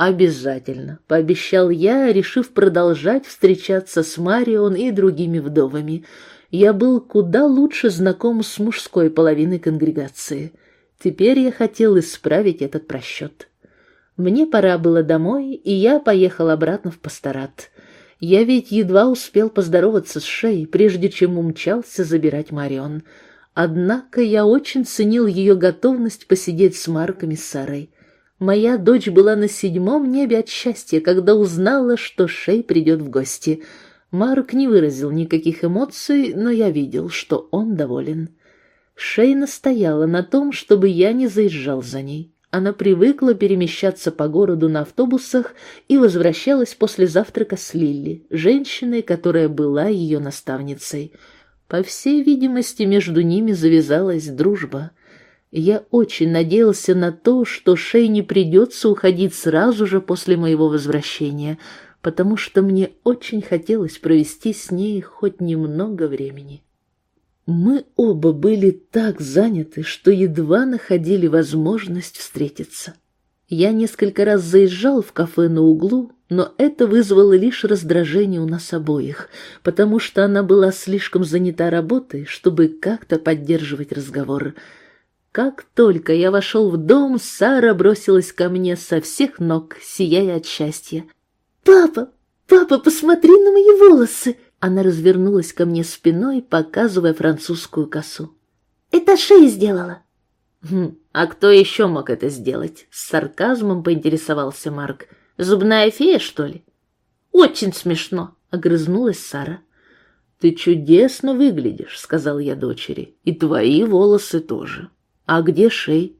S1: Обязательно, пообещал я, решив продолжать встречаться с Марион и другими вдовами. Я был куда лучше знаком с мужской половиной конгрегации — Теперь я хотел исправить этот просчет. Мне пора было домой, и я поехал обратно в пасторат. Я ведь едва успел поздороваться с Шей, прежде чем умчался забирать Марион. Однако я очень ценил ее готовность посидеть с Марком и Сарой. Моя дочь была на седьмом небе от счастья, когда узнала, что Шей придет в гости. Марк не выразил никаких эмоций, но я видел, что он доволен. Шей настояла на том, чтобы я не заезжал за ней. Она привыкла перемещаться по городу на автобусах и возвращалась после завтрака с Лилли, женщиной, которая была ее наставницей. По всей видимости, между ними завязалась дружба. Я очень надеялся на то, что Шей не придется уходить сразу же после моего возвращения, потому что мне очень хотелось провести с ней хоть немного времени. Мы оба были так заняты, что едва находили возможность встретиться. Я несколько раз заезжал в кафе на углу, но это вызвало лишь раздражение у нас обоих, потому что она была слишком занята работой, чтобы как-то поддерживать разговор. Как только я вошел в дом, Сара бросилась ко мне со всех ног, сияя от счастья. «Папа, папа, посмотри на мои волосы!» Она развернулась ко мне спиной, показывая французскую косу. «Это Шея сделала!»
S2: «Хм, а кто еще мог это сделать?» С сарказмом поинтересовался Марк. «Зубная фея, что ли?»
S1: «Очень смешно!» — огрызнулась Сара.
S2: «Ты чудесно выглядишь», — сказал я дочери. «И твои волосы тоже. А где Шей?»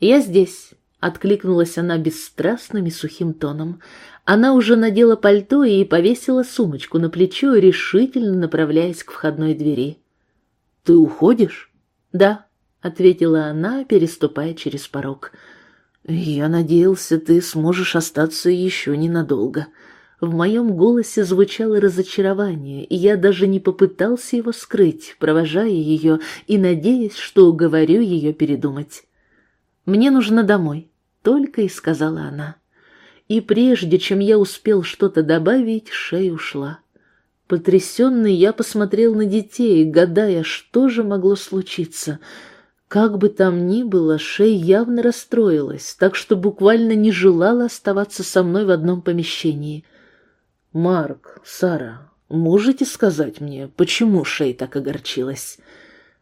S1: «Я здесь», — откликнулась она бесстрастным и сухим тоном. Она уже надела пальто и повесила сумочку на плечо, решительно направляясь к входной двери.
S2: «Ты уходишь?»
S1: «Да», — ответила она, переступая через порог.
S2: «Я надеялся, ты сможешь остаться еще ненадолго».
S1: В моем голосе звучало разочарование, и я даже не попытался его скрыть, провожая ее и надеясь, что уговорю ее передумать. «Мне нужно домой», — только и сказала она и прежде чем я успел что-то добавить, Шей ушла. Потрясенный я посмотрел на детей, гадая, что же могло случиться. Как бы там ни было, Шей явно расстроилась, так что буквально не желала оставаться со мной в одном помещении.
S2: «Марк, Сара, можете сказать мне, почему Шей так огорчилась?»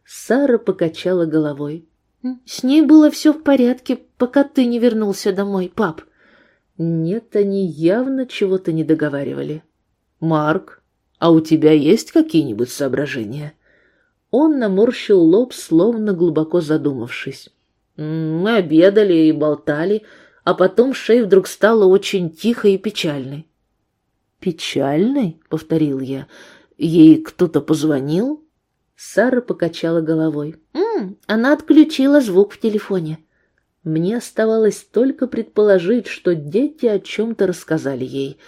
S1: Сара покачала головой. «С ней было все в порядке, пока ты не вернулся домой, пап». Нет, они явно чего-то не договаривали.
S2: «Марк, а у тебя есть какие-нибудь соображения?»
S1: Он наморщил лоб, словно глубоко задумавшись.
S2: «Мы обедали и болтали, а потом Шей вдруг стала очень тихой и печальной».
S1: «Печальной?» — повторил я.
S2: «Ей кто-то позвонил?»
S1: Сара покачала головой. «М -м, она отключила звук в телефоне. Мне оставалось только предположить, что дети о чем-то рассказали ей.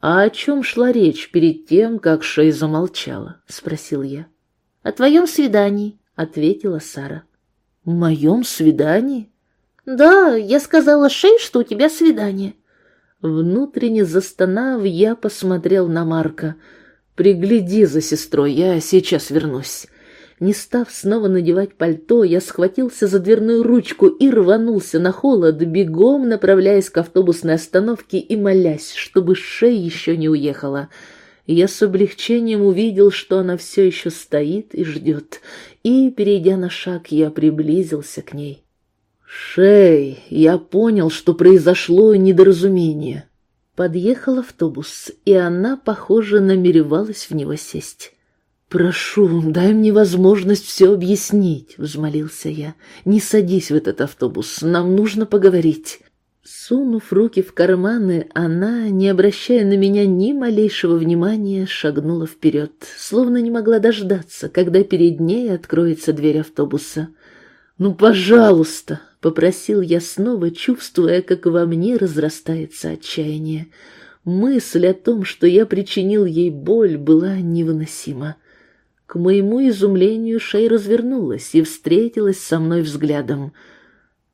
S2: «А о чем шла речь перед тем, как Шей замолчала?» — спросил я.
S1: «О твоем свидании», — ответила Сара.
S2: «Моем свидании?»
S1: «Да, я сказала Шей, что у тебя свидание».
S2: Внутренне застонав, я посмотрел на Марка. «Пригляди за сестрой, я сейчас вернусь».
S1: Не став снова надевать пальто, я схватился за дверную ручку и рванулся на холод, бегом направляясь к автобусной остановке и молясь, чтобы Шей еще не уехала. Я с облегчением увидел, что она все еще стоит и ждет, и, перейдя на шаг, я приблизился к ней.
S2: «Шей, я понял, что произошло недоразумение».
S1: Подъехал автобус, и она, похоже, намеревалась в него сесть.
S2: «Прошу, дай мне возможность все объяснить», — взмолился я. «Не садись в этот автобус, нам нужно поговорить».
S1: Сунув руки в карманы, она, не обращая на меня ни малейшего внимания, шагнула вперед, словно не могла дождаться, когда перед ней откроется дверь автобуса. «Ну, пожалуйста!» — попросил я снова, чувствуя, как во мне разрастается отчаяние. Мысль о том, что я причинил ей боль, была невыносима. К моему изумлению Шей развернулась и встретилась со мной взглядом.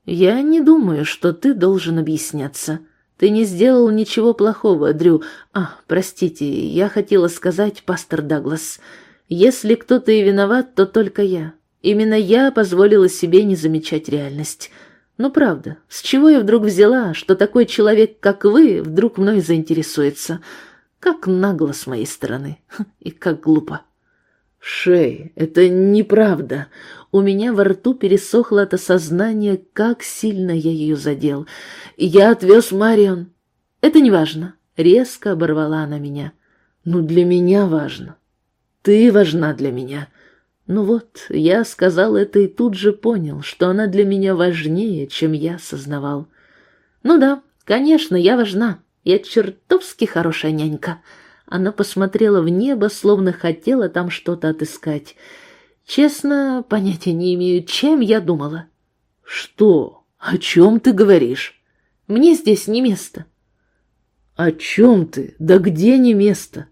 S1: «Я не думаю, что ты должен объясняться. Ты не сделал ничего плохого, Дрю. А, простите, я хотела сказать, пастор Даглас. Если кто-то и виноват, то только я. Именно я позволила себе не замечать реальность. Но правда, с чего я вдруг взяла, что такой человек, как вы, вдруг мной заинтересуется? Как нагло с моей стороны и как глупо».
S2: Шей, это неправда. У меня во рту пересохло от осознания, как сильно я ее задел. Я отвез Марион. Это не важно. Резко оборвала она меня. Ну, для меня важно. Ты важна для меня. Ну вот, я сказал это и тут же понял, что она для меня важнее, чем я осознавал. Ну да, конечно, я важна. Я чертовски хорошая нянька. Она посмотрела в небо, словно хотела там что-то отыскать. Честно, понятия не имею, чем я думала. Что? О чем ты говоришь? Мне здесь не место. О чем ты? Да где не место?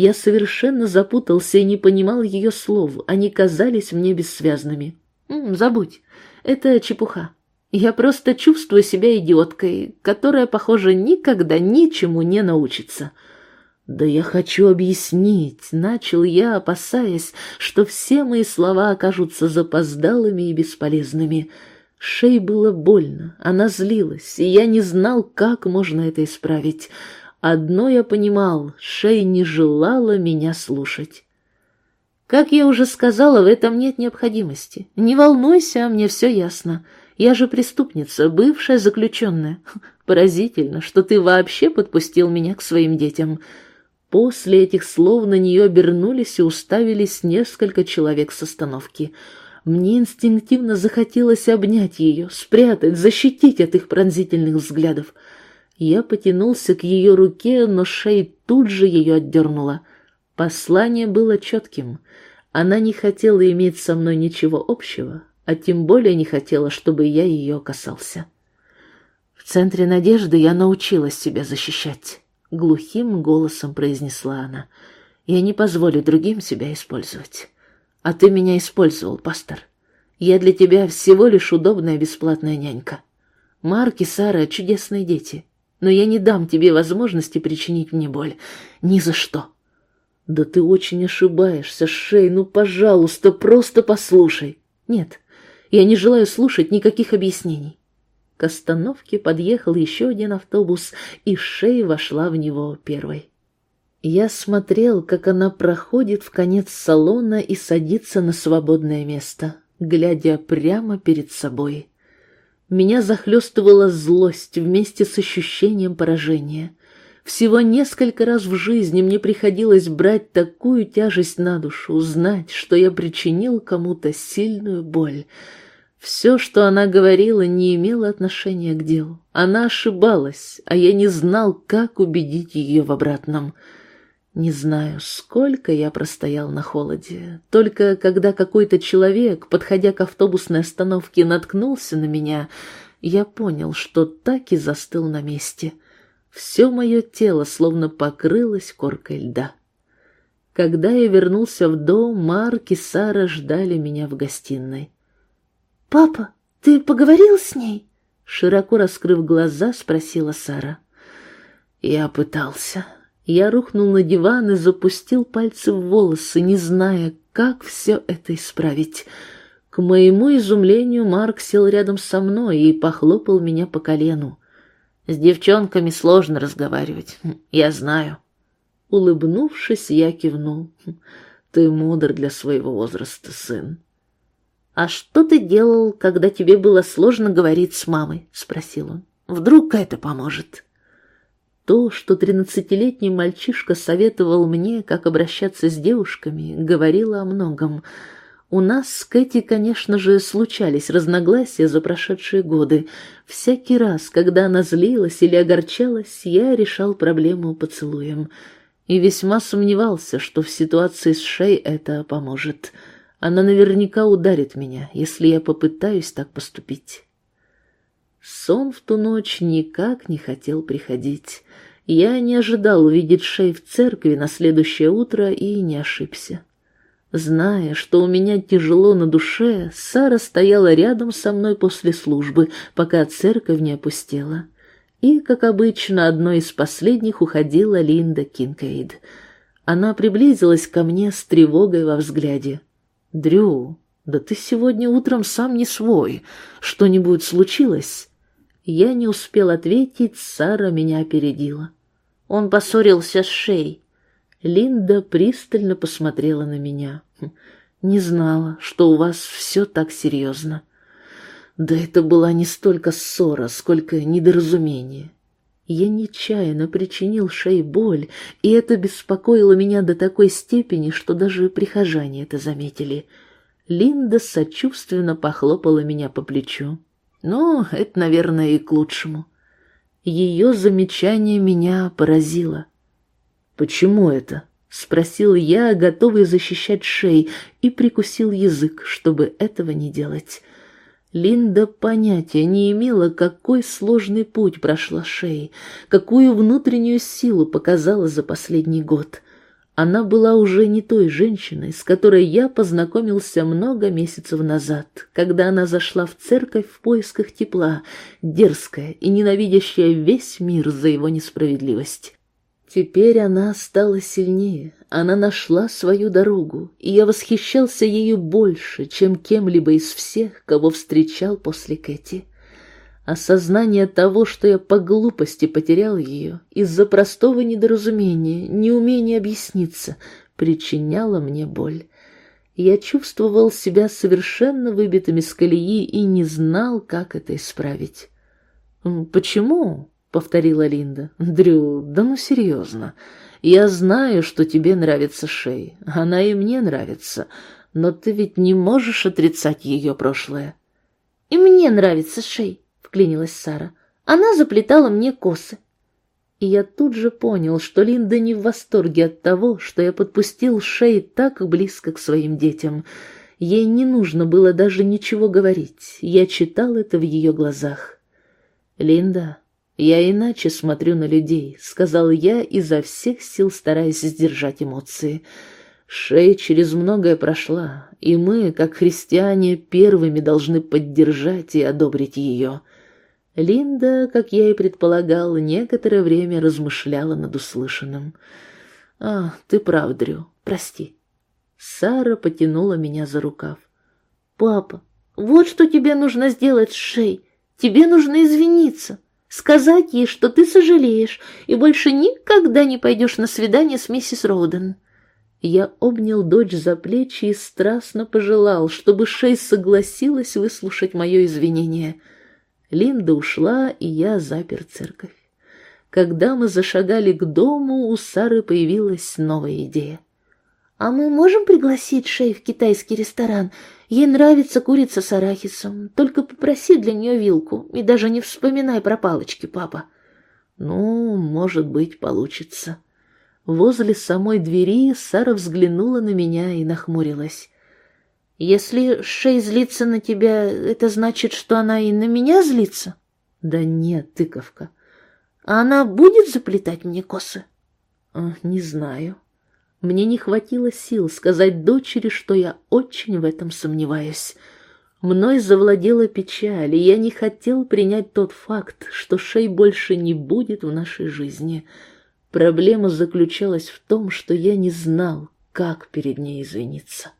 S2: Я совершенно запутался и не понимал ее слов, они казались мне бессвязными. М -м, забудь, это чепуха. Я просто чувствую себя идиоткой, которая, похоже, никогда ничему не научится. Да я хочу объяснить, начал я, опасаясь, что все мои слова окажутся запоздалыми и бесполезными. Шей было больно, она злилась, и я не знал, как можно это исправить. Одно я понимал, Шей не желала меня слушать. Как я уже сказала, в этом нет необходимости. Не волнуйся, мне все ясно. Я же преступница, бывшая заключенная. Поразительно, что ты вообще подпустил меня к своим детям. После этих слов на нее обернулись и уставились несколько человек с остановки. Мне инстинктивно захотелось обнять ее, спрятать, защитить от их пронзительных взглядов — я потянулся к ее руке, но Шей тут же ее отдернула. Послание было четким. Она не хотела иметь со мной ничего общего, а тем более не хотела, чтобы я ее касался. В центре надежды я научилась себя защищать. Глухим голосом произнесла она. Я не позволю другим себя использовать. А ты меня использовал, пастор. Я для тебя всего лишь удобная бесплатная нянька. Марк и Сара — чудесные дети но я не дам тебе возможности причинить мне боль. Ни за что. Да ты очень ошибаешься, Шей, ну, пожалуйста, просто послушай. Нет, я не желаю слушать никаких объяснений. К остановке подъехал еще один автобус, и Шей вошла в него первой. Я смотрел, как она проходит в конец салона и садится на свободное место, глядя прямо перед собой. Меня захлестывала злость вместе с ощущением поражения. Всего несколько раз в жизни мне приходилось брать такую тяжесть на душу, знать, что я причинил кому-то сильную боль. Все, что она говорила, не имело отношения к делу. Она ошибалась, а я не знал, как убедить ее в обратном. Не знаю, сколько я простоял на холоде. Только когда какой-то человек, подходя к автобусной остановке, наткнулся на меня, я понял, что так и застыл на месте. Все мое тело словно покрылось коркой льда. Когда я вернулся в дом, Марк и Сара ждали меня в гостиной. «Папа, ты поговорил с ней?» Широко раскрыв глаза, спросила Сара. Я пытался. Я рухнул на диван и запустил пальцы в волосы, не зная, как все это исправить. К моему изумлению Марк сел рядом со мной и похлопал меня по колену. С девчонками сложно разговаривать, я знаю. Улыбнувшись, я кивнул. Ты мудр для своего возраста, сын. «А что ты делал, когда тебе было сложно говорить с мамой?» — спросил он. «Вдруг это поможет?» То, что тринадцатилетний мальчишка советовал мне, как обращаться с девушками, говорило о многом. У нас с Кэти, конечно же, случались разногласия за прошедшие годы. Всякий раз, когда она злилась или огорчалась, я решал проблему поцелуем. И весьма сомневался, что в ситуации с Шей это поможет. Она наверняка ударит меня, если я попытаюсь так поступить. Сон в ту ночь никак не хотел приходить. Я не ожидал увидеть Шей в церкви на следующее утро и не ошибся. Зная, что у меня тяжело на душе, Сара стояла рядом со мной после службы, пока церковь не опустела. И, как обычно, одной из последних уходила Линда Кинкейд. Она приблизилась ко мне с тревогой во взгляде. «Дрю, да ты сегодня утром сам не свой. Что-нибудь случилось?» Я не успел ответить, Сара меня опередила. Он поссорился с Шей.
S1: Линда пристально посмотрела на меня. «Хм, «Не знала, что у вас все так серьезно». Да это была не столько ссора, сколько недоразумение. Я нечаянно причинил шее боль, и это беспокоило меня до такой степени, что даже прихожане это заметили. Линда сочувственно похлопала меня по плечу. Ну, это, наверное, и к лучшему. Ее замечание меня поразило. «Почему это?» — спросил я, готовый защищать шеи, и прикусил язык, чтобы этого не делать. Линда понятия не имела, какой сложный путь прошла шеей, какую внутреннюю силу показала за последний год. Она была уже не той женщиной, с которой я познакомился много месяцев назад, когда она зашла в церковь в поисках тепла, дерзкая и ненавидящая весь мир за его несправедливость. Теперь она стала сильнее, она нашла свою дорогу, и я восхищался ею больше, чем кем-либо из всех, кого встречал после Кэти. Осознание того, что я по глупости потерял ее, из-за простого недоразумения, неумения объясниться, причиняло мне боль. Я чувствовал себя совершенно выбитым из колеи и не знал, как это исправить. «Почему?» — повторила Линда. «Дрю, да ну серьезно. Я знаю, что тебе нравится Шей. Она и мне нравится. Но ты ведь не можешь отрицать ее прошлое».
S2: «И мне нравится Шей», — вклинилась Сара. «Она заплетала мне косы». И я тут же понял, что Линда не в восторге от того, что я подпустил Шей так близко к своим детям. Ей не нужно было даже ничего говорить. Я читал это в ее глазах. «Линда, «Я иначе смотрю на людей», — сказал я, изо всех сил стараясь сдержать эмоции. Шея через многое прошла, и мы, как христиане, первыми должны поддержать и одобрить ее. Линда, как я и предполагал, некоторое время размышляла над услышанным. «А, ты прав, Дрю, прости». Сара потянула меня за рукав. «Папа, вот что тебе нужно сделать с Шей. Тебе нужно извиниться» сказать ей, что ты сожалеешь и больше никогда не пойдешь на свидание с миссис Роуден. Я обнял дочь за плечи и страстно пожелал, чтобы Шей согласилась выслушать мое извинение. Линда ушла, и я запер церковь. Когда мы зашагали к дому, у Сары появилась новая идея. «А мы можем пригласить Шей в китайский ресторан? Ей нравится курица с арахисом. Только попроси для нее вилку и даже не вспоминай про палочки, папа».
S1: «Ну, может быть, получится». Возле самой двери Сара взглянула на меня и нахмурилась.
S2: «Если Шей злится на тебя, это значит, что она и на меня злится?»
S1: «Да нет, тыковка».
S2: «А она будет заплетать мне косы?»
S1: «Не знаю». Мне не хватило сил сказать дочери, что я очень в этом сомневаюсь. Мной завладела печаль, и я не хотел принять тот факт, что Шей больше не будет в нашей жизни. Проблема заключалась в том, что я не знал, как перед ней извиниться.